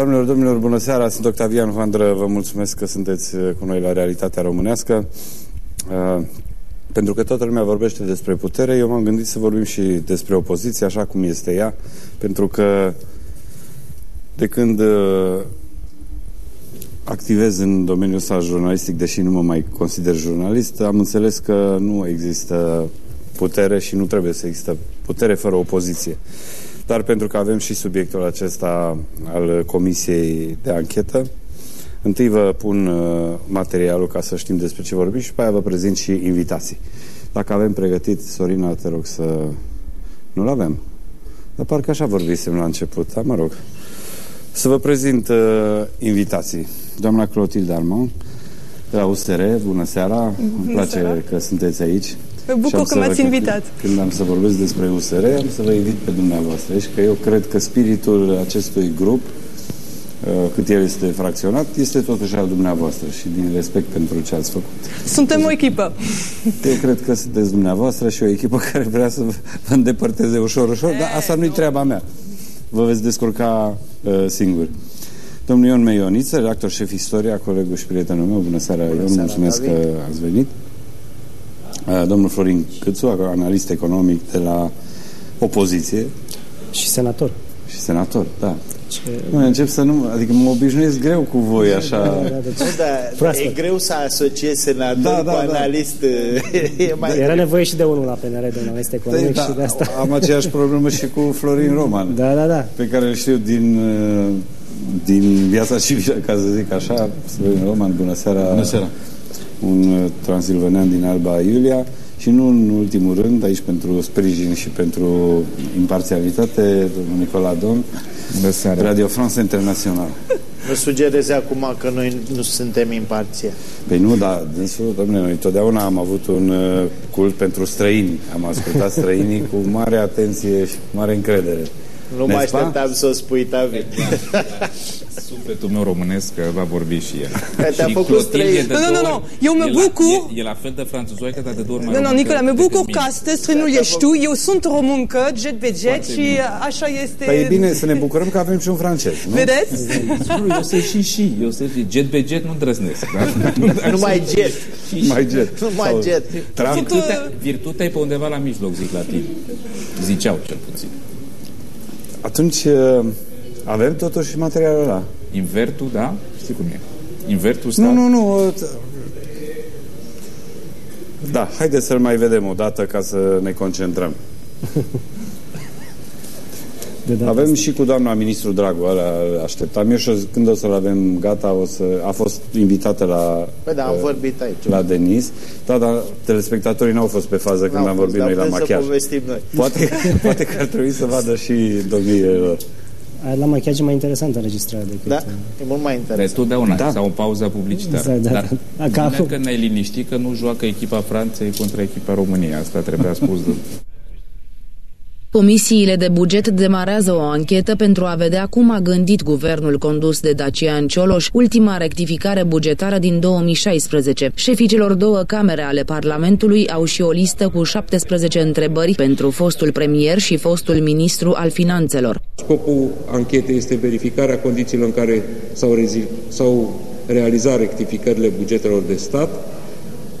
Doamnelor, domnilor, bună seara, sunt Octavian Vandră, vă mulțumesc că sunteți uh, cu noi la Realitatea Românească. Uh, pentru că toată lumea vorbește despre putere, eu m-am gândit să vorbim și despre opoziție, așa cum este ea, pentru că de când uh, activez în domeniul ăsta jurnalistic, deși nu mă mai consider jurnalist, am înțeles că nu există putere și nu trebuie să există putere fără opoziție. Dar pentru că avem și subiectul acesta al Comisiei de Anchetă, întâi vă pun uh, materialul ca să știm despre ce vorbim și după aia vă prezint și invitații. Dacă avem pregătit, Sorina, te rog să... Nu-l avem. Dar parcă așa vorbisem la început, dar mă rog. Să vă prezint uh, invitații. Doamna Clotilde Armand, de la USR, bună seara, bună îmi place seara. că sunteți aici. Mă bucur că m-ați invitat. Când am să vorbesc despre USR, am să vă invit pe dumneavoastră și că eu cred că spiritul acestui grup, uh, cât el este fracționat, este totuși al dumneavoastră și din respect pentru ce ați făcut. Suntem o echipă. Eu cred că sunteți dumneavoastră și o echipă care vrea să vă îndepărteze ușor, ușor, dar asta nu-i treaba mea. Vă veți descurca uh, singuri. Domnul Ion Meioniță, redactor șef istoria, colegul și prietenul meu. Bună seara, Bună Ion, seara, mulțumesc David. că ați venit. Uh, domnul Florin Câțu, analist economic de la opoziție. Și senator. Și senator, da. Ce... Nu, încep să nu... Adică mă obișnuiesc greu cu voi, așa... Da, da, da, da, e greu să asociezi senator da, da, cu da. analist. E mai Era nevoie și de unul la PNR, de analist economic da, și de asta. Am aceeași problemă și cu Florin Roman. Da, da, da. Pe care îl știu din uh, din viața civilă, ca să zic așa. Florin Roman, bună seara. Bună seara. Un uh, transilvanean din Alba Iulia și nu în ultimul rând, aici pentru sprijin și pentru imparțialitate, domnul Nicola Don, bună seara. Radio France Internațional. Nu sugereze acum că noi nu suntem imparțiali. Păi nu, dar, dânsul, domnule, noi totdeauna am avut un uh, cult pentru străini. Am ascultat străinii cu mare atenție și mare încredere. Nu mă așteptam să o spui, Tavi. Sufletul meu românesc va vorbi și el. Te-a făcut străin. Nu, nu, nu, eu mă bucur... E, e la fel de franțuzoică, dar de două ori mai Nu, nu, Nicola, mă bucur că astăzi străinul ești tu. Eu sunt româncă, jet pe jet și așa este... Păi e bine să ne bucurăm că avem și un francez, nu? Vedeți? Eu sunt și și. Eu sunt și jet pe jet nu îndrăznesc. Nu mai jet. Mai jet. Nu mai jet. Virtutea e pe undeva la mijloc, zic la tine. Ziceau cel puțin. Atunci uh, avem totuși materialul ăla. Invertul, da? Știi cum e. Invertul stat... Nu, nu, nu. Uh, da, haideți să-l mai vedem o dată ca să ne concentrăm. De Avem asta. și cu doamna ministru Dragu, ăla așteptam eu și când o să-l avem gata, o să... a fost invitată la... Păi da, am uh, vorbit aici. La Denis. Da, dar telespectatorii n-au fost pe fază când am vorbit noi la machiaj. noi. Poate, poate că ar trebui să vadă și domniile La machiaj e mai interesantă înregistrarea decât... Da, e mult mai interesant. De totdeauna, da. sau o pauză publicitară. Da, da, Dar da. Bine că ne-ai liniștit că nu joacă echipa Franței contra echipa României. Asta trebuia spus de... Comisiile de buget demarează o anchetă pentru a vedea cum a gândit guvernul condus de Dacian Cioloș ultima rectificare bugetară din 2016. Șefii celor două camere ale Parlamentului au și o listă cu 17 întrebări pentru fostul premier și fostul ministru al finanțelor. Scopul anchetei este verificarea condițiilor în care s-au realizat rectificările bugetelor de stat,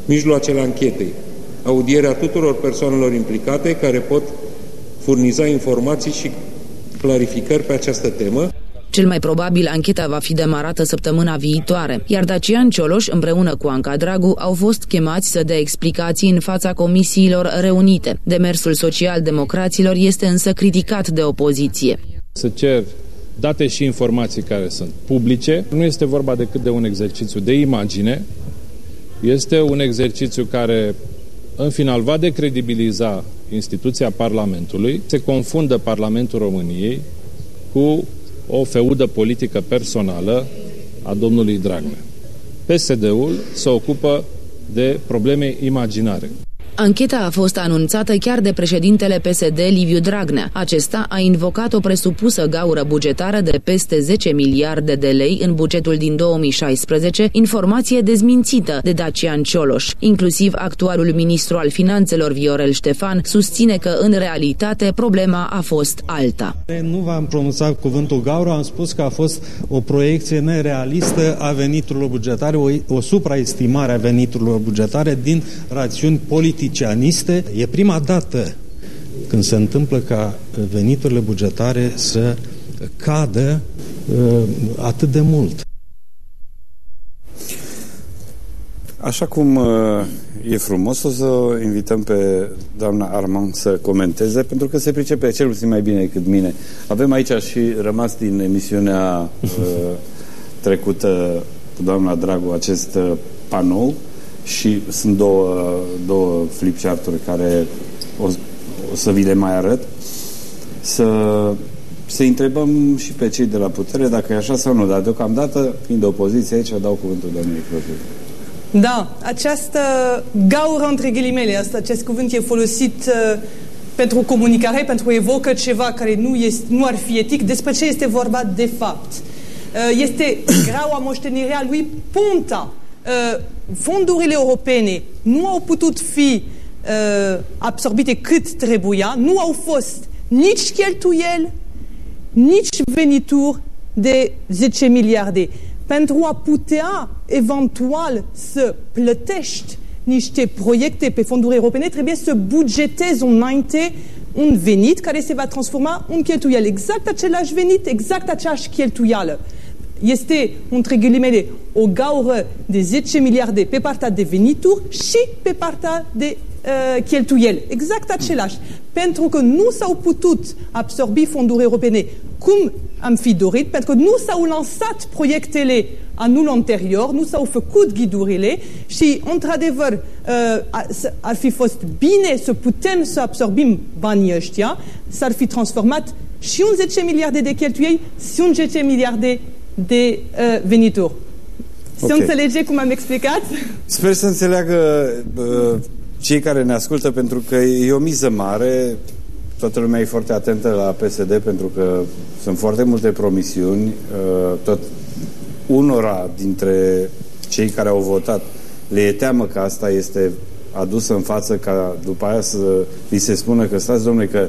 mijloacele anchetei, audierea tuturor persoanelor implicate care pot furniza informații și clarificări pe această temă. Cel mai probabil, ancheta va fi demarată săptămâna viitoare, iar Dacian Cioloș, împreună cu Anca Dragu, au fost chemați să dea explicații în fața comisiilor reunite. Demersul social-democraților este însă criticat de opoziție. Să cer date și informații care sunt publice. Nu este vorba decât de un exercițiu de imagine, este un exercițiu care în final va decredibiliza instituția Parlamentului, se confundă Parlamentul României cu o feudă politică personală a domnului Dragnea. PSD-ul se ocupă de probleme imaginare. Ancheta a fost anunțată chiar de președintele PSD Liviu Dragnea. Acesta a invocat o presupusă gaură bugetară de peste 10 miliarde de lei în bugetul din 2016, informație dezmințită de Dacian Cioloș. Inclusiv actualul ministru al finanțelor Viorel Ștefan susține că în realitate problema a fost alta. Nu v-am pronunțat cuvântul gaură, am spus că a fost o proiecție nerealistă a veniturilor bugetare, o, o supraestimare a veniturilor bugetare din rațiuni politice politicianiste. E prima dată când se întâmplă ca veniturile bugetare să cadă uh, atât de mult. Așa cum uh, e frumos, o să invităm pe doamna Armand să comenteze, pentru că se pricepe cel puțin mai bine decât mine. Avem aici și rămas din emisiunea uh, trecută cu doamna Dragu acest uh, panou și sunt două, două flipchart-uri care o, o să vi le mai arăt să, să întrebăm și pe cei de la putere dacă e așa sau nu, dar deocamdată, fiind opoziție aici, dau cuvântul doamnei Clotilde. Da, această gaură între ghilimele, asta, acest cuvânt e folosit uh, pentru comunicare, pentru evocă ceva care nu, este, nu ar fi etic. Despre ce este vorba de fapt? Uh, este graua moștenirea lui Punta, uh, fondurile europene nu au putut fi uh, absorbite cât trebuia, nu au fost nici cheltuieli, nici venituri de 10 miliarde. Pentru a putea eventual să plătești niște proiecte pe fonduri europene, trebuie să bugetezi înainte un venit care se va transforma în cheltuiel. Exact același venit, exact aceeași cheltuială este, între ghilimele, o gaură de 10 miliarde pe partea de venituri și pe partea de uh, cheltuieli. Exact același. Pentru că nu s-au putut absorbi fonduri europene cum am fi dorit, pentru că nu s-au lansat proiectele anul anterior, nu s-au făcut ghidurile și, într-adevăr, uh, ar fi fost bine să putem să absorbim banii ăștia, s-ar fi transformat și un 10 miliarde de cheltuieli și un 10 miliarde de uh, venituri. Se okay. înțelege cum am explicat? Sper să înțeleagă uh, cei care ne ascultă, pentru că e o miză mare. Toată lumea e foarte atentă la PSD, pentru că sunt foarte multe promisiuni. Uh, tot unora dintre cei care au votat le e teamă că asta este adusă în față ca după aia să li se spună că stați domnule că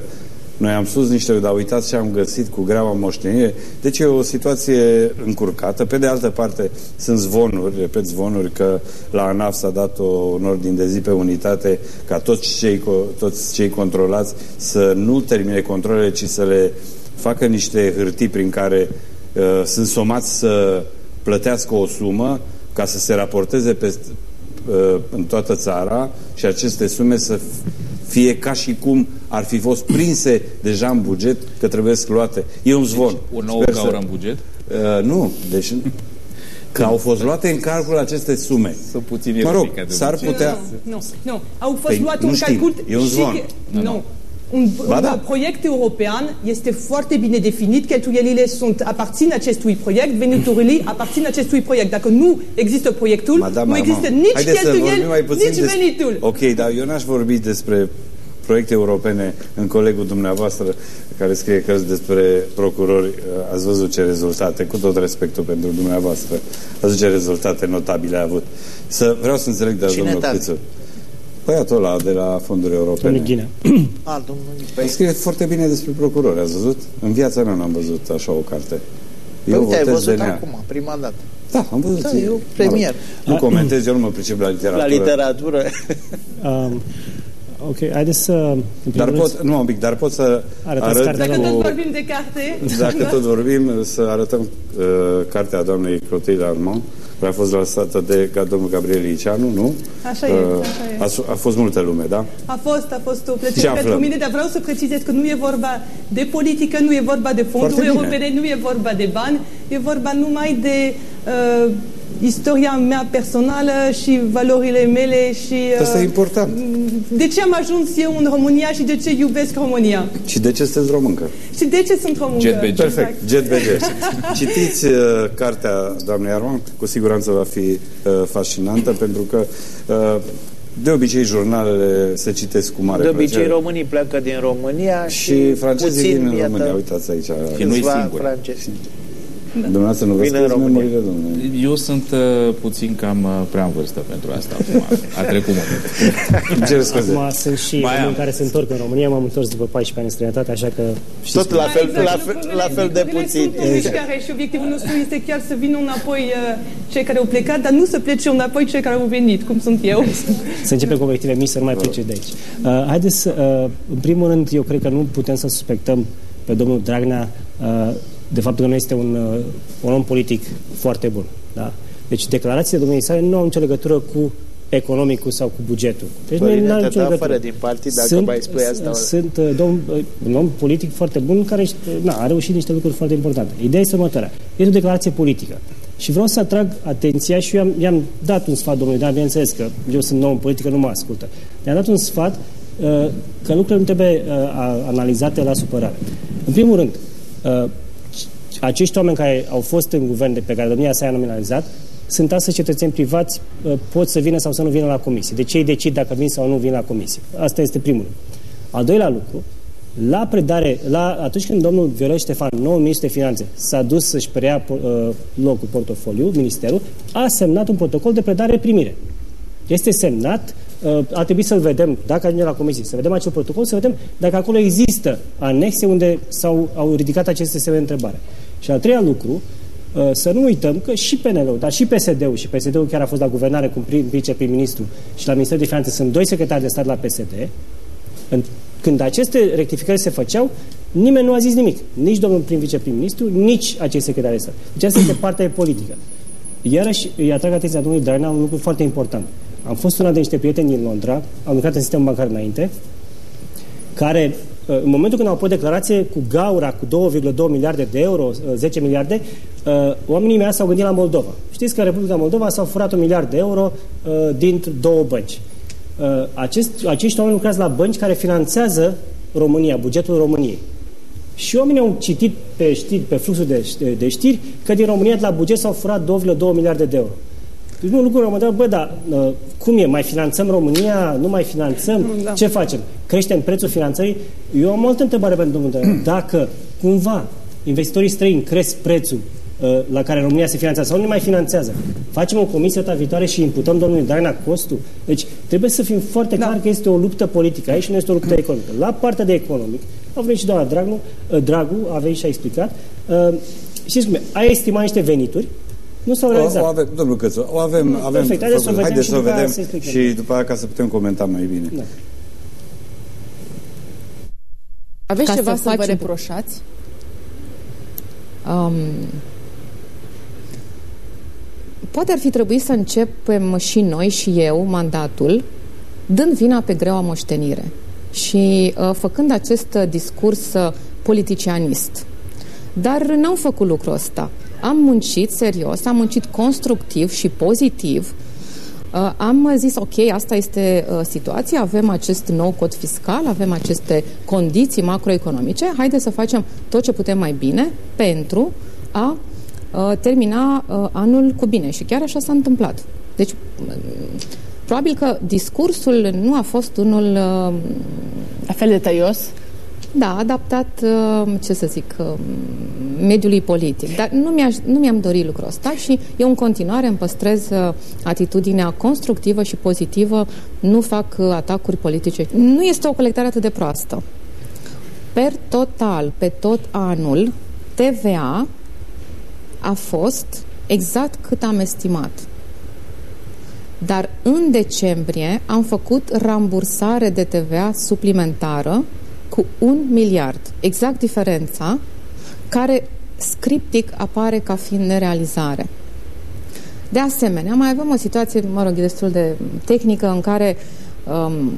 noi am sus niște, dar uitați ce am găsit cu greaua moștenire. Deci e o situație încurcată. Pe de altă parte, sunt zvonuri, repet zvonuri, că la ANAF s-a dat o, un ordin de zi pe unitate ca toți cei, toți cei controlați să nu termine controlele, ci să le facă niște hârtii prin care uh, sunt somați să plătească o sumă ca să se raporteze pe, uh, în toată țara și aceste sume să fie ca și cum ar fi fost prinse deja în buget că trebuie să luate. E un zvon. Deci, o nouă Sper gaură să... în buget? Uh, nu, deci că au fost luate în calcul aceste sume. Să puțin mă rog, s-ar putea... Nu, nu, nu. Au fost păi, luate în calcul... E un zvon. Și... Nu, nu. Un, ba un da. proiect european este foarte bine definit, cheltuielile sunt, aparțin acestui proiect, veniturile aparțin acestui proiect. Dacă nu există proiectul, Madame, nu există nici cheltuieli, nici des... venitul. Ok, dar eu n-aș vorbi despre proiecte europene în colegul dumneavoastră care scrie cărți despre procurori, ați văzut ce rezultate, cu tot respectul pentru dumneavoastră, ați văzut ce rezultate notabile a avut. Să, vreau să înțeleg de la domnul Câțu. Băiatul ăla de la fonduri europene. Domnul Ghinea. A, domnul păi... Scrie foarte bine despre procurori, ați văzut? În viața mea nu am văzut așa o carte. Păi eu uite, ai văzut de acum, prima dată. Da, am văzut. Da, eu premier. Nu comentez, eu nu mă pricep la literatură. La literatură. um, Ok, haideți să... Dar pot, nu un pic, dar pot să arăt... Dacă tot vorbim de carte... Dacă tot vorbim, să arătăm uh, cartea doamnei Clotilde Armand, care a fost lansată de domnul Gabriel Iceanu, nu? Așa e, uh, așa e. A, a fost multă lume, da? A fost, a fost o plăcere pentru mine, dar vreau să precizez că nu e vorba de politică, nu e vorba de fonduri europene, nu e vorba de bani, e vorba numai de... Uh, istoria mea personală și valorile mele și... Asta e important. De ce am ajuns eu în România și de ce iubesc România. Și de ce sunteți româncă. Și de ce sunt româncă. JetBG. Perfect, JetBG. Citiți uh, cartea doamnei Armand, cu siguranță va fi uh, fascinantă, pentru că uh, de obicei jurnalele se citesc cu mare De obicei plăcere. românii pleacă din România și, și francezii puțin, vin în iată, România. Uitați aici. Și nu-i singur. francezi. Da. Dumneavoastră nu vă Vine în scrieți România. memoriile, domnule. Eu sunt uh, puțin cam uh, prea în vârstă pentru asta acum. A trecut momentul. Îmi cer scuze. Acum sunt și Mai oameni am. care se întorc în România. M-am întors după 14 ani în străinătate, așa că știți Tot cum- la fel, Exact, la fel, la fel de lucrurile puțin. Sunt în mișcare și obiectivul nostru este chiar să vină înapoi uh, cei care au plecat, dar nu să plece înapoi cei care au venit, cum sunt eu. Să începem cu obiective mici, să nu mai plece de aici. Uh, haideți, să, uh, în primul rând, eu cred că nu putem să suspectăm pe domnul Dragnea uh, de faptul că nu este un, uh, un om politic foarte bun. Da? Deci declarațiile domniei sale nu au nicio legătură cu economicul sau cu bugetul. Deci nu Părinte, au te nicio dă legătură. afară din partid dacă sunt, mai spui asta. Sunt uh, domn, uh, un om politic foarte bun care na, a reușit niște lucruri foarte importante. Ideea este următoarea. Este o declarație politică. Și vreau să atrag atenția și eu am, i-am dat un sfat domnului, dar bineînțeles că eu sunt nou în politică, nu mă ascultă. I-am dat un sfat uh, că lucrurile nu trebuie uh, a- analizate la supărare. În primul rând, uh, acești oameni care au fost în guvern de pe care domnia sa i-a nominalizat sunt astăzi cetățeni privați, uh, pot să vină sau să nu vină la comisie. Deci ei decid dacă vin sau nu vin la comisie. Asta este primul lucru. Al doilea lucru, la predare, la, atunci când domnul Viorel Ștefan, nou ministru de finanțe, s-a dus să-și preia uh, locul, portofoliu, ministerul, a semnat un protocol de predare-primire. Este semnat, uh, a trebuit să-l vedem, dacă ajungem la comisie, să vedem acel protocol, să vedem dacă acolo există anexe unde s-au, au ridicat aceste semne de întrebare. Și al treilea lucru, uh, să nu uităm că și PNL-ul, dar și PSD-ul, și PSD-ul chiar a fost la guvernare cu prim, viceprim-ministru și la Ministerul de Finanțe sunt doi secretari de stat la PSD, în, când aceste rectificări se făceau, nimeni nu a zis nimic. Nici domnul prim viceprim-ministru, nici acei secretari de stat. Deci asta este partea politică. Iarăși îi atrag atenția domnului Dragnea un lucru foarte important. Am fost una de niște prieteni din Londra, am lucrat în sistemul bancar înainte, care uh, în momentul când au pus declarație cu gaura, cu 2,2 miliarde de euro, uh, 10 miliarde, uh, oamenii mei s-au gândit la Moldova. Știți că în Republica Moldova s-au furat un miliard de euro uh, din două bănci. Uh, acest, acești oameni lucrează la bănci care finanțează România, bugetul României. Și oamenii au citit pe, știri, pe fluxul de, de știri că din România de la buget s-au furat 2,2 miliarde de euro. Deci nu, lucrul mă întreb, bă, dar uh, cum e? Mai finanțăm România? Nu mai finanțăm? Da. Ce facem? Creștem prețul finanțării? Eu am o altă întrebare pentru domnul Dragnea. Dacă cumva investitorii străini cresc prețul uh, la care România se finanțează sau nu mai finanțează, facem o comisie data viitoare și imputăm domnului Dragnea costul? Deci trebuie să fim foarte Da. clar că este o luptă politică aici și nu este o luptă economică. La partea de economic, a venit și doamna Dragu, uh, Dragu a venit și a explicat, uh, știți cum e, a estimat niște venituri, nu s-au O, realizat. o avem, domnul Cățu, o avem, Mm, avem perfect, haideți să o vedem haideți și să o după aia vedem să explicăm. și după aia ca să putem comenta mai bine. Da. Aveți Ca ceva să să, vă facem- reproșați? Um, poate ar fi trebuit să începem și noi și eu mandatul dând vina pe greua moștenire și uh, făcând acest uh, discurs uh, politicianist. Dar n-am făcut lucrul ăsta. Am muncit serios, am muncit constructiv și pozitiv. Uh, am zis, ok, asta este uh, situația, avem acest nou cod fiscal, avem aceste condiții macroeconomice, haideți să facem tot ce putem mai bine pentru a uh, termina uh, anul cu bine. Și chiar așa s-a întâmplat. Deci, uh, probabil că discursul nu a fost unul uh, La fel de tăios? Da, adaptat, uh, ce să zic, uh, mediului politic. Dar nu, mi-aș, nu mi-am dorit lucrul ăsta și eu în continuare îmi păstrez uh, atitudinea constructivă și pozitivă, nu fac uh, atacuri politice. Nu este o colectare atât de proastă. Per total, pe tot anul, TVA a fost exact cât am estimat. Dar în decembrie am făcut rambursare de TVA suplimentară cu un miliard. Exact diferența care scriptic apare ca fiind nerealizare. De asemenea, mai avem o situație, mă rog, destul de tehnică în care um,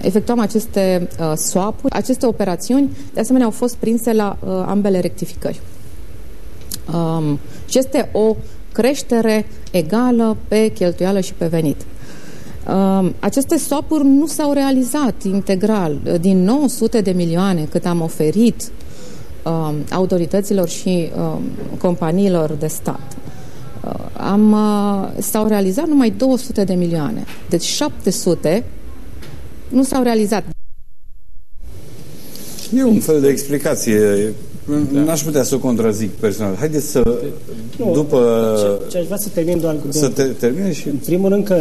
efectuam aceste uh, swap-uri. Aceste operațiuni, de asemenea, au fost prinse la uh, ambele rectificări. Um, și este o creștere egală pe cheltuială și pe venit. Um, aceste swap-uri nu s-au realizat integral. Din 900 de milioane cât am oferit um, autorităților și um, companiilor de stat, uh, am, uh, s-au realizat numai 200 de milioane. Deci 700 nu s-au realizat. E un fel de explicație. Da. N-aș putea să o contrazic personal. Haideți să, nu, după... Ce, ce aș vrea să termin doar cu... Să te, termine și... În primul rând că,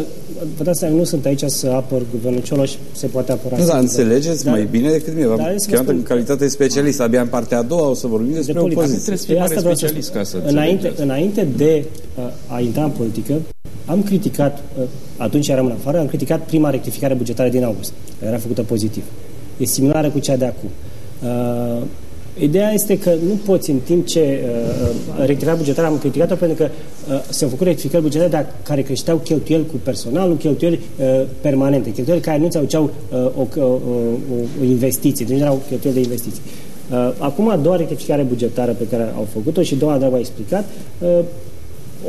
vă dați seama, nu sunt aici să apăr guvernul Cioloș, se poate apăra. Nu, dar înțelegeți dar, mai bine decât mine. Dar chiar în calitate de specialist. Abia în partea a doua o să vorbim despre de opoziție. Trebuie să fii mare specialist ca să înainte, înainte de a intra în politică, am criticat, atunci eram în afară, am criticat prima rectificare bugetară din august. Era făcută pozitiv. E similară cu cea de acum. Uh, Ideea este că nu poți în timp ce uh, uh rectificarea bugetară am criticat-o pentru că uh, s-au făcut rectificări bugetare dar care creșteau cheltuieli cu personalul, cheltuieli uh, permanente, cheltuieli care nu ți aduceau uh, o, o, o, o investiție, deci nu erau cheltuieli de investiții. Uh, acum a doua rectificare bugetară pe care au făcut-o și doamna Dragu a explicat, uh,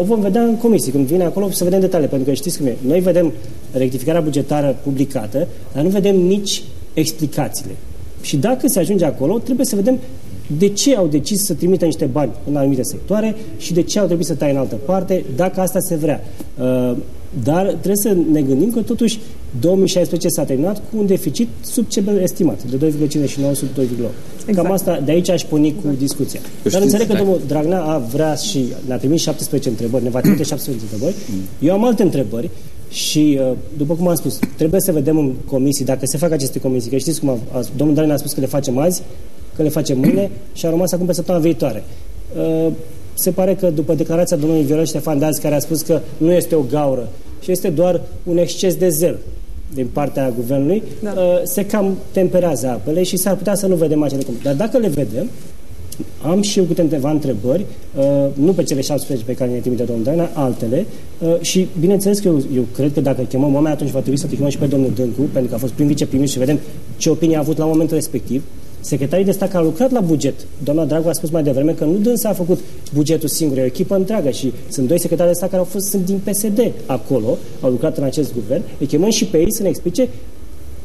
o vom vedea în comisie, când vine acolo să vedem detalii, pentru că știți cum e. Noi vedem rectificarea bugetară publicată, dar nu vedem nici explicațiile. Și dacă se ajunge acolo, trebuie să vedem de ce au decis să trimită niște bani în anumite sectoare și de ce au trebuit să taie în altă parte, dacă asta se vrea. Uh, dar trebuie să ne gândim că totuși 2016 s-a terminat cu un deficit sub ce estimat, de 2,59 sub 2,8. Exact. Cam asta, de aici aș porni cu discuția. Eu Dar înțeleg că domnul Dragnea a vrea și ne-a trimis 17 întrebări, ne va trimite 17 întrebări. Eu am alte întrebări și, uh, după cum am spus, trebuie să vedem în comisii, dacă se fac aceste comisii, că știți cum a, a, domnul Dragnea a spus că le facem azi, că le facem mâine și a rămas acum pe săptămâna viitoare. Uh, se pare că după declarația domnului Viorel Ștefan de azi, care a spus că nu este o gaură, și este doar un exces de zel din partea guvernului, da. Uh, se cam temperează apele și s-ar putea să nu vedem acele cum. Dar dacă le vedem, am și eu câteva întrebări, uh, nu pe cele 17 pe care ne trimite domnul Dragnea, altele, uh, și bineînțeles că eu, eu cred că dacă chemăm oameni, atunci va trebui să chemăm și pe domnul Dâncu, pentru că a fost prim viceprimir și vedem ce opinie a avut la momentul respectiv. Secretarii de stat care au lucrat la buget, doamna Dragu a spus mai devreme că nu dânsa a făcut bugetul singur, e o echipă întreagă și sunt doi secretari de stat care au fost sunt din PSD acolo, au lucrat în acest guvern, îi chemăm și pe ei să ne explice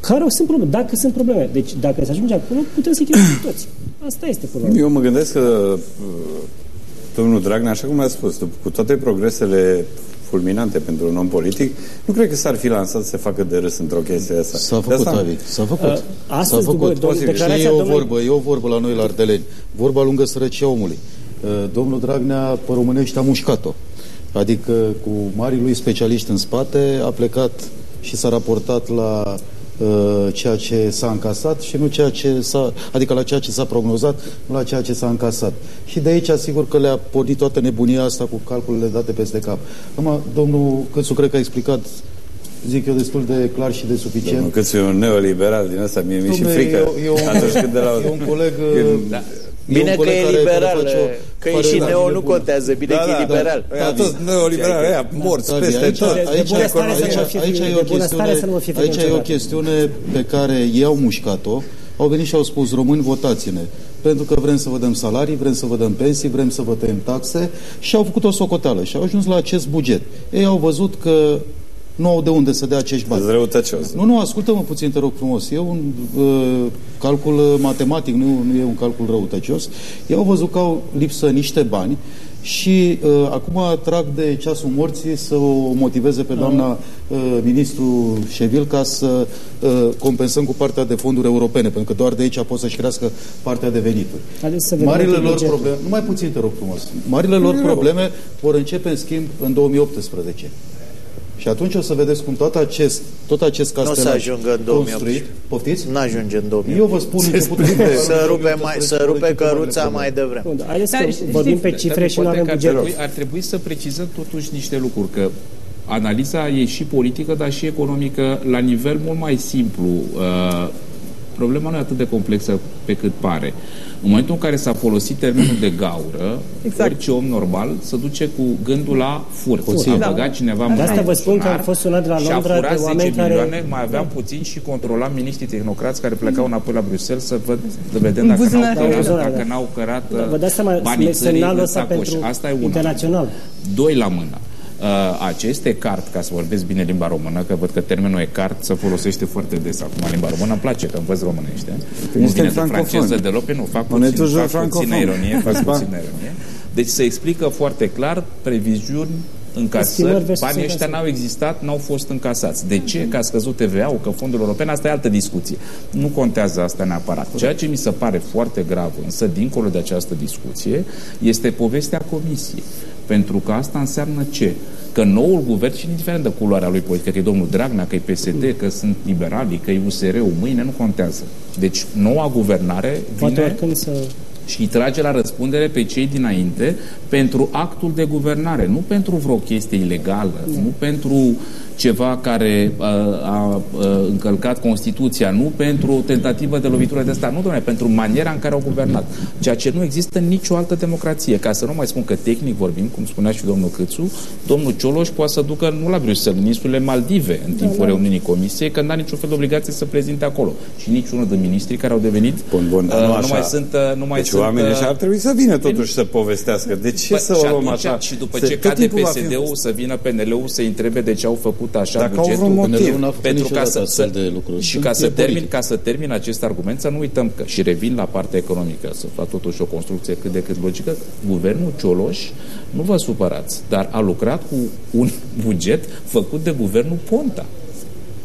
care sunt probleme, dacă sunt probleme. Deci dacă se ajunge acolo, putem să chemăm toți. Asta este problema. Eu mă gândesc că uh, domnul Dragnea, așa cum a spus, cu toate progresele fulminante pentru un om politic, nu cred că s-ar fi lansat să facă de râs într-o chestie asta. S-a făcut, asta... Avi, s-a făcut. Uh, astăzi, s-a făcut. După, și e o vorbă, e o vorbă la noi la Ardeleni. Vorba lungă sărăcia omului. Uh, domnul Dragnea, pe românești, a mușcat-o. Adică cu marii lui specialiști în spate a plecat și s-a raportat la Uh, ceea ce s-a încasat și nu ceea ce s-a, adică la ceea ce s-a prognozat, nu la ceea ce s-a încasat. Și de aici, asigur că le-a pornit toată nebunia asta cu calculele date peste cap. Acum, domnul Câțu cred că a explicat zic eu, destul de clar și de suficient. Domnul Câțu e un neoliberal din asta, mie mi-e și frică. Eu, eu, atunci când de la... E un coleg... Da. Bine că e liberal, care că e și neo nu contează, bine da, că e da, liberal. Da, tot neoliberal, aia, morți peste tot. Aici e o chestiune pe care ei au mușcat-o, au venit și au spus, români, votați-ne. Pentru că vrem să vă dăm salarii, vrem să vă dăm pensii, vrem să vă tăiem taxe și au făcut o socoteală și au ajuns la acest buget. Ei au văzut că nu au de unde să dea acești bani. Răutăcios. Nu, nu, ascultă-mă puțin, te rog frumos. E un uh, calcul matematic, nu, nu e un calcul răutăcios. Ei au văzut că au lipsă niște bani și uh, acum trag de ceasul morții să o motiveze pe doamna uh, ministru Șevil ca să uh, compensăm cu partea de fonduri europene, pentru că doar de aici pot să-și crească partea de venituri. Marile lor probleme, numai puțin te rog frumos, marile lor probleme vor începe în schimb în 2018. Și atunci o să vedeți cum tot acest, tot acest castelaj Nu o să ajungă în 2018. Poftiți? Nu ajunge în 2018. Eu vă spun începutul de... Să rupe, mai, să rupe căruța mai devreme. Haideți să vorbim pe cifre și nu avem buget. Ar trebui să precizăm totuși niște lucruri, că analiza e și politică, dar și economică la nivel mult mai simplu. Uh, problema nu e atât de complexă pe cât pare. În momentul în care s-a folosit termenul de gaură, exact. orice om normal se duce cu gândul la furt. Puțin. A băgat da. cineva în asta vă spun că am fost sunat de la Londra de oameni care... milioane, mai aveam puțin și controlam miniștrii tehnocrați care plecau înapoi la Bruxelles să văd, să vedem dacă n-au cărat, dacă da. n-au cărat Vă dați seama, semnalul ăsta pentru Asta e una. internațional. Doi la mână. Uh, aceste cart, ca să vorbesc bine limba română, că văd că termenul e cart se folosește foarte des acum limba română, îmi place că învăț românește. Nu vine de franceză deloc, nu, fac puțin, fac puțină ironie, fac puțină ironie. Deci se explică foarte clar previziuni încasări, banii ăștia n-au existat, n-au fost încasați. De ce? Că a scăzut TVA-ul, că fondul european, asta e altă discuție. Nu contează asta neapărat. Ceea ce mi se pare foarte grav, însă, dincolo de această discuție, este povestea Comisiei. Pentru că asta înseamnă ce? Că noul guvern, și indiferent de culoarea lui politică, că e domnul Dragnea, că e PSD, că sunt liberalii, că e USR-ul, mâine nu contează. Deci noua guvernare vine să... și îi trage la răspundere pe cei dinainte pentru actul de guvernare, nu pentru vreo chestie ilegală, nu pentru ceva care uh, a uh, încălcat Constituția, nu pentru o tentativă de lovitură de stat, nu, domnule, pentru maniera în care au guvernat. Ceea ce nu există în nicio altă democrație. Ca să nu mai spun că tehnic vorbim, cum spunea și domnul Câțu, domnul Cioloș poate să ducă nu la Bruxelles, în insulele Maldive, în timpul da, da. reuniunii comisiei, că n-a niciun fel de obligație să prezinte acolo. Și niciunul de ministrii care au devenit bun, bun, uh, nu, așa. nu mai sunt... Uh, nu mai deci sunt, oamenii uh, ar trebui să vină totuși să povestească. De ce păi, să o luăm așa? Și după ce cade PSD-ul, să vină PNL-ul să întrebe de ce au făcut așa Dacă bugetul un motiv. Pentru ca să, să, de lucruri. Și ca să, termin, ca să termin acest argument, să nu uităm că, și revin la partea economică, să fac totuși o construcție cât de cât logică, guvernul Cioloș, nu vă supărați, dar a lucrat cu un buget făcut de guvernul Ponta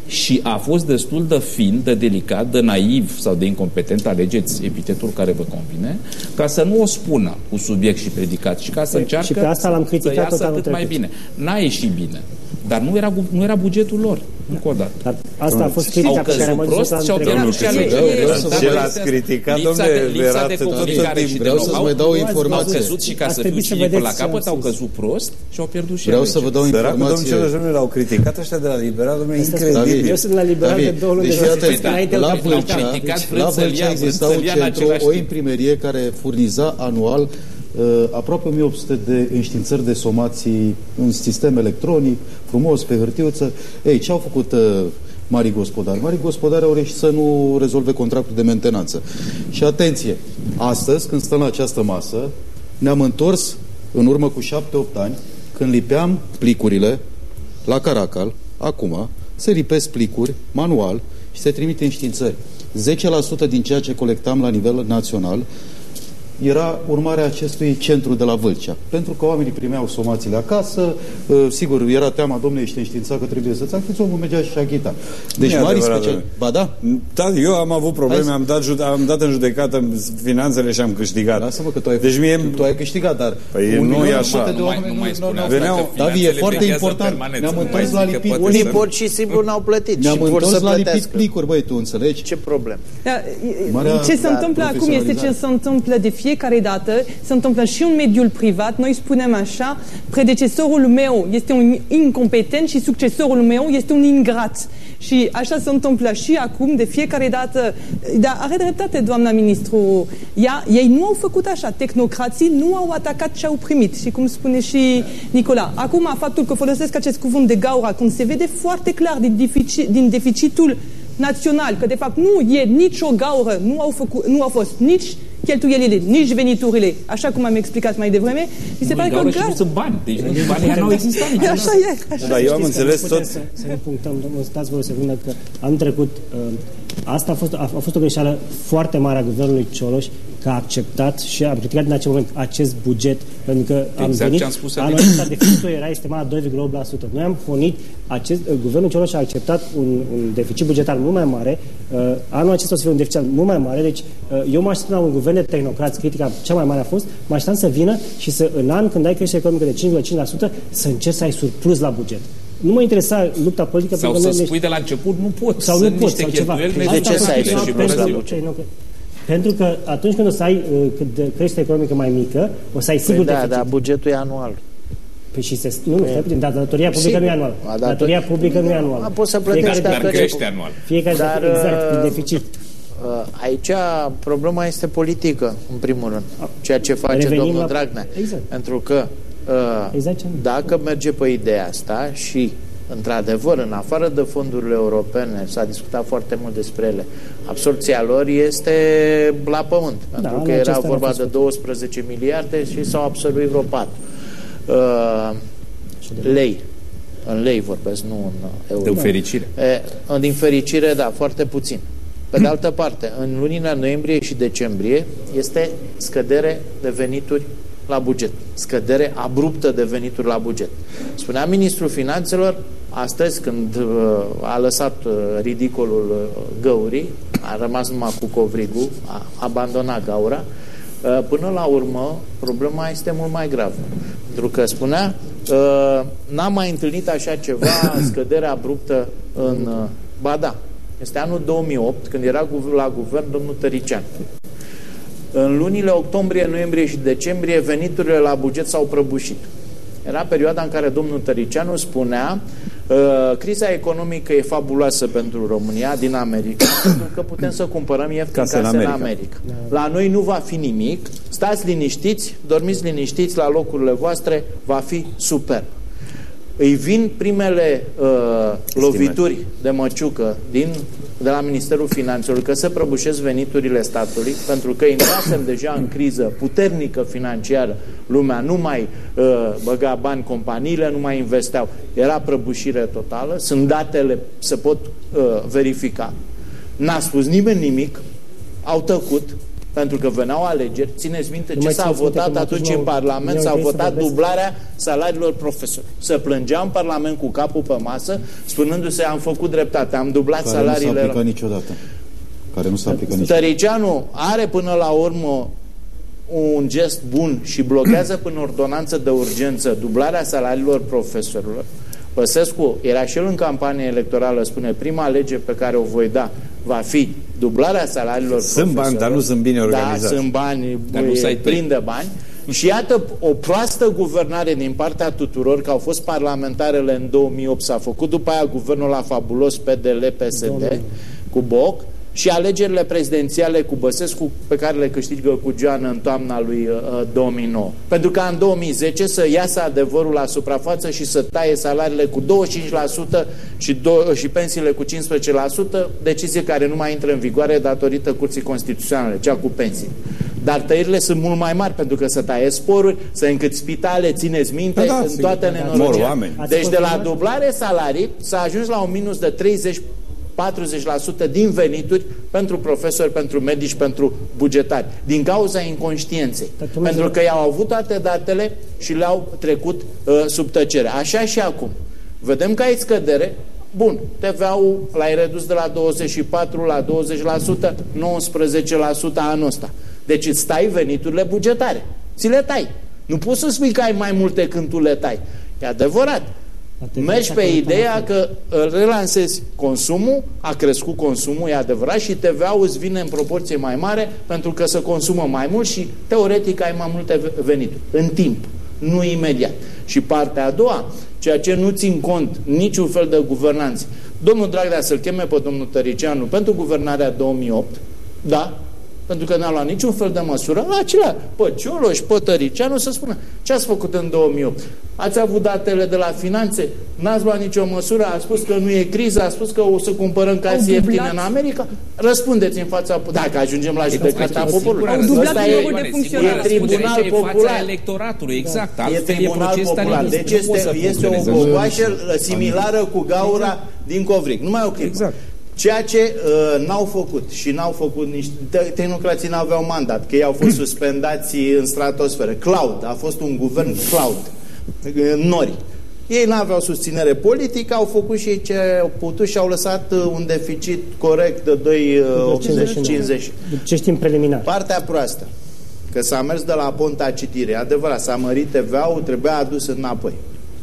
și a fost destul de fin, de delicat, de naiv sau de incompetent, alegeți epitetul care vă convine, ca să nu o spună cu subiect și predicat și ca să încearcă și pe asta l-am criticat să iasă cât mai bine. N-a ieșit bine. Dar nu era, nu era bugetul lor. Încă o dată. Dar asta a fost critica pe care am prost și au pierdut și Ce l-ați criticat, domnule, era de comunicare și Vreau să mai dau o informație. Au căzut și ca să fiu și până la capăt, au căzut prost și au pierdut și Vreau să vă dau informație. Domnul Celor l-au criticat ăștia de la Liberal, domnule, incredibil. Eu sunt la Liberal de două luni de La Vâlcea, la Vâlcea exista un centru, o imprimerie care furniza anual Uh, aproape 1800 de înștiințări de somații în sistem electronic, frumos, pe hârtiuță. Ei, ce au făcut uh, mari gospodari? Mari gospodari au reușit să nu rezolve contractul de mentenanță. Și atenție, astăzi, când stăm la această masă, ne-am întors în urmă cu 7-8 ani, când lipeam plicurile la Caracal, acum, se lipesc plicuri manual și se trimite înștiințări. 10% din ceea ce colectam la nivel național era urmarea acestui centru de la Vâlcea. Pentru că oamenii primeau somațiile acasă, uh, sigur, era teama, domnule, ești înștiințat că trebuie să-ți achiți, omul mergea și achita. Deci mari special... Ba da? Da, eu am avut probleme, am dat, am dat în judecată finanțele și am câștigat. Lasă-mă că tu ai, deci mie... tu ai câștigat, dar... Păi nu e așa. Nu mai, nu mai spune Veneau... Davi, e foarte important. Ne-am întors la lipit. Unii pot și simplu n-au plătit Ne-am întors la lipit plicuri, băi, tu înțelegi? Ce probleme? Ce se întâmplă acum este ce se întâmplă de fiecare dată se întâmplă și în mediul privat. Noi spunem așa, predecesorul meu este un incompetent și succesorul meu este un ingrat. Și așa se întâmplă și acum, de fiecare dată. Dar are dreptate, doamna ministru. Ea, ei nu au făcut așa. Tehnocrații nu au atacat ce au primit. Și cum spune și Nicola. Acum, faptul că folosesc acest cuvânt de gaura, cum se vede foarte clar din, deficit, din deficitul național, că de fapt nu e nicio gaură, nu au, făcut, nu au fost nici cheltuielile, nici veniturile, așa cum am explicat mai devreme, mi se pare că gar... nu sunt bani, deci banii nu au existat nici. Așa e. Așa da, eu am înțeles tot... Să, să ne punctăm, domnul, stați vă o secundă, că am trecut... Uh, asta a fost, a, a fost o greșeală foarte mare a guvernului Cioloș, că a acceptat și a criticat în acel moment acest buget, pentru că exact am venit, ce am spus anul acesta deficitul era estimat la 2,8%. Noi am fonit, acest, uh, guvernul Cioloș a acceptat un, un deficit bugetar mult mai mare, uh, anul acesta o să fie un deficit mult mai mare, deci uh, eu mă așteptam la un guvern de tehnocrați, critica cea mai mare a fost, mă așteptam să vină și să în an, când ai creștere economică de 5,5%, să încerci să ai surplus la buget. Nu mă interesa lupta politică. Sau să spui de la început, nu pot. Sau nu pot, sau ceva. De ce să ai surplus la buget? Pentru că atunci când o să ai uh, creștere economică mai mică, o să ai sigur păi da, deficit. dar bugetul e anual. Păi și se, nu, nu, stai puțin, dar datoria publică Sigur. nu e anuală. A, dator... Datoria publică nu e anuală. A, poți să plătești Fiecare, dacă Dar crește anual. fiecare Dar, dar, exact, uh, din deficit. Uh, Aici problema este politică, în primul rând, ceea ce face Revenim domnul la- Dragnea. Exact. Pentru că uh, Exact ce am zis. dacă merge pe ideea asta și într-adevăr, în afară de fondurile europene, s-a discutat foarte mult despre ele, absorpția lor este la pământ. Pentru anul că era acesta vorba a de fost 12 miliarde și s-au absorbit vreo 4. Uh, lei. În lei vorbesc, nu în euro. De fericire. E, din fericire, da, foarte puțin. Pe de altă parte, în lunile noiembrie și decembrie este scădere de venituri la buget. Scădere abruptă de venituri la buget. Spunea ministrul finanțelor, astăzi când uh, a lăsat uh, ridicolul uh, găurii, a rămas numai cu covrigul, a abandonat gaura, uh, până la urmă problema este mult mai gravă. Pentru că spunea, uh, n-am mai întâlnit așa ceva, scădere abruptă în... Uh, ba da, este anul 2008, când era guv- la guvern domnul Tărician. În lunile octombrie, noiembrie și decembrie, veniturile la buget s-au prăbușit. Era perioada în care domnul Tăricianu spunea uh, criza economică e fabuloasă pentru România din America, pentru că putem să cumpărăm ieftin Case case, în în America. America. La noi nu va fi nimic, stați liniștiți, dormiți liniștiți la locurile voastre, va fi super. Îi vin primele uh, lovituri de măciucă din, de la Ministerul Finanțelor că se prăbușesc veniturile statului, pentru că intrasem deja în criză puternică financiară, lumea nu mai uh, băga bani, companiile nu mai investeau, era prăbușire totală, sunt datele, se pot uh, verifica. N-a spus nimeni nimic, au tăcut, pentru că veneau alegeri. Țineți minte Nu ce mai s-a țineți minte votat că atunci m-au- în Parlament, mi-au s-a zis să votat vorbesc. dublarea salariilor profesorilor. Se plângea în Parlament cu capul pe masă, spunându-se am făcut dreptate, am dublat Care nu s-a salariile. aplicat niciodată. Care nu s-a aplicat niciodată. Tăricianu are până la urmă un gest bun și blochează până ordonanță de urgență dublarea salariilor profesorilor. Băsescu era și el în campanie electorală, spune prima lege pe care o voi da va fi dublarea salariilor Sunt bani, profesorilor. dar nu sunt bine organizați. Da, sunt bani, Dar nu e să-i tăi. plin de bani. Și iată o proastă guvernare din partea tuturor, că au fost parlamentarele în 2008, s-a făcut după aia guvernul la fabulos PDL, PSD, cu Boc, și alegerile prezidențiale cu Băsescu, pe care le câștigă cu Joană în toamna lui uh, 2009. Pentru că în 2010 să iasă adevărul la suprafață și să taie salariile cu 25% și, do- și pensiile cu 15%, decizie care nu mai intră în vigoare datorită Curții Constituționale, cea cu pensii. Dar tăierile sunt mult mai mari pentru că să taie sporuri, să încât spitale, țineți minte, Da, da, în sigur. toate Mor nenorocirile. oameni. Deci de la confirmat? dublare salarii s-a ajuns la un minus de 30 40% din venituri pentru profesori, pentru medici, pentru bugetari, din cauza inconștienței. Dar tu Pentru mai- că i-au avut toate datele și le-au trecut uh, sub tăcere. Așa și acum. Vedem că ai scădere, bun, TVA-ul l-ai redus de la 24 la 20%, 19% anul ăsta. Deci îți tai veniturile bugetare. Ți le tai. Nu poți să spui că ai mai multe când tu le tai. E adevărat. Atenție, Mergi pe așa ideea conectat. că uh, relansezi consumul, a crescut consumul, e adevărat, și TVA-ul îți vine în proporție mai mare pentru că se consumă mai mult și teoretic ai mai multe ve- venituri. În timp, nu imediat. Și partea a doua, ceea ce nu țin cont niciun fel de guvernanți. Domnul Dragnea să-l cheme pe domnul Tăricianu pentru guvernarea 2008, da, pentru că n-a luat niciun fel de măsură, la acelea, pe Cioloș, pe Tăricianu, să spună ce ați făcut în 2008. Ați avut datele de la finanțe, n-ați luat nicio măsură, a spus că nu e criză, a spus că o să cumpărăm case dublat. ieftine în America. Răspundeți în fața, dacă ajungem la judecata Asta e poporului. singura Au dublat Ăsta numărul e, de e funcționari. tribunal e fața popular. electoratului, exact. E Altfel tribunal proces popular. stalinist. Deci Nu este, poți să este o funcționezi așa. gogoașă similară cu gaura din Covric. Numai o clipă. Exact. Ceea ce uh, n-au făcut și n-au făcut niște te- tehnocrații n-aveau mandat, că ei au fost suspendați în stratosferă. Cloud, a fost un guvern cloud, uh, nori. Ei n-aveau susținere politică, au făcut și ei ce au putut și au lăsat uh, un deficit corect de 2,80-50. Ce știm preliminar? Partea proastă, că s-a mers de la ponta citire, adevărat, s-a mărit TVA-ul, trebuia adus înapoi,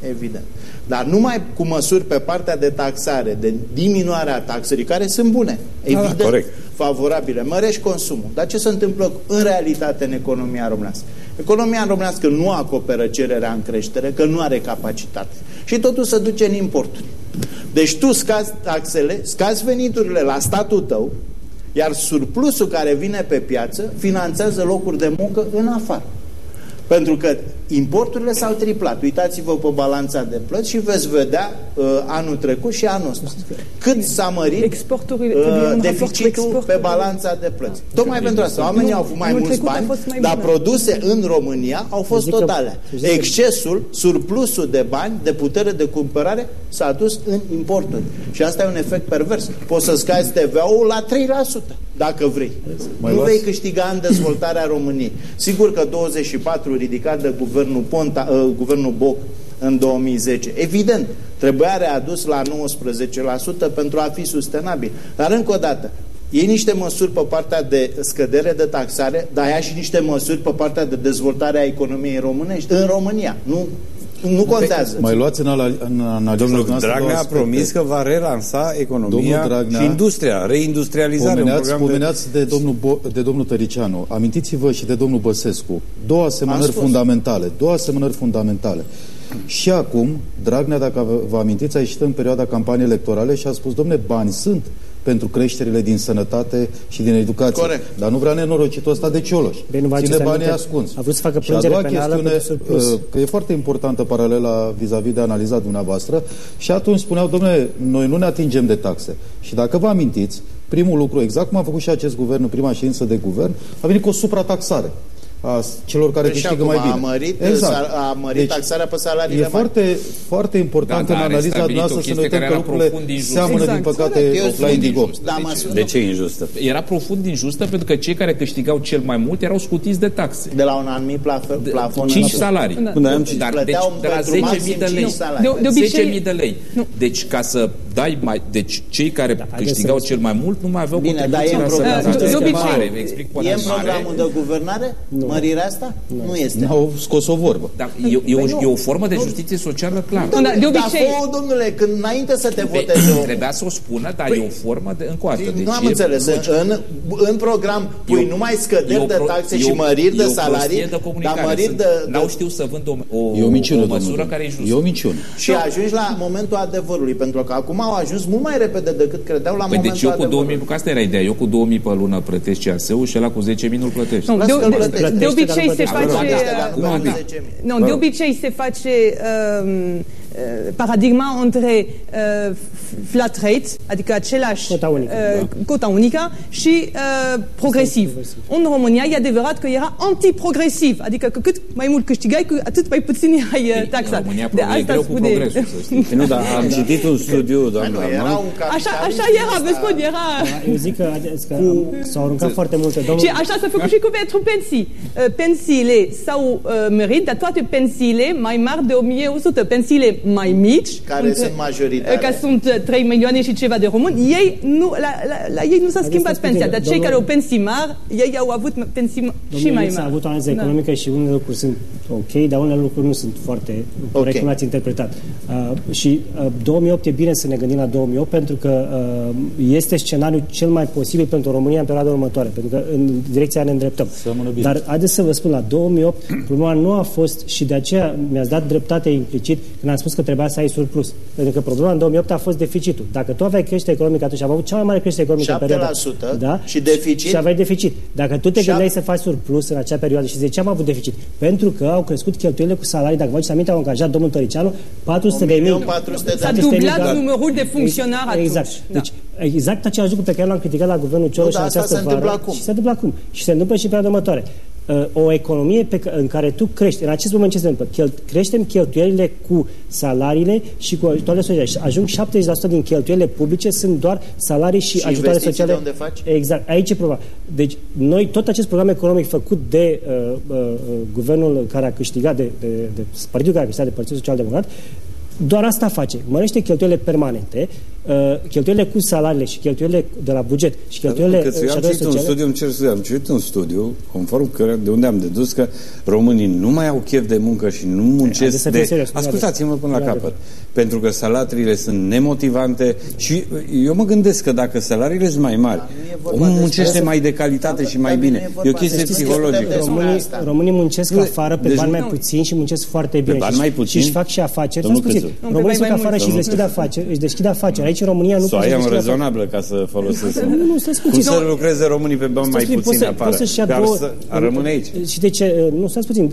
evident. Dar numai cu măsuri pe partea de taxare, de diminuare a taxării, care sunt bune, evident, corect. favorabile, mărești consumul. Dar ce se întâmplă în realitate în economia românească? Economia românească nu acoperă cererea în creștere, că nu are capacitate. Și totul se duce în importuri. Deci tu scazi taxele, scazi veniturile la statul tău, iar surplusul care vine pe piață finanțează locuri de muncă în afară. Pentru că importurile s-au triplat. Uitați-vă pe balanța de plăți și veți vedea uh, anul trecut și anul ăsta. Cât s-a mărit Exporturile, uh, trebuie un raport cu deficitul pe exporturile. balanța de plăți. Tocmai pentru asta. Oamenii Nu, au avut mai anul mulți trecut a bani, fost mai dar bine. produse în România au fost Zic că- totale. zic că- Excesul, surplusul de bani, de putere de cumpărare s-a dus în importuri. Și asta e un efect pervers. Poți să scazi TVA-ul la 3%. Dacă vrei. Mai nu luați? vei câștiga în dezvoltarea României. Sigur că 24 ridicat de guvernul, Ponta, uh, guvernul Boc în 2010. Evident, trebuia readus la 19% pentru a fi sustenabil. Dar încă o dată, iei niște măsuri pe partea de scădere de taxare, dar ia și niște măsuri pe partea de dezvoltare a economiei românești în România. Nu, nu contează. Mai luați în, ala, în analiza Domnul noastră Dragnea două a aspecte. promis că va relansa economia Domnul Dragnea- și industria, reindustrializare. un Pomeneați, program de- pomeneați de... domnul, Bo- de domnul Tăricianu. Amintiți-vă și de domnul Băsescu. Două asemănări spus. fundamentale. Două asemănări fundamentale. Și acum, Dragnea, dacă vă- vă amintiți, a ieșit în perioada campaniei electorale și a spus, domne, bani sunt pentru creșterile din sănătate și din educație. Corect. Dar nu vrea nenorocitul ăsta de Cioloș. Bine, nu vă Ține aduceți banii aminte? ascuns. A vrut să facă Și a doua plângere penală chestiune, pentru surplus. uh, că e foarte importantă paralela vis-a-vis de analiza dumneavoastră și atunci spuneau, domnule, noi nu ne atingem de taxe. Și dacă vă amintiți, primul lucru, exact cum a făcut și acest guvern în prima ședință de guvern, a venit cu o suprataxare a celor care Păi și câștigă acum mai bine. a mărit, sal- a mărit taxarea pe salariile E mari. foarte, foarte important Da, în dar a analiza restabilit o noastră să ne chestie uităm care că era lucrurile profund injustă. seamănă, Exact. din păcate, Corect, eu la sunt Indigo. injust, Da, mă, De ce e injustă? Era profund injustă pentru că cei care câștigau cel mai mult erau scutiți de taxe. de la un anumit plafon, De- plafon 5 în- salarii. Da. Unde am citit. Dar deci, Plăteau de la pentru 10.000 de maxim lei. cinci salarii. De- de obicei- 10.000 de lei. Deci ca să dai mai... Deci cei care haideți câștigau să- cel mai mult nu mai aveau Bine, dar e contribuții în la program. sănătate. De- de Este obicei- mare, vă explic poate E în mare. programul de guvernare? Mărirea asta? Nu este. N-au scos o vorbă. Dar e, e, o, e o formă de justiție socială clară. Nu, dar de Dar obicei- fă domnule, când înainte să te Pe- voteze o... Trebuia să o spună, dar e o formă de încoată. Deci nu am e înțeles. logic. În, în program pui E o- numai e scăderi o de pro- taxe e și o- măriri e de o salarii, prostie de dar comunicare. măriri Sunt- de, N-au de... știut să vândă o, o, E o minciună, o măsură domnule. care e justă. E o minciună. Și ajungi la momentul adevărului, pentru că acum au ajuns mult mai repede decât credeau la Păi momentul deci eu cu adevărului. 2000, că asta era ideea, eu cu 2000 pe lună plătesc CAS-ul și ăla cu 10.000 nu-l plătești. Nu, de, Lasă că de, plătește. de obicei se Plătește, face... Acum, da, dar nu Acum, dau da. 10.000. Non, de obicei se face um, uh, paradigma între uh, f- flat rate, adică același Cota unică, uh, cota unică și uh, progresiv. În România e adevărat că era antiprogresiv, adică că cât mai mult câștigai, cu atât mai puțin erai uh, În taxat. România e greu cu progresul, să știi. Păi Nu, dar am citit un studiu, Nu, doamna era Armand, un Așa, capitalism așa era, vă ăsta- spun, era... Eu zic că, că s-au aruncat foarte multe. Domnul, Și așa s-a făcut și cu pentru pensii. Uh, Pensiile s-au uh, mărit, dar toate pensiile mai mari de 1100, pensiile mai mici, Care sunt majoritare. uh, Că sunt uh, 3 milioane și ceva de români, ei nu, la, la, la ei nu s-a Haideți schimbat să pensia, spunem, dar cei domnul- care au pensii mari, ei au avut pensii și Domnul mai Iliț a mari. avut o analiză Da. economică și unele lucruri sunt ok, dar unele lucruri nu sunt foarte corect cum l-ați interpretat. Uh, și uh, 2008 e bine să ne gândim la 2008 pentru că uh, este scenariul cel mai posibil pentru România în perioada următoare, pentru că în direcția ne îndreptăm. Seamănă bine. Dar haideți să vă spun, la 2008 problema nu a fost și de aceea mi-ați dat dreptate implicit când am spus că trebuia să ai surplus. Pentru că problema în 2008 a fost deficitul. Dacă tu aveai creștere economică atunci, am avut cea mai mare creștere economică în perioada. 7% da? și deficit? Și aveai deficit. Dacă tu te Șap- gândeai să faci surplus în acea perioadă și de ce am avut deficit? Pentru că au crescut cheltuielile cu salarii. Dacă vă aduceți aminte, au angajat domnul Tăricianu 400 de mii. 1.400.000 de S-a lei. dublat numărul de funcționari atunci. Exact. Da. Deci, exact același lucru pe care l-am criticat la guvernul Cioloș Nu, dar în asta această se întâmplă vară. acum. Și se întâmplă acum. Și se întâmplă și în perioada următoare. Uh, O economie pe ca- în care tu crești, în acest moment ce se întâmplă? Chel, creștem cheltuielile cu salariile și cu ajutoarele sociale. Și ajung 70% din cheltuielile publice sunt doar salarii și, Și ajutoare investiții sociale. de unde faci? Exact. Aici e problema. Deci, noi, tot acest program economic făcut de uh, uh, uh, guvernul care a câștigat, de, de, de partidul care a câștigat, de Partidul Social Democrat, doar asta face. Mărește cheltuielile permanente, uh, cheltuielile cu salariile și cheltuielile de la buget și cheltuielile Că uh, și eu am ajutoare citit un sociale. studiu, îmi cer scuze, am citit un studiu conform care, de unde am dedus că românii nu mai au chef de muncă și nu haideți muncesc să fim de... serios, Ascultați-mă până la Ia de- capăt. Pentru că salariile sunt nemotivante și eu mă gândesc că dacă salariile sunt mai mari, nu e vorba omul despre muncește asta. mai de calitate Dar- și mai dar nu bine. e E vorba o chestie despre- psihologică. despre Românii, asta. românii muncesc Nu, afară pe deci bani nu- mai puțin și muncesc foarte bine. bani și, mai puțin? Și își fac și afaceri. Domnul Stați puțin. Câțu. Nu, pe Românii bani sunt mai afară și mulți. își deschid afaceri. Își deschid afaceri. Aici în România nu Sau poți ai să am deschid afaceri. rezonabilă ca să folosesc. Nu, nu, stați Cum puțin. să lucreze românii pe bani mai Stați puțin, puțin poți să- afară? poți să-și ia Dar două- să ar rămâne aici. Și de ce? Nu, stați puțin.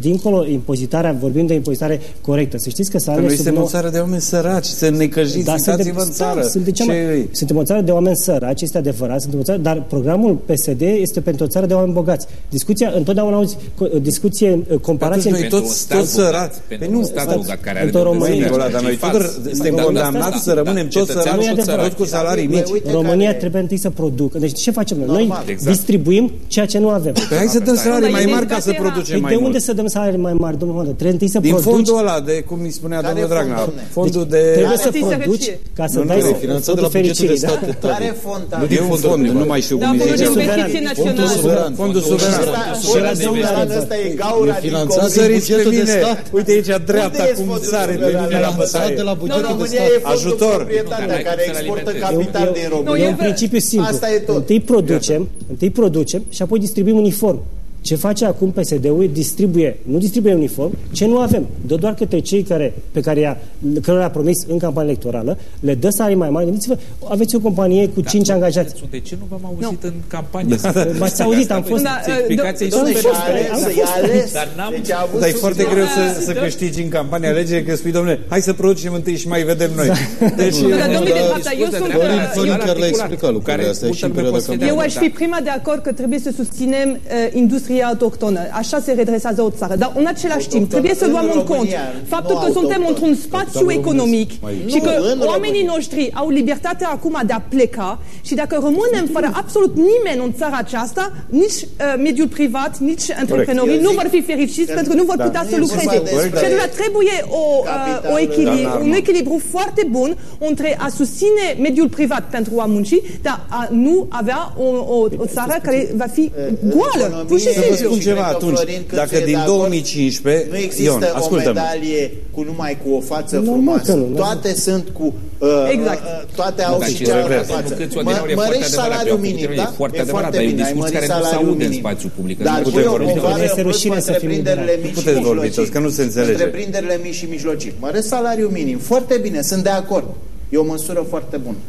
Dincolo, impozitarea, vorbim de impozitare corectă. Să știți că Că salariile noi sub suntem o nouă- țară de oameni săraci, sunt necăjiți, Da, uitați-vă în țară. Suntem, cea Ce mai, îi? suntem o țară de oameni săraci, este adevărat, suntem o țară, dar programul PSD este pentru o țară de oameni bogați. Discuția, întotdeauna auzi, co- discuție, comparație... Atunci noi între- toți- Pentru un toți stat sărați. bogat, Păi Pentru nu, un stat stați- bogat care are într-o de Românie- unde să Nicola, merge, dar noi e tot fals. r- suntem Da, condamnați da, să rămânem da, toți cetățean salarii, tot sărac. tot cu salarii Uite, mici. uite România care- trebuie întâi să producă. Deci ce facem noi? Normal. Noi Exact. distribuim ceea ce nu avem. Păi hai să dăm salarii mai mari ca să Dezbaterea- producem Păi mai de mult. unde să dăm salarii mai mari, domnul Honda? Trebuie întâi să Din produci. fondul ăla de, cum îi spunea Care domnul fond, Dragnea, domne? fondul Deci Trebuie de... să Artiști produci sărăcie. ca să Nu, nu, dai e finanțat de la fondul bugetul de fericirii, da? stat. tare. Care fond Nu are? din fond, nu mai știu Da, cum îi fondul de zice. investiții Fondul naționale. suveran. Fondul suveran. Fondul de suveran investiții. ăsta e gaura E din finanțat Să de săriți pe bugetul de mine. stat. Uite aici dreapta Unde e cum fondul sare pe suveran? mine la Finanțat de bătaie. la bugetul de România stat. e fondul Ajutor. Proprietatea Nu, care dar exportă să-l capital Eu- din eu- România. E un principiu simplu. Asta e tot. Întâi producem, întâi producem și apoi distribuim uniform. Ce face acum PSD-ul? Distribuie, nu distribuie uniform, ce nu avem. Dă doar către cei care, pe care i-a, cărora a promis în campanie electorală, le dă salarii mai mari. Gândiți-vă, aveți o companie cu 5 angajați. De ce nu v-am auzit în campanie? M-ați auzit, am fost... Da, Explicația e Dom'le, super și-a fost- ales, am i-a fost- ales. Dar n-am- Deci a avut Dar e foarte succes. greu să, Da, să da. câștigi în campania alegere, că spui, domnule, hai să producem întâi și mai vedem noi. Deci, Nu, dar, domnule, de da, fapt, eu sunt... Florin, uh, Florin eu- chiar le-a articulat, explicat lucrurile care astea și multă în lume perioada consideră- campaniei. Eu aș fi prima de acord că trebuie să susținem uh, industria autohtonă. Așa se redresează o țară. Dar în același timp trebuie să în luăm în cont România, faptul nu că suntem autohton. într-un spațiu economic și Nu, că în oamenii România. noștri au libertatea acum de a pleca și dacă rămânem fără absolut nimeni în țara aceasta, nici uh, mediul privat, nici antreprenorii Eu nu zic vor fi fericiți că pentru că nu vor da. putea să Nu e lucreze. vorba despre Și atunci trebuie o, uh, capital, o echili- da, un da. echilibru foarte bun între a susține mediul privat pentru a munci, dar a nu avea o, o, o țară care va fi goală, economie- pur și Să vă simplu. spun Și ceva cred că atunci. Florin Câțu Dacă e din de acord, 2015, Nu există Ion, o ascultă-mă. medalie cu numai cu o față Normal frumoasă. că nu, da. Toate sunt cu... Uh, Exact. uh, toate au Dar și și cealaltă revers. față. Nu, Câțu Mă- Adinaur e foarte Mărești adevărat, salariul eu minim, e da? foarte E adevărat, foarte dar e un bine, ai discurs mărit care nu se salariul aude în minim. spațiu public. Dar Nu și putem o vorbi de povară Este în plus rușine pe să fim întreprinderile liberali. mici Nu puteți și vorbi mijlocii. toți, că nu se înțelege. Întreprinderile mici și mijlocii. Măresc salariul minim. Foarte bine, sunt de acord. E o măsură foarte bună.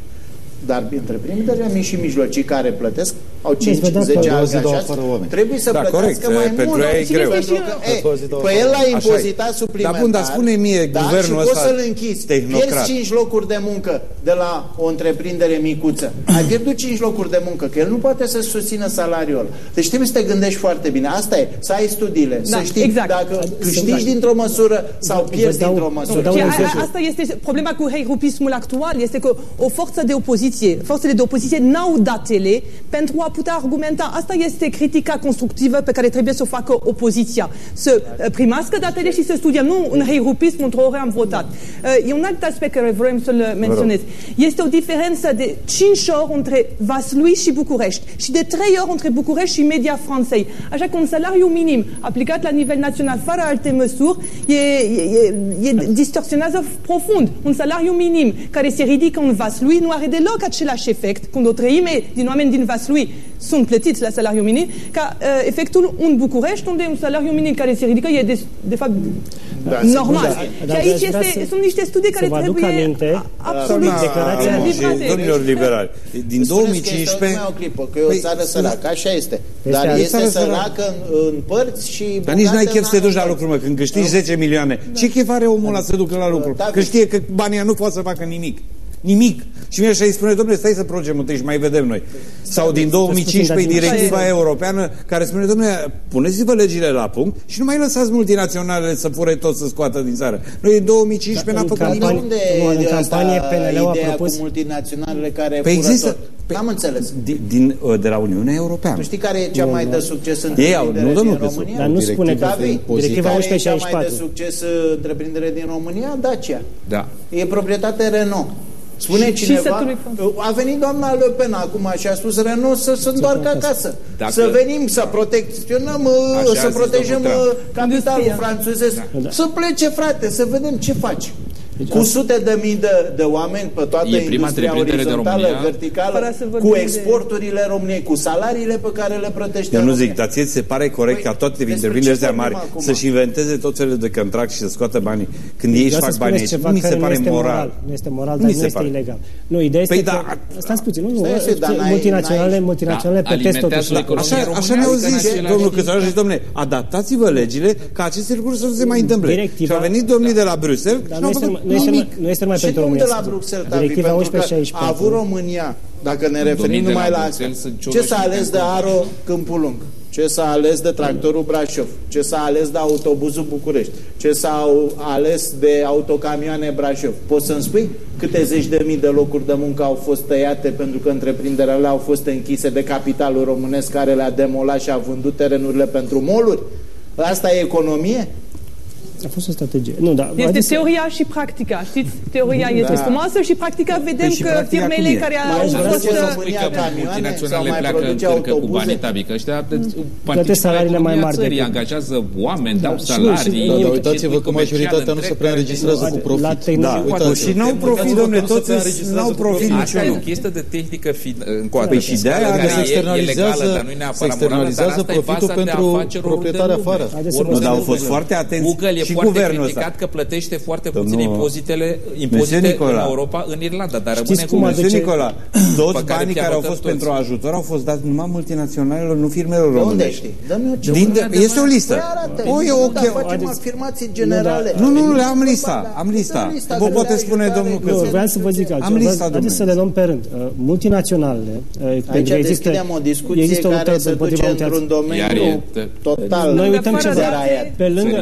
Dar întreprinderile mici și mijlocii care plătesc au 5-10 Deci, vedea că dau angajați, afară oameni. trebuie să Da, plătească corect, mai pentru mult. ea e Și greu. pentru că, Că ei, impozit dau Păi el l-a Așa e. impozitat suplimentar. Dar bun, dar spune mie, da, guvernul și poți ăsta să-l închizi. tehnocrat. Pierzi 5 locuri de muncă de la o întreprindere micuță. Ai pierdut 5 locuri de muncă, că el nu poate să susțină salariul ăla. Deci trebuie să te gândești foarte bine. Asta e, să ai studiile, Da, să știi exact. dacă câștigi Exact. dintr-o măsură sau pierzi dau- dintr-o vă măsură. dau Și un a, exemplu. a, asta este problema cu heirupismul actual, este că o forță de opoziție, forțele de opoziție n-au datele pentru a putea argumenta. Asta este critica constructivă pe care trebuie să o facă opoziția. Să uh, primească datele și să studiem. Nu în heirupism, într-o oră am votat. Uh, E un alt aspect care vreau să-l menționez. Este o diferență de 5 ori între Vaslui și București și de 3 ori între București și media Franței. Așa că un salariu minim aplicat la nivel național fără alte măsuri e, e, e, e distorsionează profund. Un salariu minim care se ridică în Vaslui nu are deloc același efect când o treime din oameni din Vaslui sunt plătiți la salariu minim ca uh, efectul în București unde un salariu minim care se ridică e de, de fapt Da, normal. sigur, da. Și Dar aici aș vrea este, să- sunt niște studii care să vă aduc trebuie aminte, a- absolut Doamna declarația Armand și livrate. domnilor liberali, din Spuneți că este 2015... numai o clipă, că e o Păi, țară săracă, așa este. Este Dar o este țară săracă în, în părți și Dar nici n-ai bogată chef în să te duci la alte lucru, mă, când câștigi Da. 10 milioane. Ce chef are omul ăla să ducă la lucru? Da, Că știe că banii ăia nu poate să facă nimic. Nimic. Și mie așa îi spune, domnule, stai să producem întâi și mai vedem noi. Sau din 2015 dar din- directiva europeană care spune, domnule, puneți-vă legile la punct și nu mai lăsați multinaționalele să fure tot să scoată din țară. Noi în 2015 n-am în făcut nimic. campanie- Unde Nu, în e campanie asta PNL-ul a ideea propus- cu multinaționalele care Păi fură există... tot? N-am înțeles. Din, din, de la Uniunea Europeană. Tu știi care e cea mai de succes Ei întreprindere au- nu, din domnul Câțu, România? Dar nu spune că David, directiva care e cea mai de 1164. succes uh, întreprindere din România? Dacia. Da. E proprietate Renault. Spune Și- și cineva, sătului fond. a venit doamna Le Pen acum și a spus Renault să se întoarcă acasă. Dacă- Să venim, să protecționăm, uh, Așa a să zis protejăm domnul uh, Trump. capitalul Industria. francezesc. Da. Să plece, frate, să vedem ce faci. Deci Cu sute de mii de, de oameni pe toată E prima industria întreprindere din orizontală, România. verticală, Fără să vorbim cu de- exporturile României, cu salariile pe care le plătește Eu nu România. zic, dar ție ți se pare corect Păi, ca toate despre întreprinderile ce astea mari vorbim acum? să-și inventeze tot felul de contract și să scoată banii când ei își Vreau fac să banii spuneți aici. ceva Nu mi se care pare nu este moral. Nu este moral, Nu dar mi nu se este pare. ilegal. Nu, ideea este Păi că... da, Stați puțin, nu, nu, Stai, stai, dar n-ai- multinaționale, n-ai- multinaționale Da, pe test alimentează totuși. economia. Așa, România, așa ne-au adică în zis același domnul timp, Cățăraș și domne, adaptați-vă legile ca aceste lucruri să nu se mai întâmple. Directiva- Și au venit domnii de la Bruxelles Dar și nu n-au este, făcut nu, este, nimic. nu este numai Și pentru cum România. de la să zic. Bruxelles, Tavi, Directiva pentru că 1164. a avut România, dacă ne Domnii referim de la numai la asta, Bruxelles sunt ce Cioloș s-a și ales de Câmpu. Aro Câmpul Lung? ce s-a ales de tractorul Brașov, ce s-a ales de autobuzul București, ce s-a ales de autocamioane Brașov. Poți să-mi spui câte zeci de mii de locuri de muncă au fost tăiate pentru că întreprinderile au fost închise de capitalul românesc care le-a demolat și a vândut terenurile pentru moluri? Asta e economie? A fost o strategie. Nu, da, Este haideți să- teoria și practica. Știți, teoria este Da. frumoasă și practica vedem Păi și că practica cum firmele e? care Mai au vreau fost... să uh, România Spui că camioane sau multinaționale mai pleacă produce încărcă cu autobuze? banii tabii, că ăștia Plătesc participă la salariile mai economia mari țării, decât- angajează oameni, dau și- salarii. și- Da, dar e- uitați-vă că majoritatea nu se prea înregistrează cu profit. La Da, tehnologie. Uitați, și n-au profit, uitați-vă domnule, că nu se toți prea îs- înregistrează n-au cu profit Asta e o niciunul. chestie de tehnică fin, încoată. Păi și de-aia Care se e externalizează- ilegală, dar nu e se neapărat morală, dar externalizează asta e profitul baza de pentru afacerilor proprietari de lume. afară. Haideți să Ori vă Nu, dar au de fost lume. foarte atenți Google e și foarte guvernul ăsta. criticat că plătește foarte puțin Domnul- impozitele, impozite Nicola. în Europa, în Irlanda, dar Știți rămâne cum cu aduce- Domnule Nicola, toți Pe care banii chiar care au votăm fost toți. pentru ajutor au fost dați numai multinaționalelor, nu firmelor De unde românești. știi? Dă-mi o ce Din, Păi, este o listă. Păi arată. O, e Nu, ok. dar facem Haideți. afirmații generale. Nu, nu, nu, le am Bă, lista. da. Am lista. Dă lista Vă de poate la spune ajutare domnul Nu, Cățel. vreau să vă zic altceva. Am lista, Haideți domnule. să le luăm pe rând. Uh, Multinaționalele. uh, pentru că deschidem o discuție există o care luptă se împotriva duce într-un multinaționale. Iar domeniu e- total. Noi Dar uităm fără ceva. de- Pe lângă,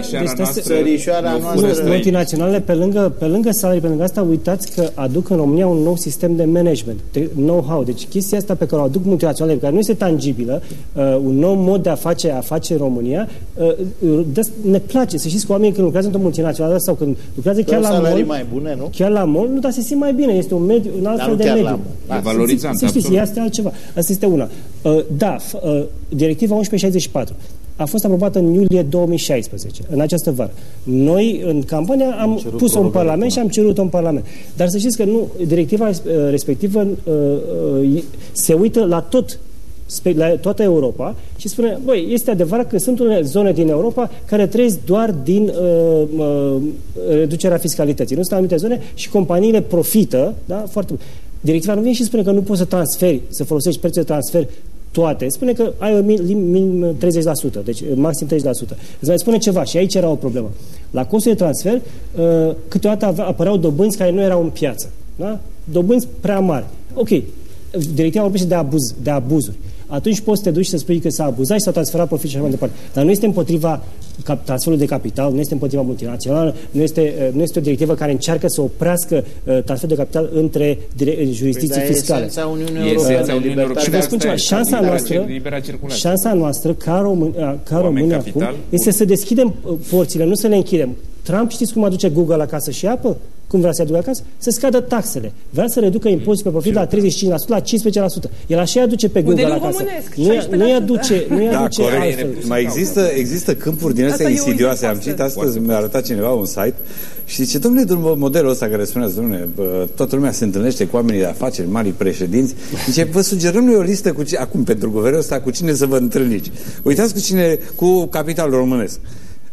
Țărișoara deci, noastră Țărișoara nu noastră. fură străini. multinaționale, pe lângă, pe lângă salarii, pe lângă asta, uitați că aduc în România un nou sistem de management, de know-how. Deci chestia asta pe care o aduc multinaționale, care nu este tangibilă, uh, un nou mod de a face, a face în România, uh, uh, dă- ne place. Să știți că oamenii când lucrează într-o multinațională sau când lucrează chiar Chiar la salarii mall, mai bune, nu? chiar la mall, nu, dar se simt mai bine. Este un, mediu, un alt Dar fel nu de chiar mediu. la mall. E valorizant, Să știți, absolut. asta e altceva. Asta este una. Uh, Da, f- uh, directiva 1164 a fost aprobată în iulie 2016, în această vară. Noi, în campanie, am cerut pus-o în prorogare Parlament și am cerut-o în Parlament. Dar să știți că nu, directiva uh, respectivă uh, uh, se uită la tot spe- la toată Europa și spune, băi, este adevărat că sunt unele zone din Europa care trăiesc doar din uh, uh, reducerea fiscalității. Nu sunt anumite zone și companiile profită, da, foarte mult. Directiva nu vine și spune că nu poți să transferi, să folosești prețul de transfer toate. Spune că ai o min, minim 30%, deci maxim 30%. Îți mai spune ceva și aici era o problemă. La costul de transfer, uh, câteodată avea- apăreau dobânzi care nu erau în piață. Da? Dobânzi prea mari. Ok, directiva vorbește de, abuz, de abuzuri. Atunci poți să te duci și să spui că s-a abuzat și s-a transferat profit și așa mai departe. Dar nu este împotriva cap- transferului de capital, nu este împotriva multinațională, nu este, uh, nu este o directivă care încearcă să oprească uh, transferul de capital între dire- jurisdicții Păi, dar e fiscale. esența Uniunii E Europene, esența Uniunii libertatea Și vă spun ceva, Asta e, șansa libera noastră, cir- libera circulație. șansa noastră ca, Român, ca România acum capital, este să deschidem uh, porțile, nu să le închidem. Trump știți cum aduce Google acasă și Apple? Cum vrea să aducă acasă? Să scadă taxele. Vrea să reducă impozitul pe profit la 35% la 15%. El așa îi aduce pe Google Modelul acasă. românesc, Nu i- Nu-i 16%. aduce, nu Da, aduce corect. altfel. Mai există, există câmpuri din astea Asta e o insidioase. idee Am citit foarte- astăzi, mi-a arătat cineva un site și zice, domnule, drum- modelul ăsta care spuneați, domnule, bă, toată lumea se întâlnește cu oamenii de afaceri, mari președinți. Zice, vă sugerăm noi o listă cu cine, acum pentru guvernul ăsta, cu cine să vă întâlniți. Uitați cu cine, cu capitalul românesc.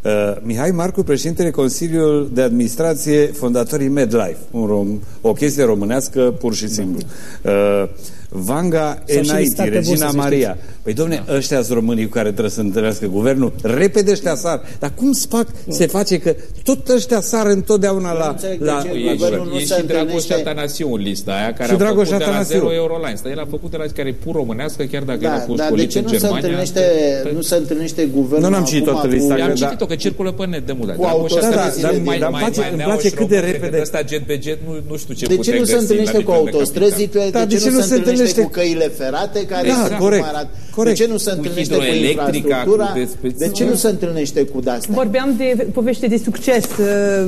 Uh, Mihai Marcu, președintele Consiliul de Administrație, fondatorii MedLife, un rom, o chestie românească pur și simplu. Uh, Vanga S-au și Enaiti, listat pe Regina bursă, să Maria. Păi, domne, Da. ăștia sunt românii cu care trebuie să întâlnească guvernul. Repede ăștia sar. Dar cum spac se face că tot ăștia sar întotdeauna la... înțeleg de la, ce la E, Guvernul și, nu e se și Dragoș întâlnește- Atanasiu în lista aia care Și a Dragoș făcut de la Atanasiu. 0 Eurolines. Dar el a făcut de la care e pur românească, chiar dacă era Da, fost dar de școlit ce în nu se Germania. întâlnește, Pe- nu se întâlnește guvernul Nu n-am citit acum toată cu- lista, Eu am da. citit-o, că circulă pe net de mult. Cu autostrăzile Da, da, din- dar îmi place- îmi place cât de repede- Ăsta jet pe jet, nu, nu știu ce De ce putem nu se găsi întâlnește la cu nivel de autostrăzile? Da, de ce nu se întâlnește cu căile ferate? Care Da, sunt corect, cum arată? corect. De ce nu se întâlnește cu hidroelectrica, infrastructura? cu despeți- De ce nu se întâlnește cu de-astea? Vorbeam de povești de succes. uh,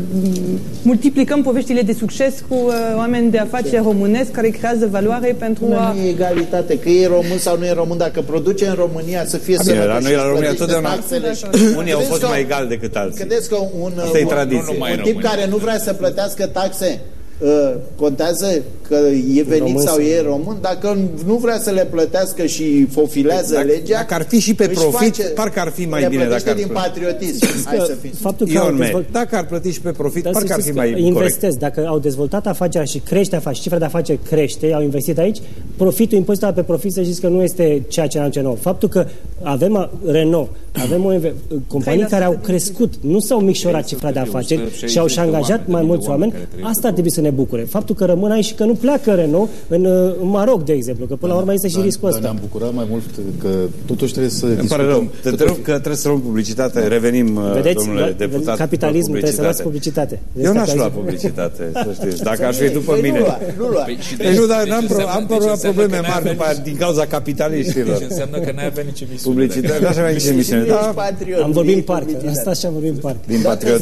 Multiplicăm poveștile de succes cu uh, oameni de afaceri românesc care creează valoare pentru a... Nu e egalitate, că e român sau nu e român, dacă produce în România să fie Bine, sănătos la noi și la România plătește totdeauna taxele și- unii au Credeți fost că- mai egali decât alții. Credeți că un, Asta e un, tradiție. Nu numai un în tip România. care nu vrea să plătească taxe uh, contează că e venit Român sau sau e român? Dacă nu vrea să le plătească și fofilează Dacă- legea... dacă ar fi și pe își profit, face- parcă ar fi mai le bine plătește dacă ar din plăti. patriotism. Hai să fim. Faptul că Ion au Me, dezvolt- dacă ar plăti și pe profit, Dar să parcă ar fi știți că mai corect. investesc. Dacă au dezvoltat afacerea și crește afacerea, cifra de afaceri crește, au investit aici, profitul, impozitul pe profit, să știți că nu este ceea ce am ce nou. Faptul că avem a, Renault, Avem o, inve- companii care au crescut, nu s-au micșorat cifra de afaceri și au și angajat mai mulți oameni. Asta ar trebui să ne bucure. Faptul că rămân aici și că nu pleacă Renault în, uh, în Maroc, de exemplu, că până la urmă este și Dar- riscul dar ăsta. Ne-am bucurat mai mult că totuși trebuie să Îmi pare discutăm. rău. Te întreb că trebuie să luăm publicitate. Revenim, uh, Vedeți, domnule la- deputat. capitalismul, la trebuie să luați publicitate. Eu Vedeți n-aș lua capitalismul. publicitate, să știți. Dacă aș fi după Păi nu mine. lua, nu lua. Păi și Deci nu, dar deci n-am pro- înseamnă- am deci pro- înseamnă probleme că n-ai mari avea după aia nici- din cauza capitaliștilor. Deci înseamnă că n-ai avea nici emisiune. Publicitate, n-aș avea nici emisiune. Ești Da, patriot, Am vorbit nu în e parc. publicitate. Asta și am vorbit în parc. din patriot.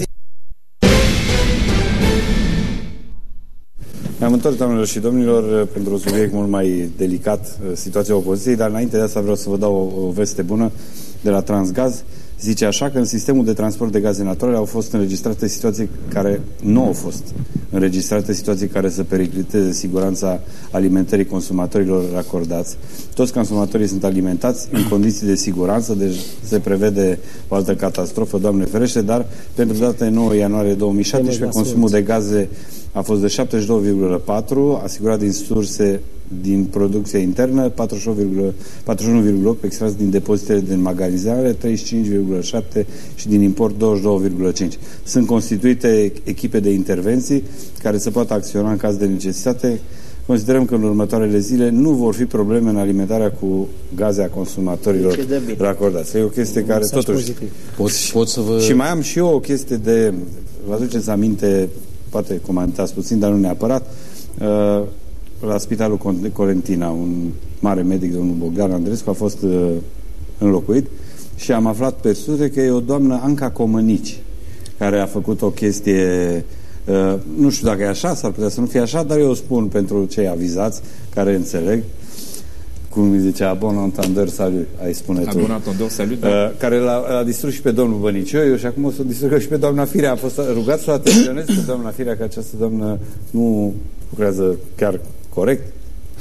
Ne-am întors, doamnelor și domnilor, pentru un subiect mult mai delicat, situația opoziției, dar înainte de asta vreau să vă dau o, o veste bună de la Transgaz. Zice așa că în sistemul de transport de gaze naturale au fost înregistrate situații care nu au fost înregistrate situații care să pericliteze siguranța alimentării consumatorilor acordați. Toți consumatorii sunt alimentați în condiții de siguranță, deci se prevede o altă catastrofă, Doamne ferește, dar pentru data de 9 ianuarie 2017 consumul de gaze a fost de 72,4, asigurat din surse din producția internă, 48,41,8 extras din depozitele de magazinare, 35,7 și din import 22,5. Sunt constituite echipe de intervenții care să poată acționa în caz de necesitate. Considerăm că în următoarele zile nu vor fi probleme în alimentarea cu gaze a consumatorilor Deci e de bine. racordați. E o chestie care Mesaj totuși... pozitiv. Pot, pot să vă... Și mai am și eu o chestie de... Vă aduceți aminte, poate comentați puțin, dar nu neapărat, uh, la Spitalul Con- Colentina, un mare medic, domnul Bogdan Andrescu, a fost uh, înlocuit și am aflat pe surse că e o doamnă Anca Comănici, care a făcut o chestie uh, nu știu dacă e așa, s-ar putea să nu fie așa, dar eu o spun pentru cei avizați care înțeleg cum îi zicea, bon entendeur, salut, ai spune tu. Abon entendeur, salut, da. Uh, care l-a, l-a distrus și pe domnul Bănicioiu și acum o să o distrugă și pe doamna Firea. A fost rugat să o atenționez pe doamna Firea că această doamnă nu lucrează chiar corect.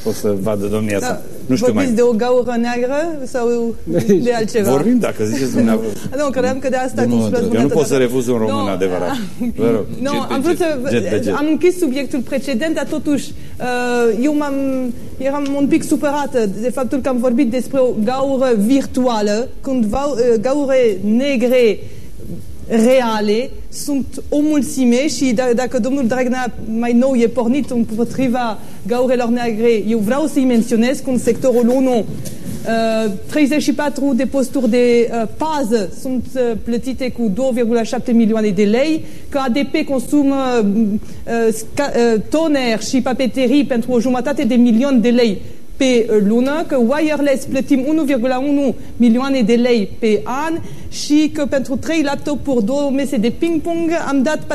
O să vadă domnia sa. Nu știu Vorbiți mai. de o gaură neagră sau de altceva? Vorbim dacă ziceți dumneavoastră. Nu, credeam că de asta Domnul cum spuneați Eu nu dumneavoastră, pot să dar- refuz un român Nu, adevărat. Vă rog. Nu, Jet pe am vrut jet. să... Jet pe jet. Am închis subiectul precedent, dar totuși uh, eu m-am, eram un pic supărată de faptul că am vorbit despre o gaură virtuală, când va, uh, gaure negre reale sunt o mulțime și da, dacă domnul Dragnea mai nou e pornit împotriva gaurelor negre, eu vreau să-i menționez că în sectorul 1 Uh, 34 de posturi de uh, pază sunt uh, plătite cu 2,7 milioane de lei, că ADP consumă uh, sca- uh, toner și papeterii pentru o jumătate de milion de lei pe lună, că wireless plătim 1,1 milioane de lei pe an și că pentru trei laptopuri, două mese de ping-pong am dat 40.000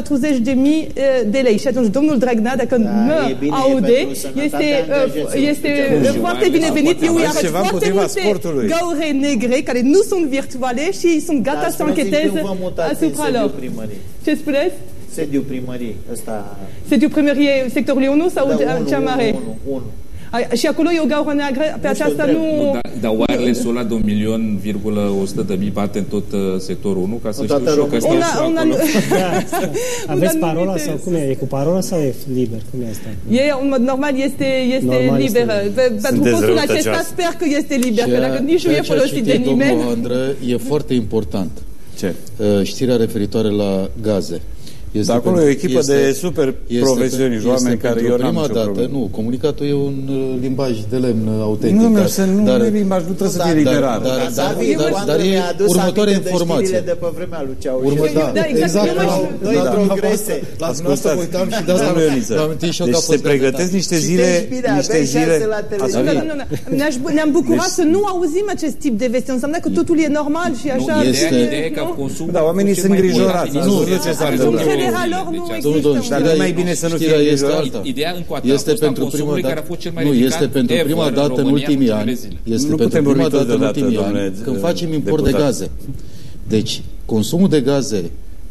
de de lei. Și atunci domnul Dragnea, dacă da, mă bine, aude, este, este foarte binevenit. Eu îi arăt foarte multe sportului. gaure negre care nu sunt virtuale și sunt gata Dar, să închetez asupra lor. Ce spuneți? Sediu primărie, ăsta... Sediu primărie sectorului 1 sau da, cea mare? 1, 1, 1. Și acolo e o gaură neagră, pe Nu știu, aceasta drept. nu... Nu, dar, dar wireless-ul ăla de 1 milion, virgulă 100 de mii bate în tot uh, sectorul 1, ca să În știu toată și eu că stau Una, și eu una, acolo. Da. Aveți Un parola anumite- sau cum e? E cu parola sau e liber? Cum e asta? E, în mod normal este, este Normal este liberă. liber. Pe- Pentru Sunteți postul răutăcioasă. acesta sper că este liber, că Ceea- dacă nici nu e ceea ce a folosit de citit nimeni... Domnul Andră, e foarte important. Ce? Uh, Știrea referitoare la gaze. Este Dar acolo pentru- e o echipă de super profesioniști, oameni care pentru eu n-am prima nicio dată, problemă. nu, comunicatul e un uh, limbaj de lemn uh, autentic. Nu, nu, dar- să nu dar- dar, limbaj, nu trebuie să fie Dar- liberal. dar- Dar, dar- David, dar- Oandră dar e mi-a adus următoarea aminte de informație. știrile de pe vremea lui Ceaușescu. Urmă, da, Da, exact, exact, eu mai la, știu. la, Noi la, progrese. la dumneavoastră mă uitam și de asta Domnul Ioniță, mi-am amintit și eu că deci a fost se pregătesc gazetat. niște Citești zile, bine, niște aveai zile... șanse la televizor. Ascultă, Nu, nu, nu. Ne-aș, ne-am bucurat Deci- să nu auzim acest tip de veste. Înseamnă că totul e normal și așa... Nu, Este- ideea, ideea e că nu? consumul Da, oamenii a fost sunt cel mai îngrijorați. bun. Ați Nu, văzut ce s-a are întâmplat. Două În general, zile. lor nu Deci, există Domnul Don, un- Dar știrea nu mai bine să nu știrea fie este îngrijorat. alta. Ideea încă o dată Este a fost a pentru prima consumului dată. care a fost cel mai Nu, ridicat este pentru ever prima în dată în România ultimii ultimele ani. zile. Este Nu pentru putem prima vorbi toți dată în deodată, ultimii domnule, ani când uh, facem import de deputat. gaze. Deci, consumul de gaze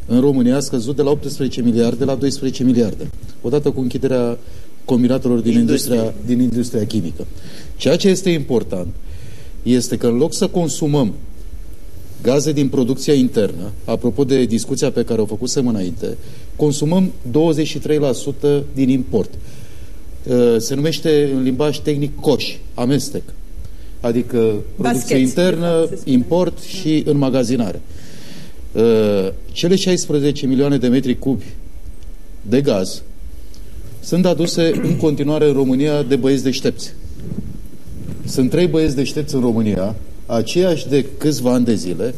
în România a scăzut de la 18 miliarde la 12 miliarde. Odată cu închiderea combinatelor din industria, din industria chimică. Ceea ce este important este că în loc să consumăm gaze din producția internă, apropo de discuția pe care o făcusem înainte, consumăm 23% din import. Uh, Se numește în limbaj tehnic coș, amestec. adică producție Baschet. internă, import și înmagazinare. Uh, Cele 16 milioane de metri cubi de gaz sunt aduse în continuare în România de băieți deștepți. Sunt trei băieți deștepți în România, aceiași de câțiva ani de zile,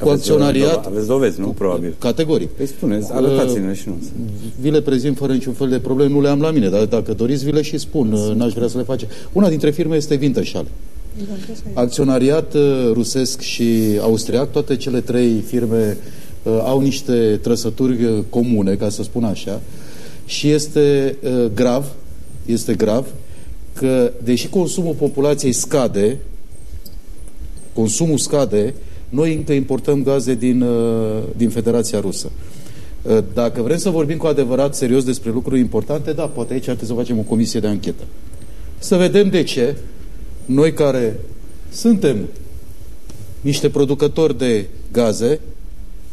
cu Aveți acționariat dove- Aveți dovezi, nu? Probabil. categoric. Păi spuneți, arătați-ne și nu. Vi le prezint fără niciun fel de probleme, nu le am la mine, dar dacă doriți, vi le și spun, uh, n-aș vrea să le face. Una dintre firme este Wintershall. Acționariat uh, rusesc și austriac, toate cele trei firme uh, au niște trăsături uh, comune, ca să spun așa, și este uh, grav, este grav că, deși consumul populației scade, consumul scade, noi încă importăm gaze din, uh, din Federația Rusă. Uh, Dacă vrem să vorbim cu adevărat serios despre lucruri importante, da, poate aici ar trebui să facem o comisie de anchetă. Să vedem de ce noi care suntem niște producători de gaze,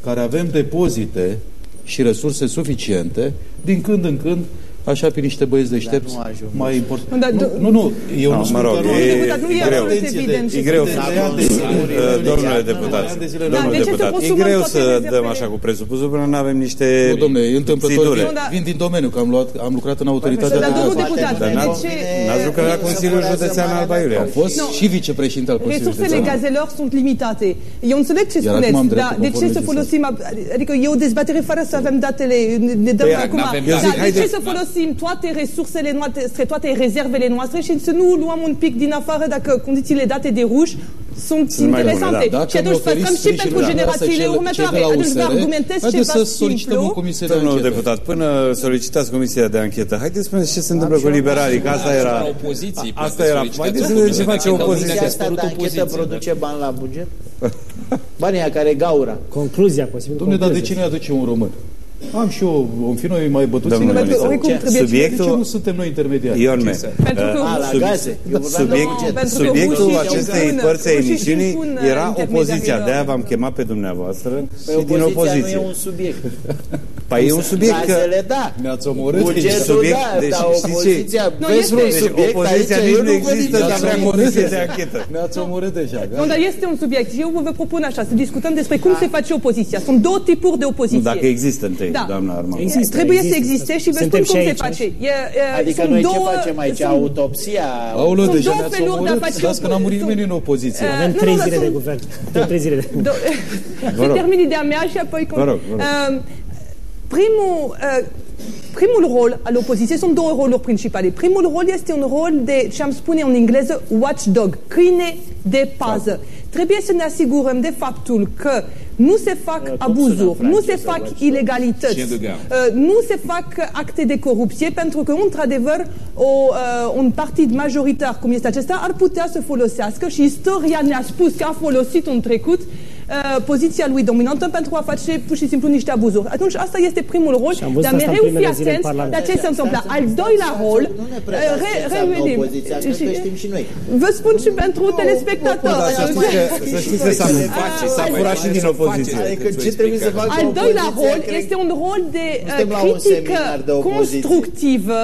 care avem depozite și resurse suficiente, din când în când, așa pe niște băieți deștepți, Dar nu ajung. mai important. Nu, dar Nu, do- nu, nu, eu No, nu spun mă rog, că nu e- avem- Deputat, nu e greu. absolut Atenție, evident de- ce E greu, se de întâmplă. ani de zile. Uh, domnule deputat, Ani de zile domnule Da, de ce să deputat, e consumăm greu toate să rezervele? dăm așa cu presupusul până nu avem niște Nu, domnule, e întâmplător. țidure. Vin, Nu, dar- vin din domeniu, că am, luat, am lucrat în autoritatea Dar de domnul gaz. deputat, Dar de n-ați- ce... N-ați lucrat la Consiliul Județean al Baiului. Am fost și vicepreședinte al Consiliului Resursele Județean. gazelor sunt limitate. Eu înțeleg ce Iar acum spuneți, am dreptul dar de ce conform să legislației. folosim, adică e o dezbatere fără să avem datele, ne- ne dăm Păi, acum, n-avem dar date. de haide- ce să folosim toate resursele noastre, toate rezervele noastre și să nu luăm un pic din afară dacă condițiile date de ruși sunt, Sunt mai bune, interesante. da. Dacă și atunci mi oferiți păstrăm și sprijinul pentru dumneavoastră generațiile cel- următoare. cel de la Atunci vă USR, argumentez haideți ceva să solicităm simplu. o comisie de Domnul anchetă. deputat, până solicitați comisia de anchetă, haideți spuneți ce se întâmplă cu liberalii, că asta era... opoziții. Asta poate era. solicitați Haideți o să vedem ce comisie de face anchetă. opoziția. Comisia Comisia asta de asta anchetă opoziție, produce bani la buget? Banii aia care gaura. Concluzia, posibil Domnule, dar de concluzie. ce ne aduce un român? Am și eu, om fi noi mai bătuți. Domnule în Ministru, oricum Ce? trebuie De ce Subiectul... nu suntem noi intermediari? Ion Me, Pentru că- A, la sub- gaze. Eu vorbeam de subiect, buget. Pentru că subiectul rușii acestei impun- părți a rușii emisiunii impun, era uh, opoziția. intermediarilor. De-aia v-am chemat pe dumneavoastră Păi și din opoziția nu opoziție. e un subiect. Păi e un subiect că... Gazele, da. Ne-ați omorât. Bugetul, subiect, da, deci, dar știți ce? opoziția, Nu, vezi este- vreun Deci subiect opoziția aici? nici Eu nu nu văd există, niciun dar vrea subiect. comisie de anchetă. Ne-ați omorât deja. Nu, gata. dar este un subiect. Eu vă propun așa, să discutăm despre cum se face opoziția. Sunt două tipuri de opoziție. Nu, dacă există întâi, Da. doamna Armand. Există, Trebuie să există. existe și vă spun Suntem cum și se aici. face. E, e, Adică sunt noi ce două, facem aici? sunt- Autopsia? Aoleu, Sunt deja două ne-ați feluri de a omorât. face Dați că n-a murit sunt- nimeni în opoziție. Uh, Avem nu, trei nu, zile sunt- de guvern. Avem trei zile de Do- Vă rog. să termin ideea mea și apoi... Vă rog, vă rog. Uh, primul, uh, primul rol al opoziției sunt două roluri principale. Primul rol este un rol de, ce am spune în engleză, watchdog, câine de pază. Trebuie să ne asigurăm de faptul că nu se fac sună abuzuri, nu se fac ilegalități, uh, nu se fac acte de corupție, pentru că, într-adevăr, uh, un partid majoritar cum este acesta ar putea să folosească și istoria ne-a spus că a folosit în trecut uh, poziția lui dominantă pentru a face pur și simplu niște abuzuri. Atunci asta este primul rol, Și am văzut dar asta în mereu fi primele zile în atenți Parlament. la ce se întâmplă. Stați- Al doilea stați- rol, Nu ne uh, predați re- ce înseamnă revenim. opoziția, cred că Și- știm și noi. Vă spun și pentru telespectatori. Dar să știți că, să știți că s-a, s-a furat și din opoziție. Adică ce trebuie să facă Al doilea opoziția, rol cred- este un rol de uh, Suntem la un critică seminar de opoziție. constructivă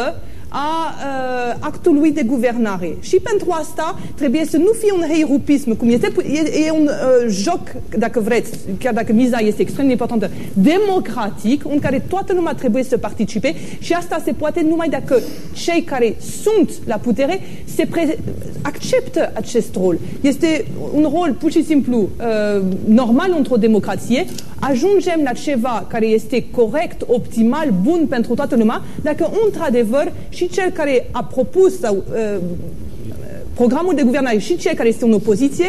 a uh, actului de guvernare. Și pentru asta trebuie să nu fie un heirupism, cum este, e, e un uh, joc, dacă vreți, chiar dacă miza este extrem de importantă, democratic, în care toată lumea trebuie să participe și asta se poate numai dacă cei care sunt la putere se pre- acceptă acest rol. Este un rol pur și simplu uh, normal într-o democrație, ajungem la ceva care este corect, optimal, bun pentru toată lumea, dacă într-adevăr și cel care a propus sau uh, programul de guvernare și cel care este în opoziție,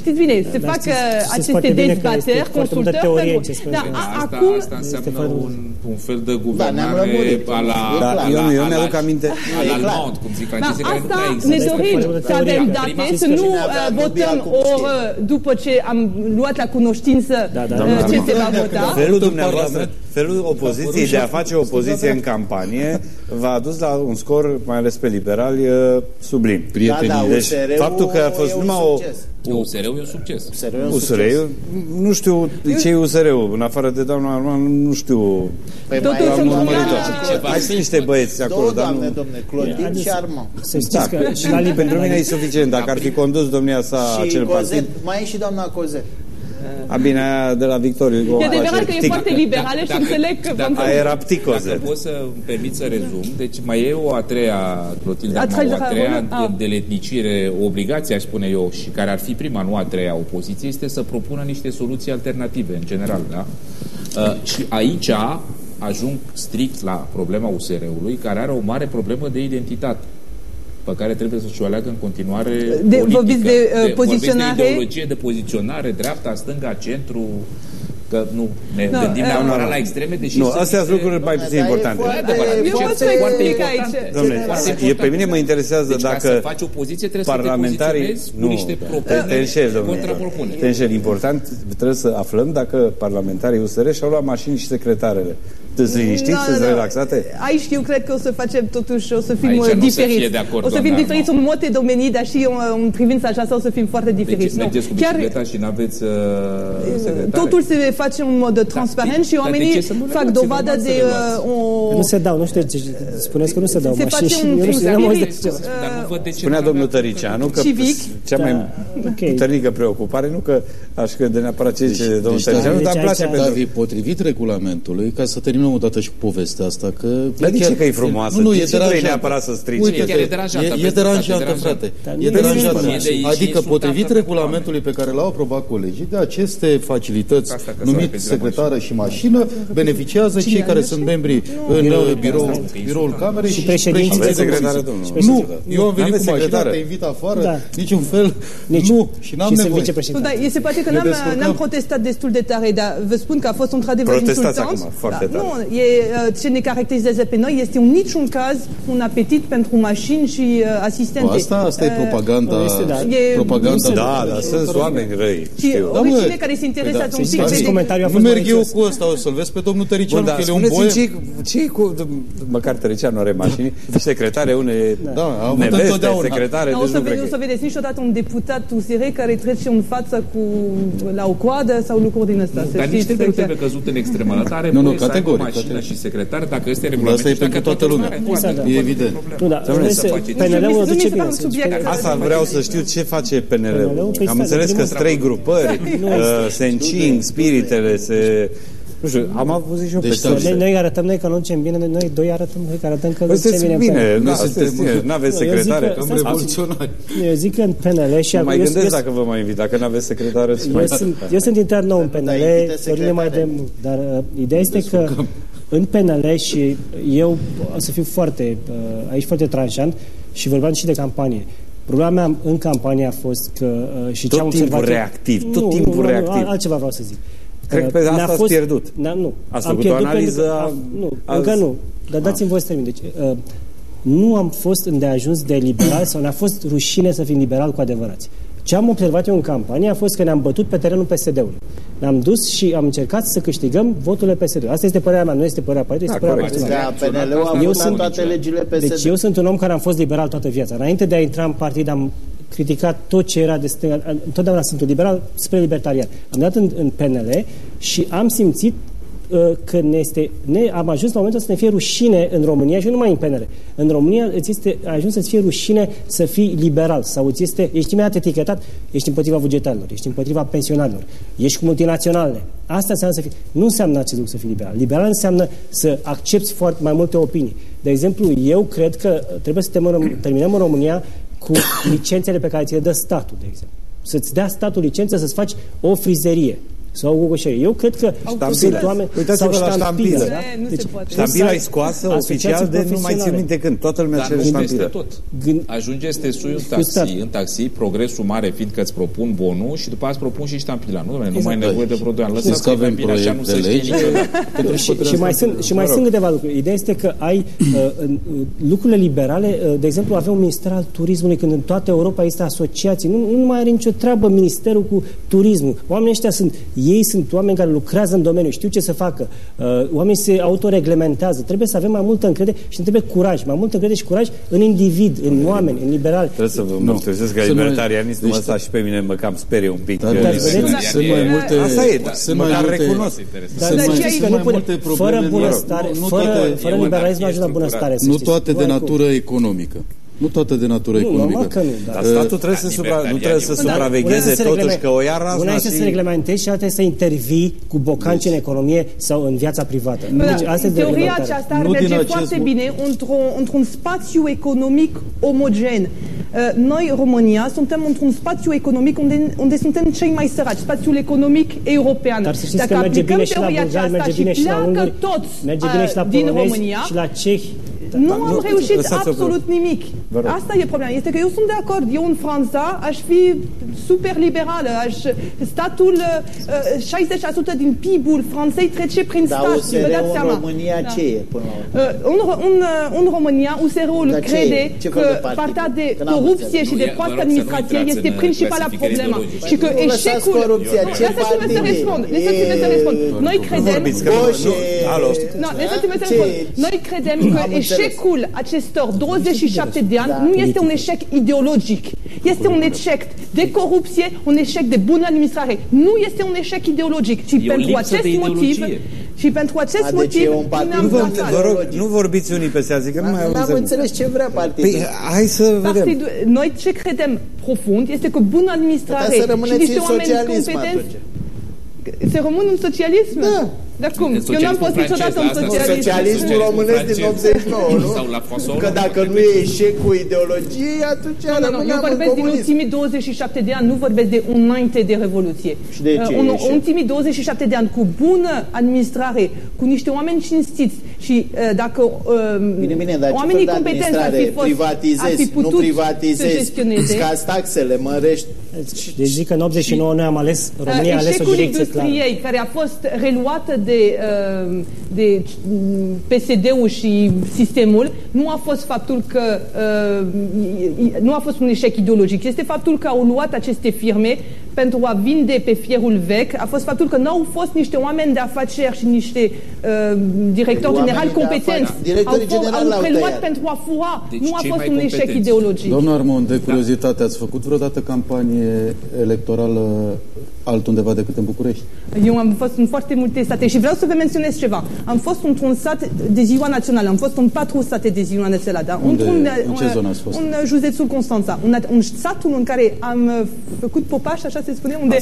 știți bine, se dar fac știți- uh, știți aceste foarte bine că este dezbateri, foarte multă consultări. teorie pentru- ce spune Da, că- a- Asta, acum, asta înseamnă foarte- un, un fel de ne-am guvernare lămurit. a la, E Da, clar. eu, eu mi-aduc aminte. a la Allemande, cum zic Da, francezii, care nu asta prea ne există. dorim Despre să avem teoria. date, Prima- să nu Cine uh, avea votăm Nobel o acum oră după ce am luat la cunoștință Da, da, uh, da. ce se va Da. vota. Felul în dumneavoastră, Parlament. Felul opoziției de a face opoziție în campanie v-a adus la un scor, mai ales pe liberali, uh, sublim. Da, da, Deci USR-ul faptul că a fost e un numai o, succes. USR-ul e un succes. USR-ul, nu știu ce e USR-ul, în afară de doamna Arman, nu știu. Păi Totul mai sunt e doamna- ceva. Mai sunt niște băieți acolo, Două dar doamne, nu... domne, Clodin și Armand. Să știți Da, că și la pentru mine e suficient. Dacă ar fi condus domnia sa Și acel Cozet, partid, mai e și doamna Cozet. A bine, aia de la Victoriu. E adevărat că e foarte liberală și Dacă- înțeleg că... dacă- Aia era Dacă pticoze. pot să îmi permit să rezum, deci mai e o a treia, Clotilde, A acum, treia, o a treia ah. îndeletnicire, obligație, aș spune eu, și care ar fi prima, nu a treia opoziție, este să propună niște soluții alternative, în general, da? Uh, și aici ajung strict la problema USR-ului, care are o mare problemă de identitate pe care trebuie să-și o aleagă în continuare De- politică. vorbiți de, uh, vorbesc poziționare? de ideologie, de poziționare, dreapta, stânga, centru, că nu ne Nu, gândim uh, neapărat la extreme, deși Nu, sunt astea sunt niște- lucruri mai puțin dar e importante. foarte- Eu pot să foarte explic important. aici. Domnule, Foarte e, pe mine mă interesează Deci, ca dacă să faci opoziție, trebuie să te parlamentarii... poziționezi cu Nu, niște te, propuneri te înșeli, domnule. contrapropuneri. Te înșeli. Important, trebuie să aflăm dacă parlamentarii USR și-au luat mașini și secretarele. Sunteți liniștiți? Nu, Sunteți nu. relaxate? Aici eu cred că o să facem totuși, o să fim Aici uh, nu o să diferiți. fie de acord, o să fim doamna diferiți în multe domenii, dar și uh, în privința aceasta o să fim foarte diferiți. Deci Nu. mergeți cu Chiar bicicleta și n-aveți uh, secretare? totul se face în mod transparent și dar de oamenii ce să nu le fac luați? E dovadă normal să de le luați. uh, o... nu se dau, nu știu, ce- spuneți că nu se dau Se mașini face și un eu nu prim știu, n-am auzit de spirit, ceva. Dar nu văd de ce Spunea nu domnul avea- Tăricianu că Civic. cea mai Da. Ok. puternică preocupare, nu că aș crede neapărat ce zice domnul deci, Tăricianu, da, dar îmi deci place aici- pentru... David, potrivit regulamentului, ca să terminăm odată și cu povestea asta, că... Dar de chiar- ce că e frumoasă? Nu, nu, De e ce vrei deranjantă. neapărat să strici? Uite, E chiar că e deranjantă, e, e aveți deranjantă, dreptate, frate. Dar E nu deranjantă. e de- e și Adică insultantă potrivit pentru regulamentului pe care l-au aprobat colegii, de aceste facilități Asta că numit s-a repezit la secretară și mașină, beneficiază cei care sunt membri în uh, birou, biroul camerei și președinții Aveți de secretare, comisii. domnul? Nu, eu am venit N-aveți cu mașina, secretare? te invit afară, Da. niciun fel, Nici. nu, și n-am și sunt nevoie. Nu, vicepreședinte. dar este poate că Ne n-am, descurcăm. n-am protestat destul de tare, dar vă spun că a fost într-adevăr Protestați insultant. acum, foarte Da, tare. Nu, e, uh, ce ne caracterizează pe noi este în niciun caz un apetit pentru mașini și uh, asistente. Asta, asta e Uh, propaganda. nu este, da. E- propaganda. Da, dar sunt oameni răi, Și știu. oricine mă, care se interesează păi da, un să pic știți, vede- comentariul a Nu fost merg eu malicios. cu ăsta, o să-l vezi pe domnul Bun, Tăricianu, dar că el e un spuneți-mi boem. ce, ce cu, măcar Tăricianu are mașini, și secretare, une Da, a avut neveste, întotdeauna. secretare, Da, o deci să, nu ve- cred o că... să vedeți niciodată un deputat USR care trece în față cu la o coadă sau lucruri din ăsta. să Dar nici știți, trebuie, nu că- trebuie căzut în extremă. Dar are Nu, nu, voie să aibă categoric, mașină categoric. și secretar, dacă este Dar regulament. asta e și dacă pentru toată lumea lumea. are, nu are, Exact, nu E are evident. problemă. Nu, da, Trebuie vrei să să- faceți. PNL-ul o Nu mi duce se bine. pare un să subiect zici că- Asta vreau să știu ce face PNL-ul. PNL-ul, păi Am stai, înțeles că primul- sunt trei grupări, uh, se încing spiritele, se... Nu știu, am avut și eu Deci, pe da, Noi, noi arătăm noi că nu ducem bine, noi, noi doi arătăm noi că arătăm că Păi ducem sunteți bine. în bine, PNL. da, Noi sunteți suntem- bine, n-aveți Nu, eu zic secretare. că- Am Stați revoluționari. Eu zic că în PNL și Mă acum- mai eu- gândesc eu- dacă vă mai invit, dacă n-aveți secretare, să mai Eu sunt, eu sunt intern nou în Da, PNL, invite Sorine mai de secretare. mult, dar uh, ideea este că în PNL și eu o să fiu foarte, uh, aici foarte tranșant și vorbeam și de campanie. Problema mea în campanie a fost că uh, și Tot ce am timpul observat eu- reactiv, tot nu, timpul nu, nu, reactiv. Nu, altceva vreau să zic. Cred Uh, că pe asta ne-a ați fost- pierdut. Ne-a, nu. Ați am făcut o pierdut analiză pentru că- a- am- Nu, a- încă nu. Dar dați-mi voi să termin. Deci, uh, nu am fost îndeajuns de liberal sau ne-a fost rușine să fim liberal cu adevărați. Ce am observat eu în campanie a fost că ne-am bătut pe terenul PSD-ului. Ne-am dus și am încercat să câștigăm voturile PSD-ului. Asta este părerea mea, nu este părerea partidului, este Da, părerea corect. partidului. Da, PNL-ul a Eu votat sunt- toate legile PSD. Deci eu sunt un om care am fost liberal toată viața. Înainte de a intra în partid am criticat tot ce era de stânga. Întotdeauna sunt un liberal spre libertarian. Am dat în, în PNL și am simțit uh, că ne este, ne, am ajuns la momentul să ne fie rușine în România și nu numai în PNL. În România îți este, a ajuns să-ți fie rușine să fii liberal sau îți este, ești imediat etichetat, ești împotriva bugetarilor, ești împotriva pensionarilor, ești cu multinaționalele. Asta înseamnă să fii, nu înseamnă acest lucru să fii liberal. Liberal înseamnă să accepti foarte mai multe opinii. De exemplu, eu cred că trebuie să terminăm, terminăm în România cu licențele pe care ți le dă statul, de exemplu. Să-ți dea statul licență să-ți faci o frizerie sau o gogoșerie. Eu cred că Ștampilă. sunt oameni... Uitați-vă sau la ștampilă. da? E, nu se poate. Ștampila e scoasă asociații oficial de nu mai țin profesionale. minte când. Toată lumea Dar cere nu peste ștampilă. tot. Gând- Ajungeți să te sui în Scuzați. taxi, în taxi, progresul mare fiind că îți propun bonul și după aia îți propun și ștampila. Nu, domnule, nu mai ai nevoie de vreo doi ani. Știți Lăsați că avem bine, așa nu proiect se de știe lege niciodată. și, și mai sunt, și mai sunt câteva lucruri. Ideea este că ai uh, în, uh, lucrurile liberale, uh, de exemplu, avem un minister al turismului când în toată Europa există asociații. Nu, nu mai are nicio treabă ministerul cu turismul. Oamenii ăștia sunt Ei sunt oameni care lucrează în domeniu, știu ce să facă. Uh, oamenii se autoreglementează. Trebuie să avem mai multă încredere și ne trebuie curaj, mai multă încredere și curaj în individ, în oameni, în liberali. Trebuie să vă mărturisesc că libertarianismul ăsta și pe mine mă cam sperie un pic. Dar, Eu- dar vedeți, sunt mai multe, Asta e, dar sunt măcar mai multe, recunosc. Dar sunt să mai, știți sunt că nu mai putem- multe fără probleme. bunăstare, nu, nu fără, toate, fără liberalism nu ajung la bunăstare. să nu știți. toate de Oricum. natură economică. Nu toate de natură Nu, economică. normal că nu, dar- Dar statul trebuie să, supra, nu trebuie să Dar una supravegheze este să totuși reglemen- că o ia razna Una este și... să reglementezi și alta este să intervii cu bocanci în economie sau în viața privată. Da, Deci asta e în de teoria reglementare. aceasta ar Nu din merge acest foarte mo- bine într-un, într-un spațiu economic omogen. Uh, Noi, România, suntem într-un spațiu economic unde, unde suntem cei mai săraci, spațiul economic european. Dar să știți Dacă că merge aplicăm bine și la teoria bulgari, aceasta merge bine și și la pleacă ungari, toți merge uh, bine și la din polonezi România, și la cehi. Nu Da, am nu, reușit lăsați-o pe- absolut nimic. Vă rog. Asta e problema. Este că eu sunt de acord. Eu în Franța aș fi super liberală. Aș, statul, uh, 60% din PIB-ul Franței trece prin Dar stat. USR vă dați în seama. România Da. ce e până la urmă? Uh, în, Ro- în, uh, în România, USR-ul Dar ce crede e? Ce fel că de partid? partea de Că n-am corupție înțeles. și Nu, de e- vă proastă rog să nu administrație intrați este în, uh, principala clasificări problemă. ideologice. Și că Nu lăsați eșecul... corupția, ce Lăsați-mă să partid e? răspund. Lăsați-mă să E- răspund. Noi Nu credem... vorbiți, că nu, Boș nu, e- alo. No, lăsați-mă să Ce- răspund. Noi credem că Am înțeles. Eșecul acestor 27 de ani Da. nu este un eșec ideologic. Este un eșec de corupție, un eșec de bună administrare. Nu este un eșec ideologic. Și E o pentru lipsă acest de motiv... ideologie. Și pentru acest A, deci motiv e un partid ne-am Nu, vă, plasat. vă rog, nu vorbiți unii pe alții, că nu mai N-am auzim. înțeles ce vrea partidul. Păi, hai să vedem. Partidul, noi ce credem profund este că bună administrare Putea să și rămâneți niște în oameni socialism competenți atunci. Se rămân în socialism? Da. Dar cum? În Eu n-am socialismul fost niciodată în francez, asta- socialism. Socialismul românesc din 89, nu? Sau la François Că Hollande. dacă nu e eșecul ideologiei, atunci Nu, nu, nu, eu rămâneam în vorbesc din comunism. ultimii 27 de ani, nu vorbesc de înainte de Revoluție. Și de ce Uh, un, e eșec? ultimii 27 de ani cu bună administrare, cu niște oameni cinstiți și uh, dacă uh, Bine, bine, dar ce fel oamenii de competenți ar administrare? fi fost, ar fi privatizezi, nu putut să privatizezi, gestioneze. scazi taxele, mărești Deci zic că în 89 noi am ales, România a ales o Eșecul direcție clară. industriei care a fost reluată de, uh, de mm, PSD-ul și sistemul nu a fost faptul că uh, nu a fost un eșec ideologic, este faptul că au luat aceste firme pentru a vinde pe fierul vechi, a fost faptul că nu au fost niște oameni de afaceri și niște uh, directori Oameni generali de competenți. afaceri. Directorii au, fost- generali au l-au preluat tăiat. pentru a fura. Deci nu a cei fost mai un eșec competenți. ideologic. Domnul Armand, de curiozitate, ați făcut vreodată campanie electorală altundeva decât în București? Eu am fost în foarte multe state și vreau să vă menționez ceva. Am fost într-un sat de ziua națională, am fost în patru state de ziua națională. Dar Unde- într-un, în ce zonă ați fost? Un județul Constanța. Un, un satul în care am uh, făcut popaș, așa se spune, unde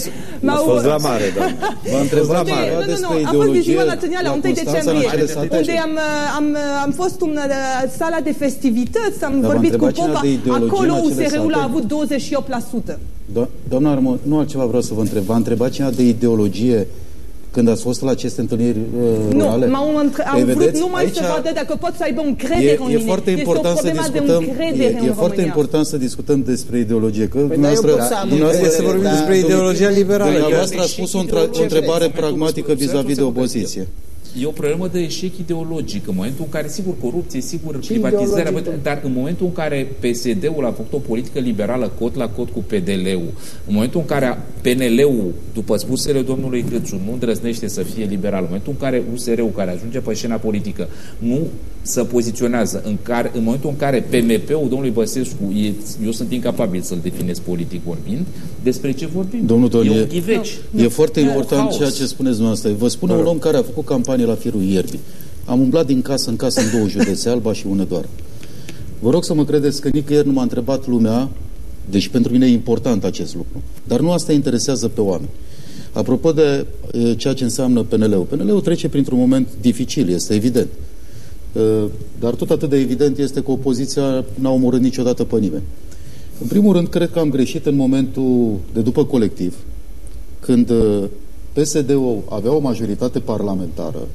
Ați fost la mare, da. V-a întrebat Unde, cineva nu, nu, nu, despre a fost de ideologie ziua națională, la 1 Constanța, în decembrie, acele sate? unde am, uh, am, uh, am fost în uh, sala de festivități, am Dar v-a vorbit cu întrebat cineva popa. de ideologie Acolo în acele USR-ul a sate? avut 28%. Do- Doamna Armand, nu altceva vreau să vă întreb. V-a întrebat cineva de ideologie când ați fost la aceste întâlniri uh, Nu, rurale? m-au între... Ei, am vrut vedeți, numai aici să vadă dacă pot să aibă încredere E, în e mine. foarte este important o să problemă discutăm. de încredere E, în e foarte România. important să discutăm despre ideologie. Că Păi, dar eu dumneavoastră, pot să am dumneavoastră încredere, să vorbim dar- despre ideologia liberală. Dumneavoastră că- a spus o, între- o întrebare pragmatică vis-a-vis de opoziție. E o problemă de eșec ideologic. În momentul în care, sigur, corupție, sigur, privatizarea, ideologic, bă, dar în momentul în care PSD-ul a făcut o politică liberală cot la cot cu PDL-ul, în momentul în care PNL-ul, după spusele domnului Câțu, nu îndrăznește să fie liberal, în momentul în care USR-ul, care ajunge pe scena politică, nu se poziționează, în, care, în momentul în care PMP-ul domnului Băsescu, e, eu sunt incapabil să-l definez politic vorbind, despre ce vorbim? Domnul Don, e e- un ghiveci. E foarte E un important haos. ceea ce spuneți dumneavoastră. Vă spune un om care a făcut campanie la firul ierbii. Am umblat din casă în casă în două județe, Alba și Hunedoara. Vă rog să mă credeți că nicăieri nu m-a întrebat lumea, deci pentru mine e important acest lucru. Dar nu asta interesează pe oameni. Apropo de e, ceea ce înseamnă PNL-ul. PNL-ul trece printr-un moment dificil, este evident. E, Dar tot atât de evident este că opoziția n-a omorât niciodată pe nimeni. În primul rând, cred că am greșit în momentul de după colectiv, când uh, PSD-ul avea o majoritate parlamentară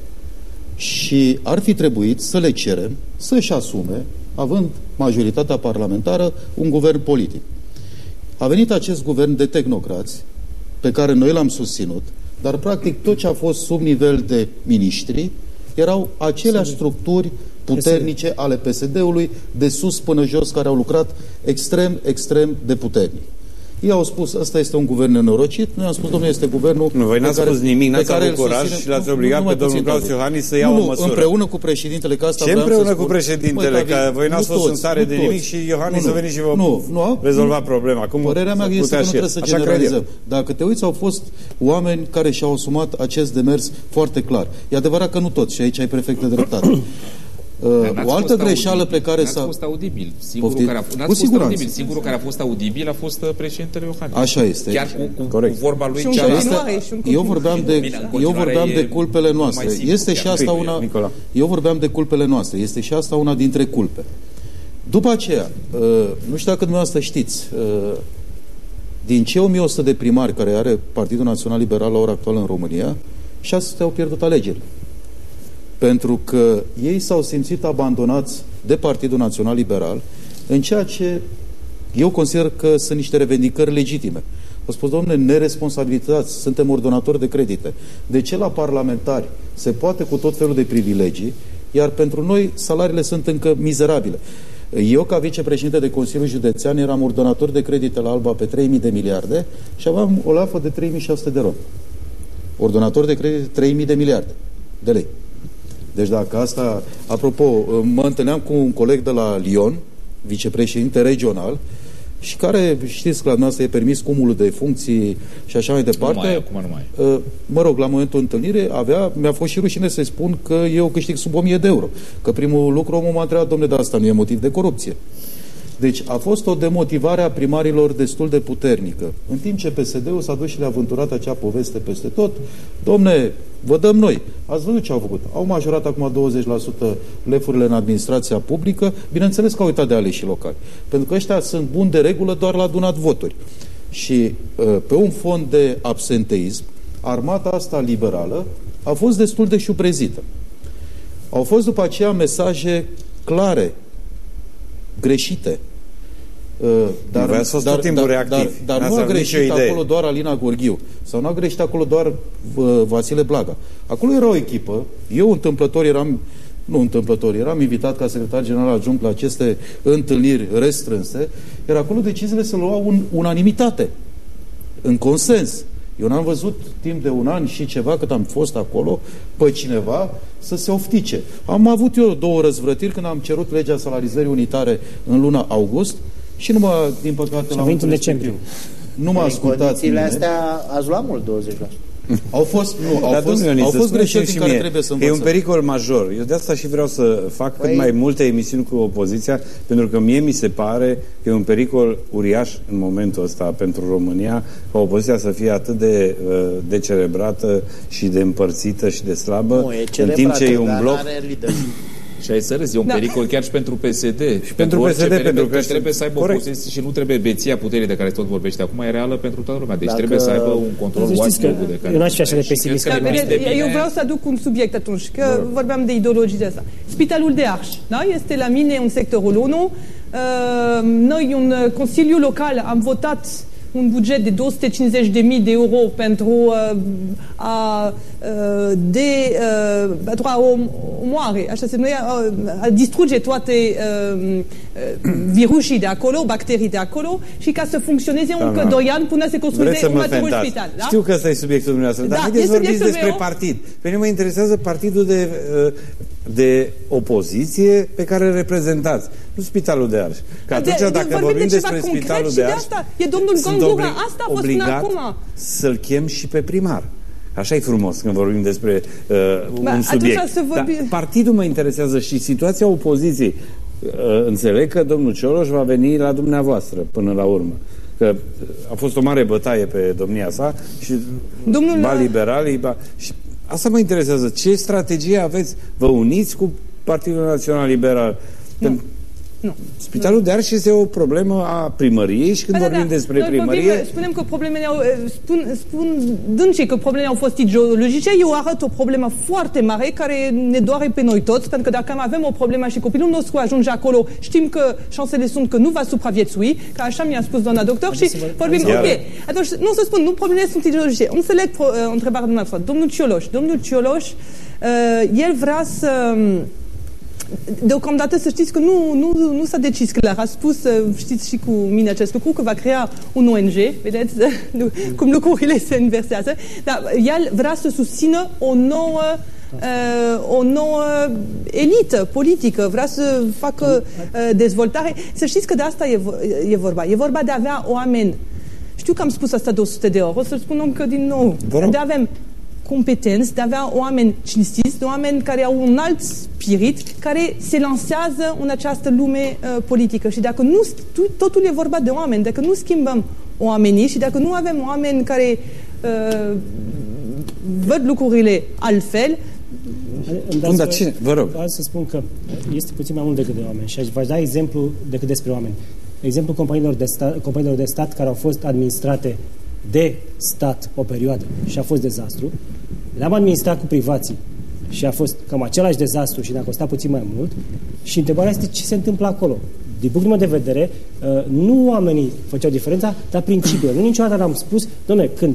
și ar fi trebuit să le cerem să-și asume, având majoritatea parlamentară, un guvern politic. A venit acest guvern de tehnocrați, pe care noi l-am susținut, dar practic tot ce a fost sub nivel de miniștri erau aceleași structuri puternice ale PSD-ului, de sus până jos, care au lucrat extrem, extrem de puternic. Ei au spus, ăsta este un guvern nenorocit, noi am spus, domnule, este guvernul... Nu, voi pe n-ați care- spus nimic, pe n-ați care avut îl curaj susținem. și l-ați Nu, obligat nu, pe numai domnul puțin, Claus Taviu. Iohannis să ia nu, o nu, măsură. împreună cu președintele, că asta Ce vreau împreună să cu spun. președintele? Măi, Taviu, Că voi n-ați nu fost în toți, stare nu de nimic toți. și Iohannis Nu, a nu. venit și vă nu, nu, rezolva nu. problema. Cum Părerea mea s-ar este putea că nu și- trebuie să așa cred eu. generalizăm. Dacă te uiți, au fost oameni care și-au asumat acest demers foarte clar. E adevărat că nu toți și aici ai perfectă dreptate. Uh, Dar n-ați o altă fost greșeală audibil. pe care N-ați s-a... fost audibil. Singurul Poftim? care a, n-ați Cu fost siguranță. audibil. Singurul care a fost audibil a fost uh, președintele Iohannis. Așa este. Chiar cu, cu, Corect. cu vorba lui Și în cealaltă. continuare, și în Eu continuare. vorbeam de, Bine, în eu continuare vorbeam e de culpele mai noastre. simplu, Este și chiar. asta Bine, una. Nicola. Eu vorbeam de culpele noastre. Este și asta una dintre culpe. După aceea, uh, nu știu dacă dumneavoastră știți, uh, din cei 1100 de primari care are Partidul Național Liberal la ora actuală în România, 600 au pierdut alegerile. Pentru că ei s-au simțit abandonați de Partidul Național Liberal în ceea ce eu consider că sunt niște revendicări legitime. Au spus, domnule, neresponsabilitați, suntem ordonatori de credite. De ce la parlamentari se poate cu tot felul de privilegii, iar pentru noi salariile sunt încă mizerabile? Eu, ca vicepreședinte de Consiliul Județean, eram ordonator de credite la Alba pe 3.000 de miliarde și aveam o lafă de 3.600 de ron. Ordonator de credite 3.000 de miliarde de lei. Deci dacă asta, apropo, mă întâlneam cu un coleg de la Lyon, vicepreședinte regional, și care, știți că la noastră e permis cumulul de funcții și așa mai departe. mai e, acum nu mai e. Uh, Mă rog, la momentul întâlnire avea, mi-a fost și rușine să-i spun că eu câștig sub 1000 de euro. Că primul lucru omul m-a întrebat, domnule, dar asta nu e motiv de corupție. Deci a fost o demotivare a primarilor destul de puternică. În timp ce PSD-ul s-a dus și le-a vânturat acea poveste peste tot, domne, vă dăm noi. Ați văzut ce au făcut? Au majorat acum 20% lefurile în administrația publică, bineînțeles că au uitat de aleșii locali. Pentru că ăștia sunt buni de regulă doar la adunat voturi. Și uh, pe un fond de absenteism, armata asta liberală a fost destul de șuprezită. Au fost după aceea mesaje clare, greșite. Uh, Dar, Voi ați fost dar, tot timpul dar, reactiv. dar, dar N-ați nu a avut greșit nicio idee. acolo doar Alina Gorghiu sau nu a greșit acolo doar uh, Vasile Blaga. Acolo era o echipă, eu întâmplător eram nu întâmplător, eram invitat ca secretar general adjunct la aceste întâlniri restrânse, iar acolo deciziile se luau în unanimitate, în consens. Eu n-am văzut timp de un an și ceva cât am fost acolo pe cineva să se oftice. Am avut eu două răzvrătiri când am cerut legea salarizării unitare în luna august și nu mă, din păcate, Și a la venit în momentul decembrie. respectiv Nu m-a În ascultat condițiile nimeni. astea ați luat mult 20%. Au fost, nu, au Dar, fost, domnule Ionis, au să fost spuneți greșeli și din care mie, trebuie să E învățăm. un pericol major. Eu de asta și vreau să fac cât Păi- mai multe emisiuni cu opoziția, pentru că mie mi se pare că e un pericol uriaș în momentul ăsta pentru România, ca opoziția să fie atât de uh, decerebrată și de împărțită și de slabă, Nu, e în celebrată, timp ce e un dar bloc... n-are leadership. Și ai să râzi, e un Da. pericol chiar și pentru PSD. Și pentru orice PSD, PNL, pentru că că trebuie să aibă corect. o poziție și nu trebuie beția puterii de care tot vorbește acum, e reală pentru toată lumea. Deci Dacă- trebuie să aibă un control Să știți că watchdog de care eu n-aș fi așa de Și cred pesimist că ca le Dar, este vedeți, bine- eu vreau să aduc un subiect atunci, că vorbeam de ideologii de asta. Spitalul de Arș, da? este la mine în sectorul 1. Uh, Noi, un uh, Consiliu Local, am votat un buget de 250.000 de euro pentru uh, a, uh, de, uh, pentru a om, omoare, așa se numește, a, a distruge toate uh, uh, virusii de acolo, bacterii de acolo și ca să funcționeze încă Doamna, 2 ani până se Vreți construiește să mă următorul fentați. spital. Da? Știu că ăsta e subiectul dumneavoastră, dar Da, haideți e să vorbiți subiectul despre meu. partid. Pe mine mă interesează partidul de, uh, de opoziție pe care îl reprezentați, nu Spitalul de Arș. Că atunci, de- dacă vorbim vorbim de ceva despre concret Spitalul și de de Arș, asta. E domnul sunt Gongura, obli- asta a fost până obligat acum. să-l chem și pe primar. Așa e frumos când vorbim despre uh, un atunci subiect. să vorbim- Dar partidul mă interesează și situația opoziției. Uh, înțeleg că domnul Cioloș va veni la dumneavoastră până la urmă. Că a fost o mare bătaie pe domnia sa și Domnul- ba liberalii, ba... Și asta mă interesează. Ce strategie aveți? Vă uniți cu Partidul Național Liberal? Nu. Nu. Spitalul de Arș este o problemă a primăriei și când Da, da, vorbim da. despre Noi primărie... Vorbim, spunem că problemele au, eh, spun, spun dâncii că problemele au fost ideologice. Eu arăt o problemă foarte mare care ne doare pe noi toți, pentru că dacă avem o problemă și copilul nostru ajunge acolo, știm că șansele sunt că nu va supraviețui, că așa mi-a spus doamna doctor și vorbim, Iar- ok. Atunci, nu o să spun, nu, problemele sunt ideologice. Înțeleg pro, uh, întrebarea dumneavoastră. Domnul Cioloș, domnul Cioloș, uh, el vrea să deocamdată să știți că nu, nu, nu s-a decis clar. A spus, uh, știți și cu mine acest lucru, că va crea un ONG, vedeți cum lucrurile se inversează, dar el vrea să susțină o nouă uh, o nouă elită politică, vrea să facă uh, dezvoltare. Să știți că de asta e, e vorba. E vorba de a avea oameni știu că am spus asta de 100 de ori, o să-l spun încă din nou. De a avea competenți, de a avea oameni cinstiți, de oameni care au un alt spirit, care se lansează în această lume uh, politică. Și dacă nu, totul e vorba de oameni, dacă nu schimbăm oamenii și dacă nu avem oameni care uh, văd lucrurile altfel, Bun, dar cine? Vă rog. Vreau să spun că este puțin mai mult decât de oameni și aș vă da exemplu decât despre oameni. Exemplu companiilor de, stat, companiilor de stat care au fost administrate de stat o perioadă și a fost dezastru. Le-am administrat cu privații și a fost cam același dezastru și ne-a costat puțin mai mult. Și întrebarea este ce se întâmplă acolo. Din punctul meu de vedere, uh, nu oamenii făceau diferența, dar principiul. Nu niciodată am spus, domnule, când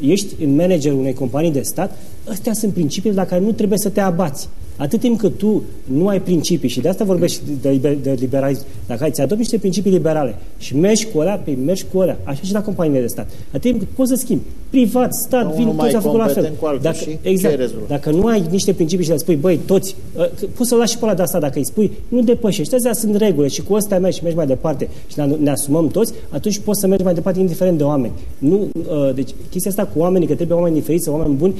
ești în managerul unei companii de stat, astea sunt principiile la care nu trebuie să te abați. Atât timp cât tu nu ai principii și de asta vorbești de, de liberalism, dacă ai ți adopți niște principii liberale și mergi cu alea, pe mergi cu alea, așa și la companiile de stat. Atât timp cât poți să schimbi privat, stat, vin, toți au făcut la fel. Dacă, exact, dacă nu ai niște principii și le spui, băi, toți, ă, poți să lași și pe ăla de asta dacă îi spui, nu depășești, astea sunt reguli și cu ăsta mergi și mergi mai departe și ne, ne asumăm toți, atunci poți să mergi mai departe indiferent de oameni. Nu, ă, deci chestia asta cu oamenii, că trebuie oameni diferiți, oameni buni,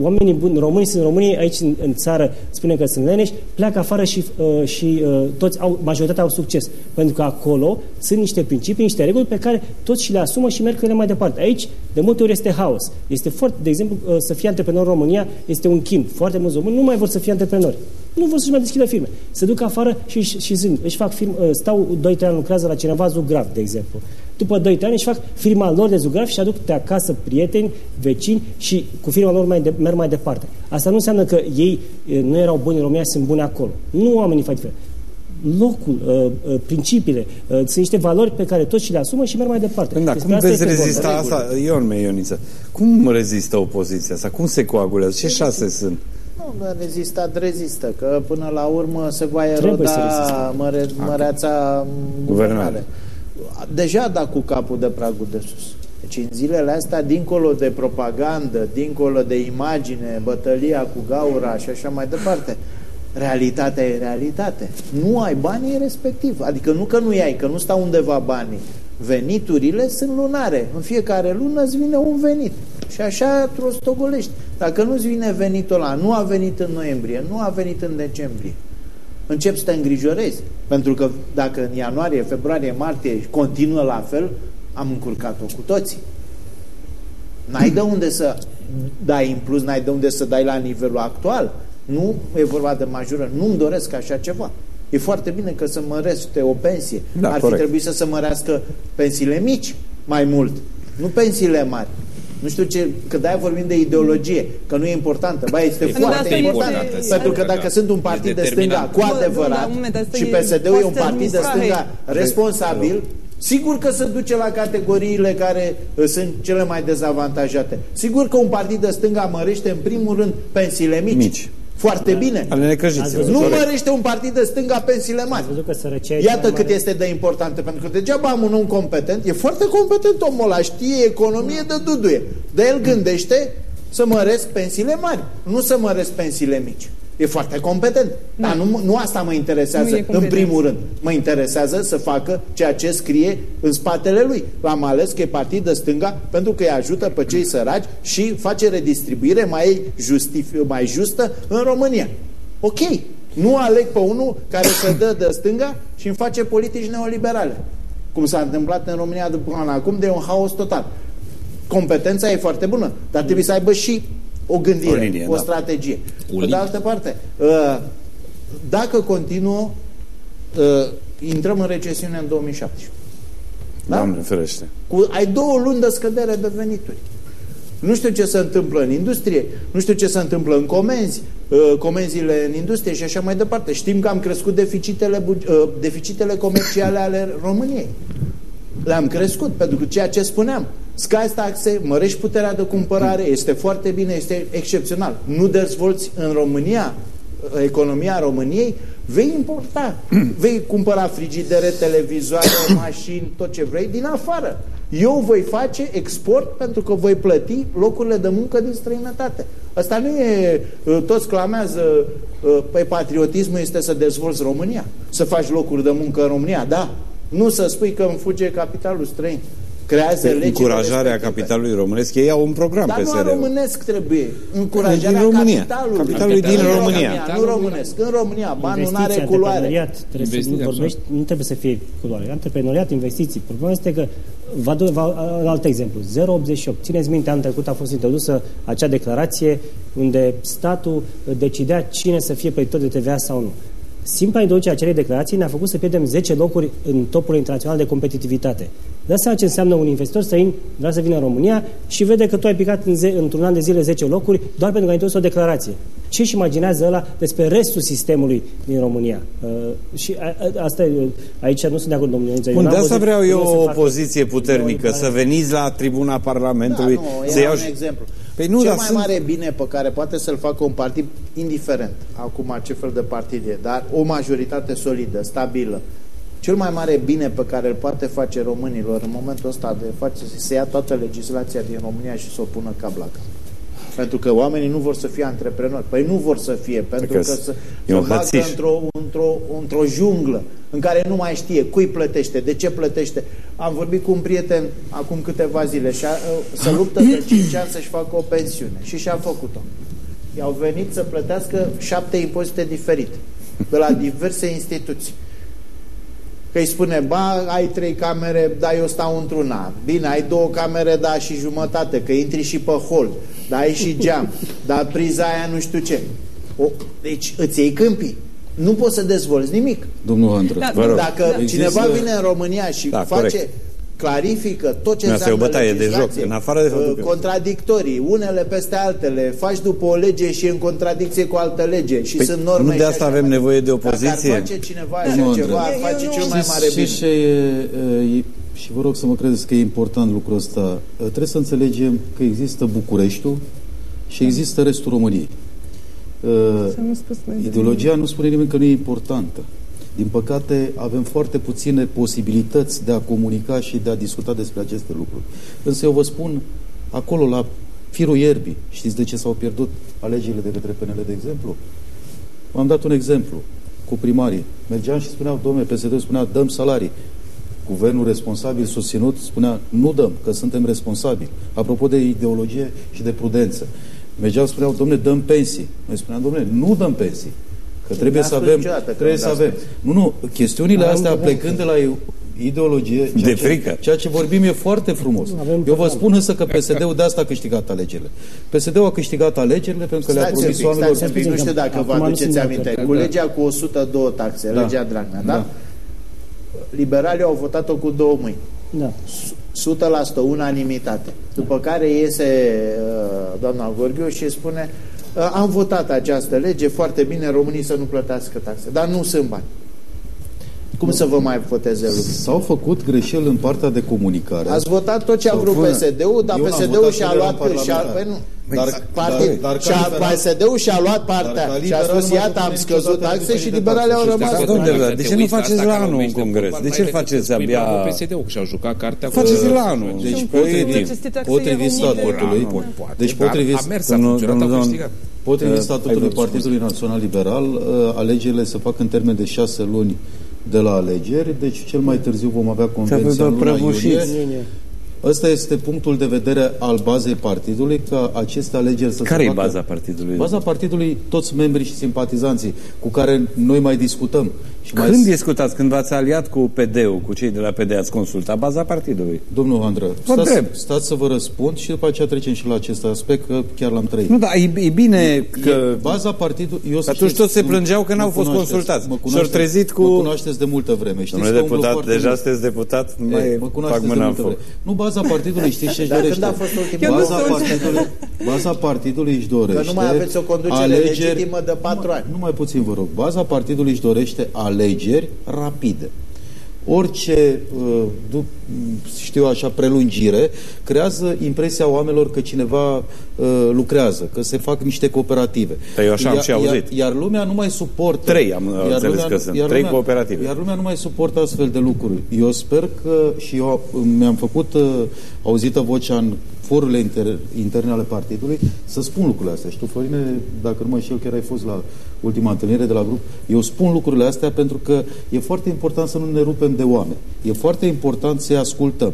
oamenii buni, românii sunt românii, aici în, în țară spunem că sunt leneși, pleacă afară și, uh, și uh, toți au, majoritatea au succes. Pentru că acolo sunt niște principii, niște reguli pe care toți și le asumă și merg ele mai departe. Aici, de multe ori, este haos. Este foarte, de exemplu, uh, să fie antreprenor în România este un chin. Foarte mulți români nu mai vor să fie antreprenori. Nu vor să-și mai deschidă firme. Se duc afară și, și, și zic, își fac firme, uh, stau 2-3 ani lucrează la cineva zugrav, de exemplu. După 2-3 ani își fac firma lor de zugrav și aduc de acasă prieteni, vecini și cu firma lor mai de, merg mai departe. Asta nu înseamnă că ei nu erau buni în România, sunt buni acolo. Nu oamenii fac diferență locul, uh, uh, principiile, uh, sunt niște valori pe care toți și le asumă și merg mai departe. Păi da, cum veți rezista asta, Ion mea, Ioniță, cum rezistă opoziția asta? Cum se coagulează? Ce șase sunt? Nu, rezistat, rezistă, că până la urmă se va eroda măre, măreața guvernare. Deja da cu capul de pragul de sus. Deci în zilele astea, dincolo de propagandă, dincolo de imagine, bătălia cu gaura și așa mai departe, realitatea e realitate. Nu ai banii respectiv. Adică nu că nu ai, că nu stau undeva banii. Veniturile sunt lunare. În fiecare lună îți vine un venit. Și așa rostogolești. Dacă nu-ți vine venitul ăla, nu a venit în noiembrie, nu a venit în decembrie, începi să te îngrijorezi. Pentru că dacă în ianuarie, februarie, martie continuă la fel, am încurcat-o cu toții. N-ai de unde să dai în plus, n-ai de unde să dai la nivelul actual. Nu e vorba de majoră. Nu-mi doresc așa ceva. E foarte bine că să mărește o pensie. Da, Ar corect. fi trebuit să se mărească pensiile mici mai mult, nu pensiile mari. Nu știu ce, că de-aia vorbim de ideologie, că nu e importantă. Ba, este e foarte important. Pentru că dacă sunt un partid de stânga cu adevărat și PSD-ul e un partid de stânga responsabil, Sigur că se duce la categoriile care uh, sunt cele mai dezavantajate. Sigur că un partid de stânga mărește în primul rând pensiile mici. mici. Foarte bine. Ale Nu mărește un partid de stânga pensiile mari. Iată cât este de importantă, pentru că degeaba am un om competent, e foarte competent omul ăla, știe economie de duduie. De el gândește să măresc pensiile mari, nu să măresc pensiile mici. E foarte competent. Da. Dar nu, nu asta mă interesează în primul rând. Mă interesează să facă ceea ce scrie în spatele lui. L-am ales că e partid de stânga pentru că îi ajută pe cei săraci și face redistribuire mai, justif- mai justă în România. Ok. Nu aleg pe unul care se dă de stânga și îmi face politici neoliberale. Cum s-a întâmplat în România după an acum de un haos total. Competența e foarte bună, dar trebuie să aibă și o gândire, o, linie, o da. strategie. O Pe de altă parte, uh, dacă continuă, uh, intrăm în recesiune în 2017. Da? Doamne ferește. Cu, ai două luni de scădere de venituri. Nu știu ce se întâmplă în industrie, nu știu ce se întâmplă în comenzi, uh, comenzile în industrie și așa mai departe. Știm că am crescut deficitele, deficitele comerciale ale României. Le-am crescut, pentru că ceea ce spuneam, Sky taxe, mărești puterea de cumpărare, este foarte bine, este excepțional. Nu dezvolți în România, economia României, Vei importa, vei cumpăra frigidere, televizoare, mașini, tot ce vrei din afară. Eu voi face export pentru că voi plăti locurile de muncă din străinătate. Asta nu e, uh, toți clamează, uh, pe patriotismul este să dezvolți România, să faci locuri de muncă în România, da. Nu să spui că înfuge capitalul străin creează Pe legile încurajarea respective. capitalului românesc, ei au un program Dar pe nu a SR. românesc trebuie. Încurajarea Din România. capitalului. Capitalului din România. Nu românesc. În România. Banul nu Investiții, are culoare. antreprenoriat, trebuie să Investiții, nu, vorbești, nu trebuie să fie culoare. Antreprenoriat, investiții. Problema este că, vă dau va, un alt exemplu, 088. Țineți minte, anul trecut a fost introdusă acea declarație unde statul decidea cine să fie plătitor de TVA sau nu. Simpla introducerea acelei declarații ne-a făcut să pierdem 10 locuri în topul internațional de competitivitate. Dați seama ce înseamnă un investitor străin vrea să vină în România și vede că tu ai picat în ze- într-un an de zile 10 locuri doar pentru că ai introdus o declarație. Ce își imaginează ăla despre restul sistemului din România? Uh, și a, a, asta e, aici nu sunt de acord, domnule Ionuț. Bun, n-am de asta văzut vreau eu cum să o facă- opoziție puternică, să veniți la tribuna Parlamentului, Da, nu, să ia iau un și... exemplu. Păi nu, Cel dar mai sunt- mare bine pe care poate să-l facă un partid, indiferent acum ce fel de partid e, dar o majoritate solidă, stabilă, cel mai mare bine pe care îl poate face românilor în momentul ăsta de face să ia toată legislația din România și să o pună cap la cap. Pentru că oamenii nu vor să fie antreprenori. Păi nu vor să fie, pentru Că că s- să, e să un bagă hățiș. într-o într-o, într-o junglă în care nu mai știe cui plătește, de ce plătește. Am vorbit cu un prieten acum câteva zile și a, să luptă de 5 ani să-și facă o pensiune și și-a făcut-o. I-au venit să plătească șapte impozite diferite de la diverse instituții. Că îi spune, ba, ai trei camere, da, eu stau într-una. Bine, ai două camere, da, și jumătate, că intri și pe hol, da, ai și geam, da, priza aia nu știu ce. O, deci îți iei câmpii. Nu poți să dezvolți nimic. Domnul Andră, Da, Vă rog. Dacă Există- cineva vine în România și Da, face, corect. Clarifică tot ce Nu, asta e o înseamnă bătaie de legislație, joc, în afară de faptul uh, că- contradictorii, unele peste altele, faci după o lege și e în contradicție cu altă lege și Păi, sunt norme nu de și asta așa avem mai nevoie de departe. opoziție? Dacă ar face cineva Nu, așa ceva, Andrei. ar face Eu cel nu- mai mare bine. Știți ce e, e, și vă rog să mă credeți că e important lucrul ăsta. Trebuie să înțelegem că există Bucureștiul și există restul României. Să nu spus mai Ideologia nu spune nimeni că nu e importantă. Din păcate, avem foarte puține posibilități de a comunica și de a discuta despre aceste lucruri. Însă eu vă spun, acolo, la firul ierbii, știți de ce s-au pierdut alegerile de către PNL, de exemplu? V-am dat un exemplu cu primarii. Mergeam și spuneau, domnule, PSD spunea, dăm salarii. Guvernul responsabil susținut spunea, nu dăm, că suntem responsabili. Apropo de ideologie și de prudență. Mergeau, spuneau, domnule, dăm pensii. Noi spuneam, domnule, nu dăm pensii. Că trebuie N-a să spus avem, niciodată că trebuie nu să dați avem. pensii. Nu, nu, chestiunile Avem astea avem plecând de la ideologie, ceea De ce, frică. ceea ce vorbim e foarte frumos. Avem Eu vă program. spun însă că PSD-ul de asta a câștigat alegerile. PSD-ul a câștigat alegerile pentru că le-a Stați un promis pic, oamenilor stați un pic, nu știu dacă vă Acum nu aduceți sunt de aminte. acord. Cu legea cu 102 taxe, Da. legea Dragnea, da? Da. Liberalii au votat-o cu două mâini. Da. 100% unanimitate. După care iese uh, doamna Gorghiu și spune uh, am votat această lege, foarte bine, românii să nu plătească taxe, dar nu sunt bani. Cum să vă mai voteze lumea? S-au făcut greșeli în partea de comunicare. Ați votat tot ce a Sau vrut până- PSD-ul, dar Eu n-am PSD-ul votat și-a când eram luat și-a, parlamentar. păi nu, Dar- partid, dar- dar ca și-a, liberal- PSD-ul și-a luat Dar partea ca și a liberal spus, nu mă iată, am pune scăzut niciodată taxe și diferite liberalii au taxe. rămas. Da, Dacă domnule, te dar de ce nu uiți faceți asta la ca anul numește un congres? vorba, De mai ce decât faceți să spui abia- bravo PSD-ul și-au jucat cartea cu- Faceți la anul. Deci, Și potrivit, potrivit aceste taxe potrivit erau statutului, Poate, poate, deci dar potrivit, a mers, a Domnul- funcționat, a domnul- câștigat. potrivit Uh, statutului ai vrut să Partidului Național Liberal, uh, alegerile se fac în termen de șase luni de la alegeri, deci cel mai târziu vom avea convenția în luna prăbușiți. iulie. Ăsta este punctul de vedere al bazei partidului, ca aceste alegeri să Care se e facă. baza partidului? Baza partidului, toți membrii și simpatizanții cu care noi mai discutăm. Și mai Când discutați? Când v-ați aliat cu PD-ul, cu cei de la PD, ați consultat baza partidului? Domnul Andră, Vă stați, întreb. stați să vă răspund și după aceea trecem și la acest aspect, că chiar l-am trăit. Nu, dar e, e bine că... E baza partidului... Eu să Atunci știți, toți se mă- plângeau că mă n-au fost cunoașteți, consultați. mă Și-au cunoașteți- trezit cu- Mă cunoașteți de multă vreme. Știți Domnule că umblu deputat, foarte deja mult. sunteți deputat, nu mai Ei, mă fac cunoașteți de mâna în multă foc. vreme. Nu, baza partidului știți ce își Dar când dorește. a fost ultima Eu nu Baza sunt. partidului, baza partidului își dorește Că nu mai aveți o conducere legitimă de patru ani. Nu mai puțin, vă rog. Baza partidului își dorește alegeri rapide. orice, uh, du- știu așa, prelungire, creează impresia oamenilor că cineva uh, lucrează, că se fac niște cooperative. Dar eu așa am Iar- și auzit. Iar, iar lumea nu mai suportă... Trei am iar înțeles lumea că nu- sunt, iar trei lumea- cooperative. Iar lumea nu mai suportă astfel de lucruri. Eu sper că, și eu mi-am făcut uh, auzită vocea în forurile inter, interne ale partidului, să spun lucrurile astea. Și tu, Florine, dacă nu mă știu, chiar ai fost la ultima întâlnire de la grup, eu spun lucrurile astea pentru că e foarte important să nu ne rupem de oameni. E foarte important să-i ascultăm.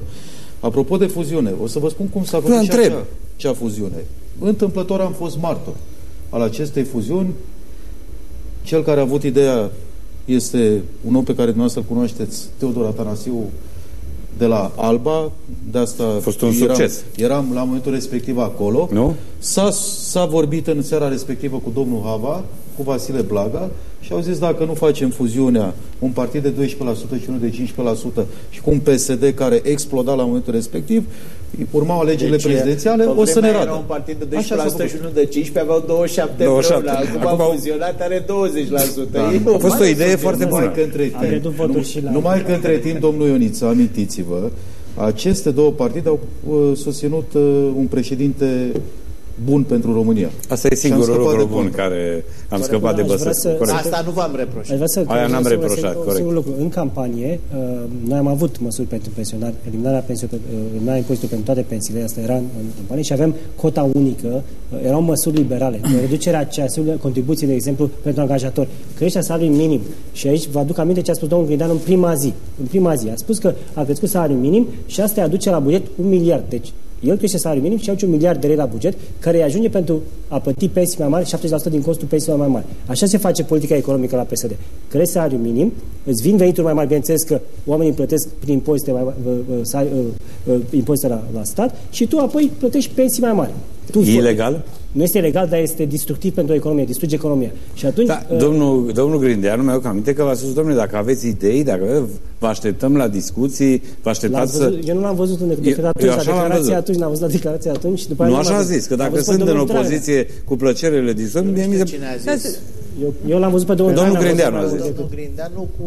Apropo de fuziune, o să vă spun cum s-a făcut și întreb. acea, cea fuziune. Întâmplător am fost martor al acestei fuziuni. Cel care a avut ideea este un om pe care dumneavoastră îl cunoașteți, Teodor Atanasiu, de la Alba, de asta A fost un eram, succes. eram la momentul respectiv acolo. Nu? S-a, s-a vorbit în seara respectivă cu domnul Hava, cu Vasile Blaga și au zis dacă nu facem fuziunea, un partid de 12% și unul de 15% și cu un PSD care exploda la momentul respectiv, urmau alegerile prezidențiale, pe o să ne vremea radă. Era un partid de Așa s-a 12% făcut. și unul de 15 aveau 27, 27. împreună. Acum, Acum a au- fuzionat are 20%. Da. E A fost o mare idee succes. foarte bună. Numai că între Am timp, pierdut voturi și la... numai că între timp, domnul Ioniță, amintiți-vă, aceste două partide au uh, susținut uh, un președinte bun pentru România. Asta e Și am singurul scăpat lucru de bun contră. care am Aș scăpat de vrea Băsescu. să- Corect. Asta nu v-am Aș reproșat. vrea să Aia n-am să- reproșat, să- corect. Un lucru. În campanie, uh, noi am avut măsuri pentru pensionari, eliminarea, pensiilor, uh, eliminarea impozitului pentru toate pensiile, asta era în, în campanie, și avem cota unică, uh, erau măsuri liberale, de reducerea ceasurilor, contribuții, de exemplu, pentru angajatori, creșterea salariului minim. Și aici vă aduc aminte ce a spus domnul Grindeanu în prima zi. În prima zi a spus că a crescut salariul minim și asta îi aduce la buget un miliard. Deci el crește salariul minim și aduce un miliard de lei la buget, care îi ajunge pentru a plăti pensii mai mari, 70% din costul pensiilor mai mari. Așa se face politica economică la PSD. Crește salariul minim, îți vin venituri mai mari, bineînțeles că oamenii plătesc prin impozite, mai, mari, uh, uh, sal- uh, uh, impozite la, la stat și tu apoi plătești pensii mai mari. Tu E ilegal? Nu este legal, dar este destructiv pentru economie, distruge economia. Și atunci... Da, uh, domnul, domnul Grindeanu mi-a aminte că v-a spus, domnule, dacă aveți idei, dacă vă așteptăm la discuții, vă L-am așteptați să... văzut, eu nu l-am văzut în declarație eu atunci, la așa l-am declarație văzut. atunci, n-am văzut la declarație atunci. și După Nu aia așa l-am a văzut. zis, că Am dacă văzut pe sunt în domnul Dragnea. opoziție, cu plăcere le discutăm, mie mi se... Cine a Da, zis? Eu, eu l-am văzut pe domnul Domnul Dragnea, Grindeanu am a văzut- zis. Domnul Grindeanu cu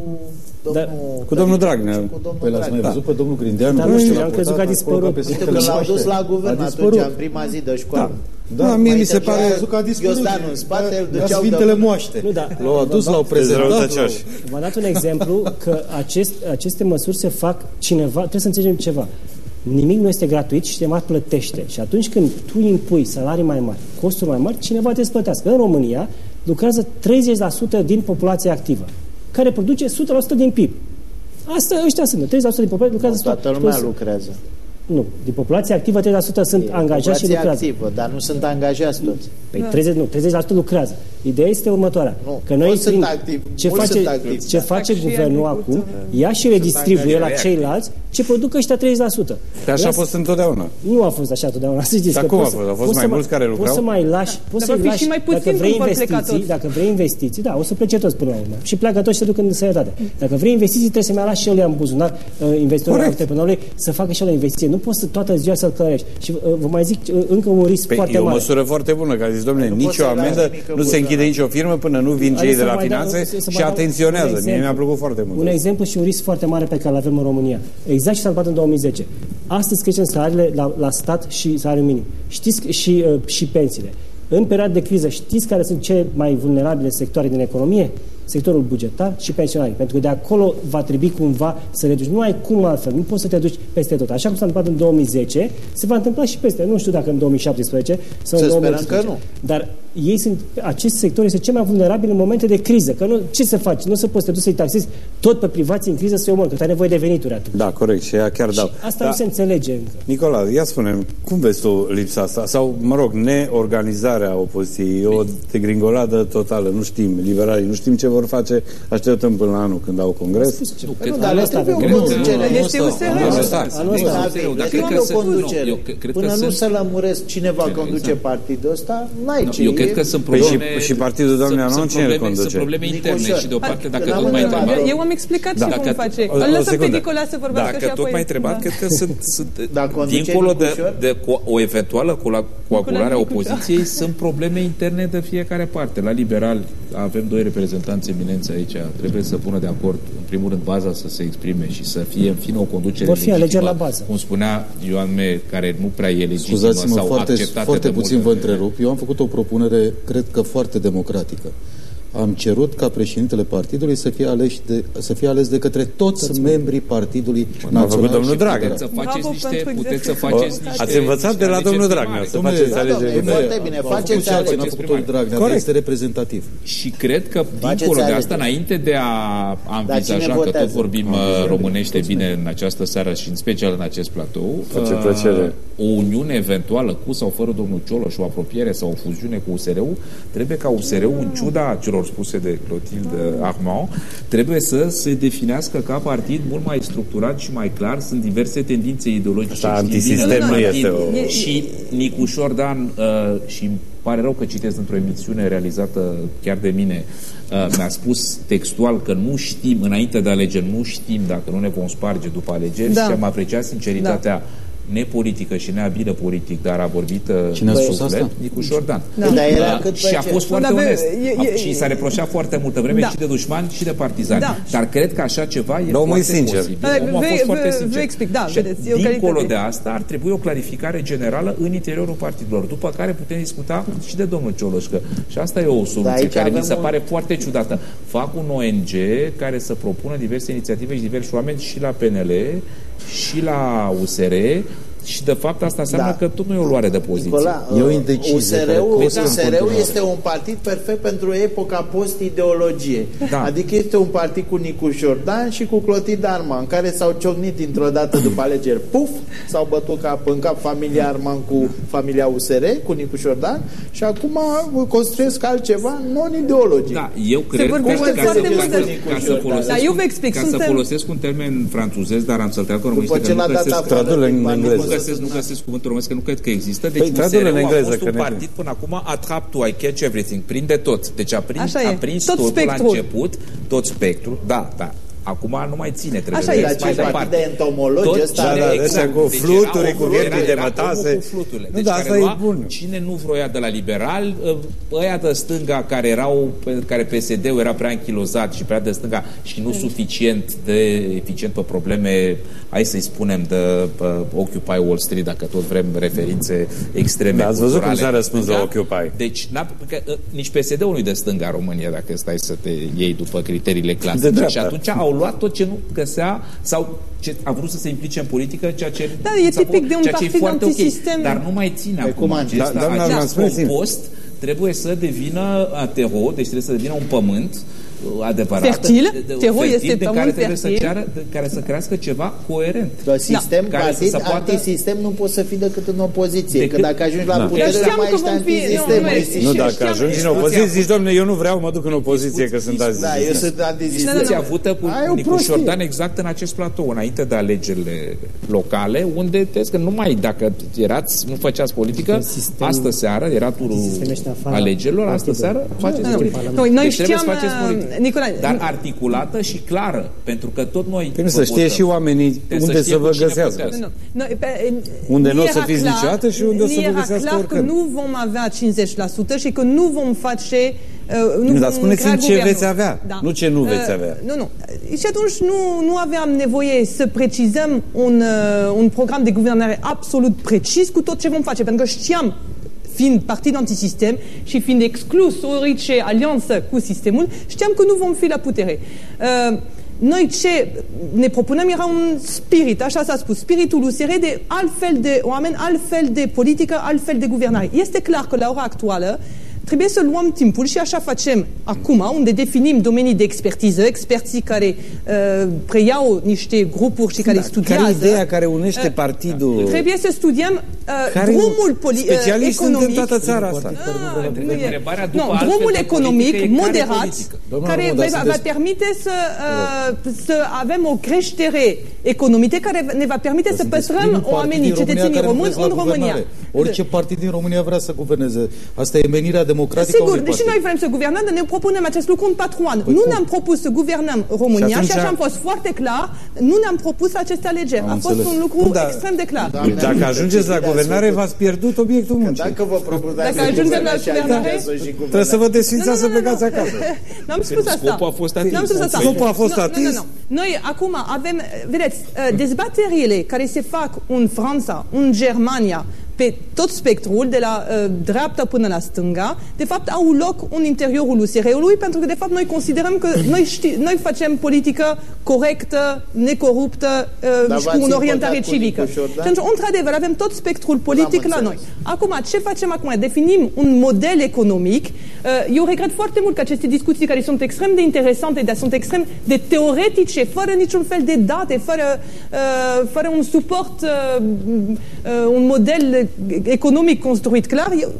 Da, domnul... cu domnul Dragnea. Și cu domnul Păi l-ați mai Dragnea. văzut pe domnul Grindeanu? Dar nu știu, L-a am crezut că a portat dispărut. acolo pe Uite sticlele că l-au dus noastre. la guvern A atunci, dispărut. în prima zi de școală. Da, Da, mie mai mi se târziu pare- a văzut că a dispărut. Iosdanu în spate, îl Da, duceau Sfintele de- Moaște. Nu, da. L-au adus, l-au prezentat. răutăcioși. l-au- V-am dat un exemplu că acest, aceste măsuri se fac cineva, trebuie să înțelegem ceva. Nimic nu este gratuit și cineva plătește. Și atunci când tu impui salarii mai mari, costuri mai mari, cineva trebuie să plătească. În România lucrează 30% din populația activă, care produce 100% din PIB. Asta, ăștia sunt. 30% din populație lucrează Toată lumea lucrează. Nu, din populația activă 30% sunt E angajați și populație lucrează. activă, dar nu sunt angajați toți. Păi 30, nu, 30% lucrează. Ideea este următoarea. Nu, că noi mulți sunt prin- activi, ce mulți face, sunt activi. ce face Fac și guvernul agricultură. acum, ia și redistribuie la angajați. ceilalți ce produc ăștia 30%. Pe așa a Lasă- fost întotdeauna. Nu a fost așa totdeauna, să știți. Dar că cum a poți să- fost? Au fost poți mai să mulți care lucrau? Poți să mai lași, poți Dar să va fi lași, și mai puțin dacă vrei când vor pleca investiții, toți. dacă vrei investiții, da, o să plece toți până la urmă. Și pleacă toți și se duc în sănătate. Dacă vrei investiții, trebuie să mai lași și el în buzunar, uh, investitorul Corect. antreprenorului, să facă și el o investiție. Nu poți să toată ziua să-l călărești. Și uh, vă mai zic uh, încă un risc Păi foarte e o mare. măsură foarte bună, că a zis, domnule, Nu poți nicio să-i lași amendă, nimic în nu se buzunar. Închide nicio firmă până nu vin cei Haideți de să la mai dau- finanțe să- să și mai dau atenționează. un Mie exemplu. mi-a plăcut foarte Un mult. exemplu și un risc foarte mare pe care îl avem în România. Exact ce s-a întâmplat în 2010. Astăzi creștem salariile la, la stat și salariul minim. Știți că- și, uh, și pensiile. În perioada de criză știți care sunt cele mai vulnerabile sectoare din economie? Sectorul bugetar și pensionarii. Pentru că de acolo va trebui cumva să reduci. Nu ai cum altfel, nu poți să te duci peste tot. Așa cum s-a întâmplat în 2010, se va întâmpla și peste. Nu știu dacă în 2017 sau Să în sperăm 2018. că nu. Dar ei sunt, acest sector este cel mai vulnerabil în momente de criză. Că nu, ce să faci? Nu se poți să te duci să-i taxezi tot pe privații în criză să-i omori, că tu ai nevoie de venituri atunci. Da, corect, și ea chiar dau. Și asta Da. nu se înțelege încă. Nicola, ia spune cum vezi tu lipsa asta? Sau, mă rog, neorganizarea opoziției, e o degringoladă totală, nu știm, liberalii, nu știm ce vor face, așteptăm până la anul când au congres. Nu, Nu, că- dar le trebuie o Cred că- conducere. Este USR. Anul ăsta. Anul ăsta. Da, Nu, dar le cred trebuie că o sunt- conducere. nu, eu cred că Până nu sunt- se lămuresc cine va Cred că conduce exact. partidul ăsta, n-ai Nu, ce. Eu E cred că sunt Păi probleme... și- și partidul doamnei sunt- Anon sunt cine îl probleme, sunt conduce? probleme interne Nicușor. și de o parte, Hai, dacă că tot n-am mai întrebat. întrebat... Eu am explicat și Dacă cum face. o- o Îl lăsăm pe secundă. Nicola să vorbească Dacă și tot apoi... mai întrebat, Da. cred că sunt, sunt Dacă conduce dincolo de, Nicușor? de co- o eventuală cola- coagulare a Nicușor. opoziției, sunt probleme interne de fiecare parte. La liberal avem doi reprezentanți eminenți aici. Trebuie să pună de acord, în primul rând, baza să se exprime și să fie, în fine, o conducere Vor fi legitimă, alegeri la bază. Cum spunea Ioan Me, care nu prea e legitimă Scuzați-mă, sau foarte, acceptată foarte de puțin vă multe. întrerup. Eu am făcut o propunere, cred că foarte democratică. Am cerut ca președintele partidului să fie, ales de, să fie ales de către toți, toți membrii Partidului a Național făcut domnul și Dragnea. Federal. Să faceți Bravo niște, pentru puteți să exercițiu. faceți O, niște ați învățat de la niște domnul alegeri Dragnea să primare. faceți Da, alegeri domnule, libere. foarte bine, A făcut faceți și alții, n-a alegeri. făcut domnul Dragnea, dar Corect. este reprezentativ. Și cred că, dincolo de asta, alegeri. înainte de a a Dar învizaja, cine că tot votează? vorbim uh, românește bine în această seară și în special în acest platou, Face uh, plăcere. o uniune eventuală cu sau fără domnul Cioloș, o apropiere sau o fuziune cu USR-ul, trebuie ca USR-ul, în ciuda celor spuse de Clotilde Armand, trebuie să se definească ca partid mult mai structurat și mai clar. Sunt diverse tendințe ideologice. Asta știi antisistem bine, nu partid. este o- E- Și Nicu Șordan, uh, și îmi pare rău că citesc într-o emisiune realizată chiar de mine, uh, mi-a spus textual că nu știm, înainte de alegeri, nu știm dacă nu ne vom sparge după alegeri Da. și am apreciat sinceritatea nepolitică și neabilă politic, dar a vorbit uh, Cine a cu spus suflet, asta? Nicu Șordan. Da. Dar era Uh, cât și a pe fost ce? foarte Da, onest. e- e- și s-a reproșat foarte multă vreme Da. și de dușmani și de partizani. Da. Dar cred că așa ceva e Dar omul e foarte sincer. posibil. Da, Omul a vă- fost foarte vă- sincer. vă explic, da, și vedeți, e o dincolo calitate. de asta ar trebui o clarificare generală în interiorul partidelor, după care putem discuta și de domnul Cioloșcă. Și asta e o soluție aici care mi avem se un- pare foarte ciudată. Fac un ONG care să propună diverse inițiative și diversi oameni și la PNL și la USR și de fapt asta înseamnă Da. că tot nu e o luare de poziție. Nicola, E o uh, indecizie care USR-ul, costă în USR-ul continuare. este un partid perfect pentru epoca post-ideologie. Da. Adică este un partid cu Nicu Jordan și cu Clotilde Arman, care s-au ciocnit dintr-o dată după alegeri. Puf! S-au bătut cap în cap familia Arman cu familia USR, cu Nicu Jordan și acum construiesc altceva non-ideologic. Da, eu cred că vorbește ca, foarte să, mult ca, de- ca să folosesc, Da, eu vă explic, ca să suntem- folosesc un termen franțuzesc, dar am să-l treacă în După românește, ce că l-a nu dat găsesc, afară Tradule în din partid, engleză. Nu găsesc, nu găsesc cuvântul românesc, că nu cred că există. Deci Păi, tradule în USR-ul engleză, a fost că un ne- partid până acum attrap to I catch everything, prinde tot. Deci a prins, Așa e, a prins tot totul spectrul. la început, tot spectrul, da, da. Acum nu mai ține, trebuie Așa să e. ies Dar mai ce partid departe. de entomologi Tot ăsta cine- Da, da, exact. ăștia cu Deci fluturi, era cu omul- vierbii era- de era mătase. omul cu fluturile. Nu, Deci dar care asta e lua bun. Cine nu vroia de la liberal, ăia de stânga care erau, pe care PSD-ul era prea închilozat și prea de stânga și nu suficient de eficient pe probleme, hai să-i spunem, de pe Occupy Wall Street, dacă tot vrem referințe extreme Da, ați văzut cum culturale s-a răspuns la stânga. Occupy. Deci, n-a, că, uh, nici PSD-ul nu e de stânga în România, dacă stai să te iei după criteriile De clasice. dreapta. Și atunci au luat tot ce nu găsea sau ce a vrut să se implice în politică, ceea ce Da, e s-a tipic făcut, de un ceea ce e partid foarte ok. antisistem. Dar nu mai ține Păi acum. cum, Acesta, Da, doamna acest Arman, spuneți-mi. compost trebuie să devină a, terou, deci trebuie să devină un pământ uh, adevărat. Fertil. de- de- Terou fertil, este de pământ care trebuie să fertil. ceară, de, care să crească ceva coerent. Că sistem, Da. Care să partid, se poată- antisistem nu poți să fii decât în opoziție. Decât- Că dacă ajungi la Da. putere, Eu știam nu mai că ești vom fi- antisistem. nu, nu, ești- Nu, Și dacă știam- ajungi în discuția- opoziție, zici, domnule, eu nu vreau, mă duc în opoziție, că sunt azi. Da, eu sunt antisistem. discuția avută cu Ai o Nicu prostie. Șordan exact în acest platou, înainte de alegerile locale, unde trebuie că numai dacă erați, nu făceați politică, Sistem- astă seară era turul Sistemul este afara alegerilor, astă partidului. seară faceți Nu, politică. noi- noi deci trebuie să știam, faceți uh, politică. Nicolae, Dar nu- articulată și clară, pentru că tot noi Păi nu, să vă știe votăm. și oamenii Trebuie unde știe să vă cu cine găsească. votează. Nu, nu. Noi, pe, Unde nu o ni să era fiți clar- niciodată și unde o să ni vă era găsească clar că oricând. nu vom avea 50% și că nu vom face uh, nu, Nu, dar vom spuneți-mi crea ce guvernul. veți avea, nu ce nu veți Uh, avea. Nu, nu. Și atunci nu, nu aveam nevoie să precizăm un, uh, un program de guvernare absolut precis cu tot ce vom face, pentru că știam fiind partid antisistem și fiind exclus orice alianță cu sistemul, știam că nu vom fi la putere. Uh, noi ce ne propunem era un spirit, așa s-a spus, spiritul USR de altfel de oameni, altfel de politică, altfel de guvernare. Este clar că la ora actuală trebuie să luăm timpul și așa facem acum, unde definim domenii de expertiză, experții care uh, preiau niște grupuri și care Da, studiază. care e ideea care unește Uh, partidul? Trebuie să studiem uh, Care drumul poli- uh, specialiști sunt economic... în toată țara asta. Ah, nu, e- Întrebarea după nu, altfel drumul de economic politică e care moderat politică? Domnul care Ramon, va, dar va sunteți- permite să, uh, să avem o creștere economică care ne va permite să Sunteți păstrăm primul partid oamenii, din România cetățenii care români vreți la în România. Guvernare. Orice partid din România vrea să guverneze. Asta e menirea democratică a Sigur, unui deși partid. noi vrem să guvernăm, dar ne propunem acest lucru în patru ani. Păi nu cum? ne-am propus să guvernăm România Și și, atunci- așa am fost foarte clar, nu ne-am propus aceste alegeri. Am a fost înțeles. un lucru Bun, dar- extrem de clar. Păi Dacă ajungeți la guvernare, v-ați pierdut obiectul muncii. Dacă vă propuneți Dacă să ajungem la guvernați și guvernare- ajungeți să și Trebuie guvernați. să vă desfințați Nu, să nu, nu, nu, plecați nu. acasă. N-am spus asta. Scopul a fost atins. N-am spus asta. Scopul a fost Nu, atins. Nu, nu, nu. Noi acum avem, vedeți, uh, dezbaterile care se fac în Franța, în Germania, pe tot spectrul, de la uh, dreapta până la stânga, de fapt au loc în interiorul USR-ului, pentru că de fapt noi considerăm că noi, ști, noi facem politică corectă, necoruptă uh, Dar și cu v-ați o orientare împăcat cu civică. Nicu Șordan? Și atunci, într-adevăr, avem tot spectrul politic la înțeles. noi. Acum, ce facem acum? Definim un model economic. Uh, Eu regret foarte mult că aceste discuții care sunt extrem de interesante, dar sunt extrem de teoretice, fără niciun fel de date, fără, uh, fără un suport, uh, uh, un model economic construit clar, eu-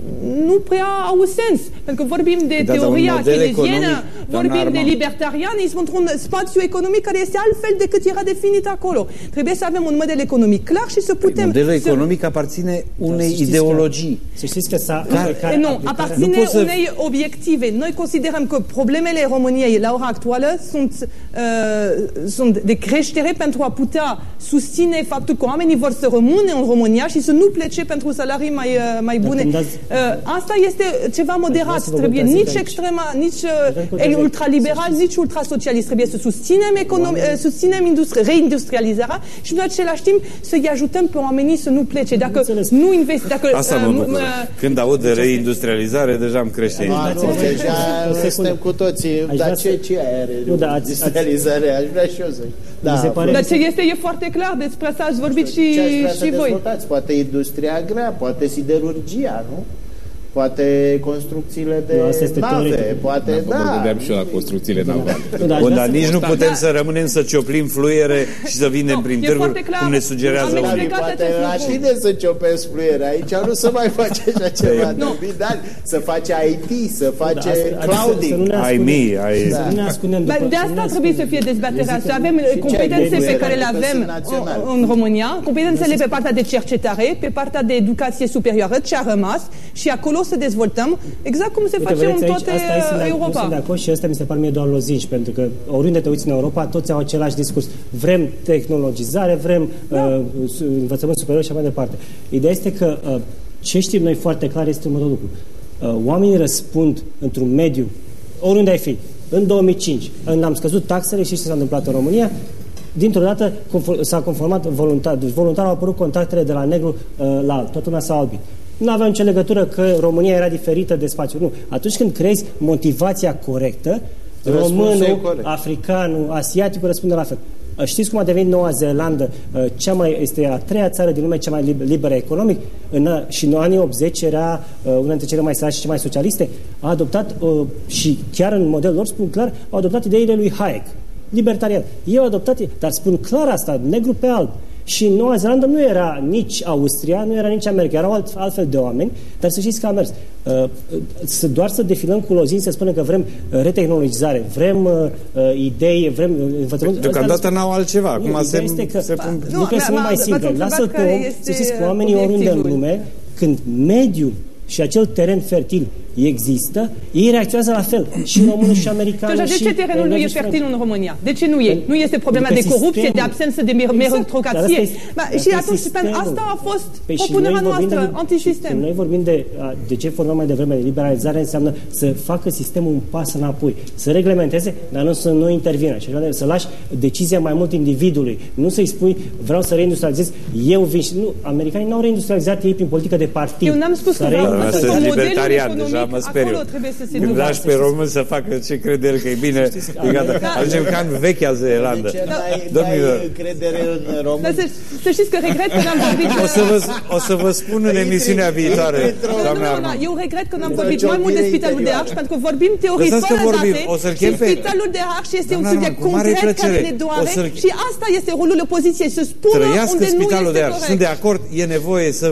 nu prea au sens. Pentru că vorbim de Da, dar un teoria model keynesiană, economic, doamna vorbim de Armand. libertarianism într-un spațiu economic care este altfel decât era definit acolo. Trebuie să avem un model economic clar și să putem... Modelul să- economic aparține Dar să unei știți ideologii. Că, să știți că s-a... Care- care- nu, aplicarea- aparține Nu poți să- unei obiective. Noi considerăm că problemele României la ora actuală sunt, uh, sunt de creștere pentru a putea susține faptul că oamenii vor să rămână în România și să nu plece pentru salarii mai, uh, mai Dacă bune. îmi dați- Uh, asta este ceva moderat. să vă Trebuie contrazic nici aici. extrema, nici Vreau uh, să vă ultraliberal, nici ultrasocialist. Trebuie să susținem, economi- uh, susținem industri- reindustrializarea și în același timp să-i ajutăm pe oamenii să nu plece. Dacă Înțeles. nu investi, dacă Asta uh, mă m- bucură. uh, Când aud de reindustrializare, deja îmi crește Ah, inima. nu, deja O secundă. suntem cu toții. Aș Dar vrea ce, să- ce are Nu, dar ați- industrializare? Aș vrea și eu să... Da, Mi se pare- Dar ce este e foarte clar, despre asta ați vorbit și, ce aș vrea să și voi. dezvoltați? Poate industria grea, poate siderurgia, nu? Poate construcțiile de Nu, asta este nave, teoretic. poate, Da, da. vorbeam și eu la construcțiile navale. Nu, dar aș Bun, vrea dar să- nici nu constat. putem Da. să rămânem să cioplim fluiere și să vindem Nu, prin e târguri foarte clar. cum ne sugerează Am unii. Dar explicat poate acest la lucru. tine să ciopezi fluiere. Aici nu se mai face așa ceva. Nu. Trebuie, dar să face IT, să Da, face asta- adică să- clouding. să nu ne Ai ascundem- mii, ai... Să nu ne ascundem Dar după- de să nu asta ne trebuie să ascundem. fie dezbaterea, Eu zic să că- avem ce competențe ai pe de care le că avem sunt național. în, în România, competențele pe partea de cercetare, pe partea de educație superioară, ce a rămas și acolo să dezvoltăm exact cum se Uite, face în vedeți, aici, toate asta este de, nu Europa. sunt de acord și asta mi se pare mie doar lozinci, pentru că oriunde te uiți în Europa, toți au același discurs. Vrem tehnologizare, vrem uh, su- învățământ superior și așa mai departe. Ideea este că uh, ce știm noi foarte clar este următorul lucru. Uh, oamenii răspund într-un mediu, oriunde ai fi, în 2005, când am scăzut taxele și ce s-a întâmplat în România, dintr-o dată confor- s-a conformat voluntar. Deci voluntar au apărut contactele de la negru uh, la alb. Toată lumea s-a albit. Nu avea nicio legătură că România era diferită de spațiu. Nu. Atunci când creezi motivația corectă, Răspunsul e românul, corect. africanul, asiaticul răspunde la fel. Uh, Știți cum a devenit Noua Zeelandă? uh, Cea mai, este a treia țară din lume cea mai liber- liberă economic în, uh, și în anii 80 era uh, una dintre cele mai sărace și cele mai socialiste. A adoptat uh, și chiar în modelul lor spun clar, au adoptat ideile lui Hayek. Libertarian. Ei au adoptat, dar spun clar asta, negru pe alb. Și în Noua Zeelandă nu era nici Austria, nu era nici America, erau alt, altfel de oameni, dar să știți că a mers. Uh, uh, să, doar să defilăm cu lozini, să spunem că vrem uh, retehnologizare, vrem uh, uh, idei, vrem uh, învățământ. Deocamdată n-au altceva. Acum Nu, se, ideea este că se pun... nu, Nu, trebuie să m-a- fim mai m-a- simple. v-ați Lasă-l întrebat pe care om, este să știți că oamenii oriunde în obiectivul. lume, când mediul și acel teren fertil există, ei reacționează la fel. Și românul și americanul Deci, de și ce terenul nu e englezul și fertil în România? De ce nu e? Nu este problema de Pentru că corupție, de sistemul- absență de mer- Exact, dar meritocrație. asta e- Ba, asta Și e atunci, sistemul. pentru asta a fost Păi și propunerea noi vorbim noastră, de- Când antisistem. noi vorbim de, a, de ce vorbeam mai devreme, de liberalizare înseamnă să facă sistemul un pas înapoi, să reglementeze, dar nu să nu intervină. Și așa, să lași decizia mai mult individului. Nu să-i spui, vreau să reindustrializez, eu vin și... Nu, americanii n-au reindustrializat ei prin politică de partid. Eu n-am spus Să că vreau, Doamna, Asta, sunt modelul libertarian, economic, deja mă speriu. acolo trebuie să se Când ducă. lași pe român să facă ce crede el că e bine, e gata. Da. Ajungem ca în vechea Zeelandă. De ce n-ai, Domnilor, n-ai încredere în român? Dar să, să știți că regret că n-am vorbit... o să, vă, o să vă spun în emisiunea viitoare, Nu, nu, doamna nu, nu, Armand. eu regret că n-am Într-o vorbit mai mult de ciocnire spitalul de interioară. Arș, pentru că vorbim teorii Lăsați că fără vorbim. date O să-l și chem pe- spitalul de Arș este un Doamna subiect Armand, cu mare concret care plăcere. ne O doare să-l- și asta este rolul opoziției, să spună Trăiască unde nu spitalul este de Arș. corect. Sunt de acord, e nevoie să,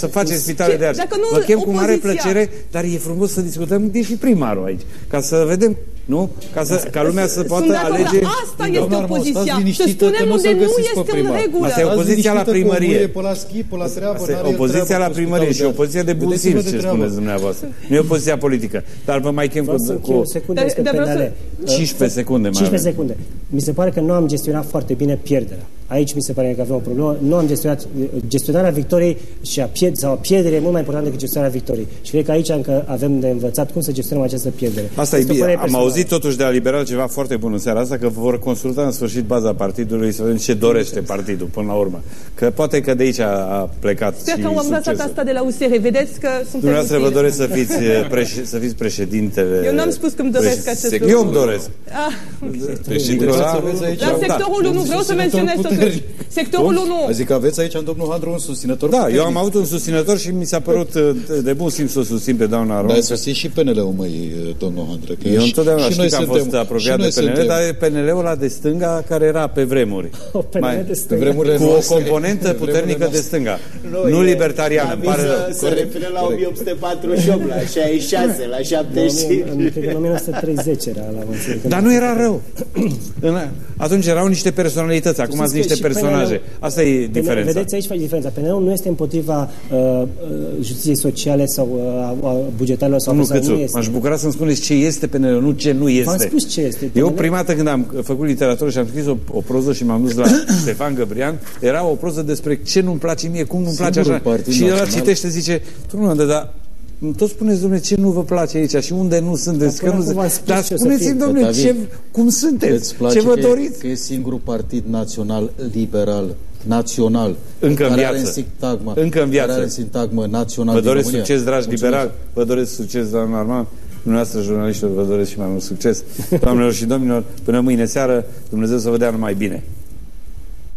să faceți spitalul de Arș. Dacă nu, Vă chem cu mare opoziția- plăcere, dar e frumos să discutăm de și primarul aici. Ca să vedem, nu? Ca, să, ca lumea să poată Sunt de acord, alege... dar asta Doamna este Armand, opoziția. stați Să liniștită spunem că nu o unde să-l nu găsiți pe este în primar. regulă. Asta e Stați opoziția la liniștită că primărie. omul e pe la schi, pe la treabă, Asta e n-are el opoziția treabă la cu primărie și spitalul de opoziția de bun Vedeți-vă simț, de ce treabă. spuneți dumneavoastră. Nu e opoziția politică. Dar vă mai chem cu, Vreau să cu închei o secundă Dar- despre dar vreau PNL. să- 15 secunde mai 15 avem. secunde. Mi se pare că nu am gestionat foarte bine pierderea. Aici mi se pare că avem o problemă. Nu am gestionat gestionarea victoriei și a pierd sau a pierderii e mult mai important decât gestionarea victoriei. Și cred că aici încă avem de învățat cum să gestionăm această pierdere. Asta e Este o bine. părere Am personală. Auzit totuși de la liberal ceva foarte bun în seara asta, că vor consulta în sfârșit baza partidului să vedem ce dorește partidul până la urmă. Că poate că de aici a, a plecat Sper și că am învățat succesul. asta de la USR. Vedeți că sunt Dumneavoastră vă doresc să fiți, eh, preș- să fiți președintele... Eu n-am spus că îmi doresc acest lucru. Eu îmi doresc. Ah, Nicola, aveți aici- la da. sectorul 1, vreau să Susținător menționez totuși. puternic. Sectorul 1. Zic, aveți aici în domnul Handru un susținător Da, eu puternic. am avut un susținător și mi s-a părut eh, de bun simț să o susțin pe doamna Aron. Dar să susțin și PNL-ul, măi, domnul Handră. Că Eu și- întotdeauna și știu noi că am suntem- fost apropiat și de noi PNL, suntem- dar e PNL-ul ăla de stânga care era pe vremuri. O PNL de stânga. Pe vremurile Cu o noastre- componentă pe vremurile puternică de noastre. stânga. Nu, Nu e- libertariană, îmi pare să, rău. să referă la 1848, la 66, la În 75. cred că în 1930 era la Consiliul. Dar nu era rău. În- Atunci erau niște personalități, acum sunt Știți că niște și personaje. PNL-ul Asta e diferența. Vedeți aici face diferența. PNL-ul nu este împotriva uh, uh, justiției sociale sau uh, a bugetelor sau Nu, sau nu Cățu, este. m-aș bucura să-mi spuneți ce este PNL, nu ce nu este. V-am spus ce este. Eu PNL. prima dată când am făcut literatură și am scris o, o proză și m-am dus la Ștefan Găbrian, era o proză despre ce nu-mi place mie, cum nu-mi place Singurul așa. partid Și el național. citește, zice, tu nu, dar tot spuneți, domnule, ce nu vă place aici și unde nu sunteți. Dar Că până nu acum v-am spus dar ce o să spuneți-mi, fie. domnule, David, ce, cum sunteți, Îți place ce vă că, doriți. că e singurul partid național liberal național Încă în care viață. are în sintagmă, Încă în viață. care are în sintagmă național Vă din doresc România. succes, dragi Mulțumesc. liberali, vă doresc succes, doamna Arman, dumneavoastră, jurnaliștilor, vă doresc și mai mult succes. Doamnelor și domnilor, până mâine seară, Dumnezeu să vă dea numai bine.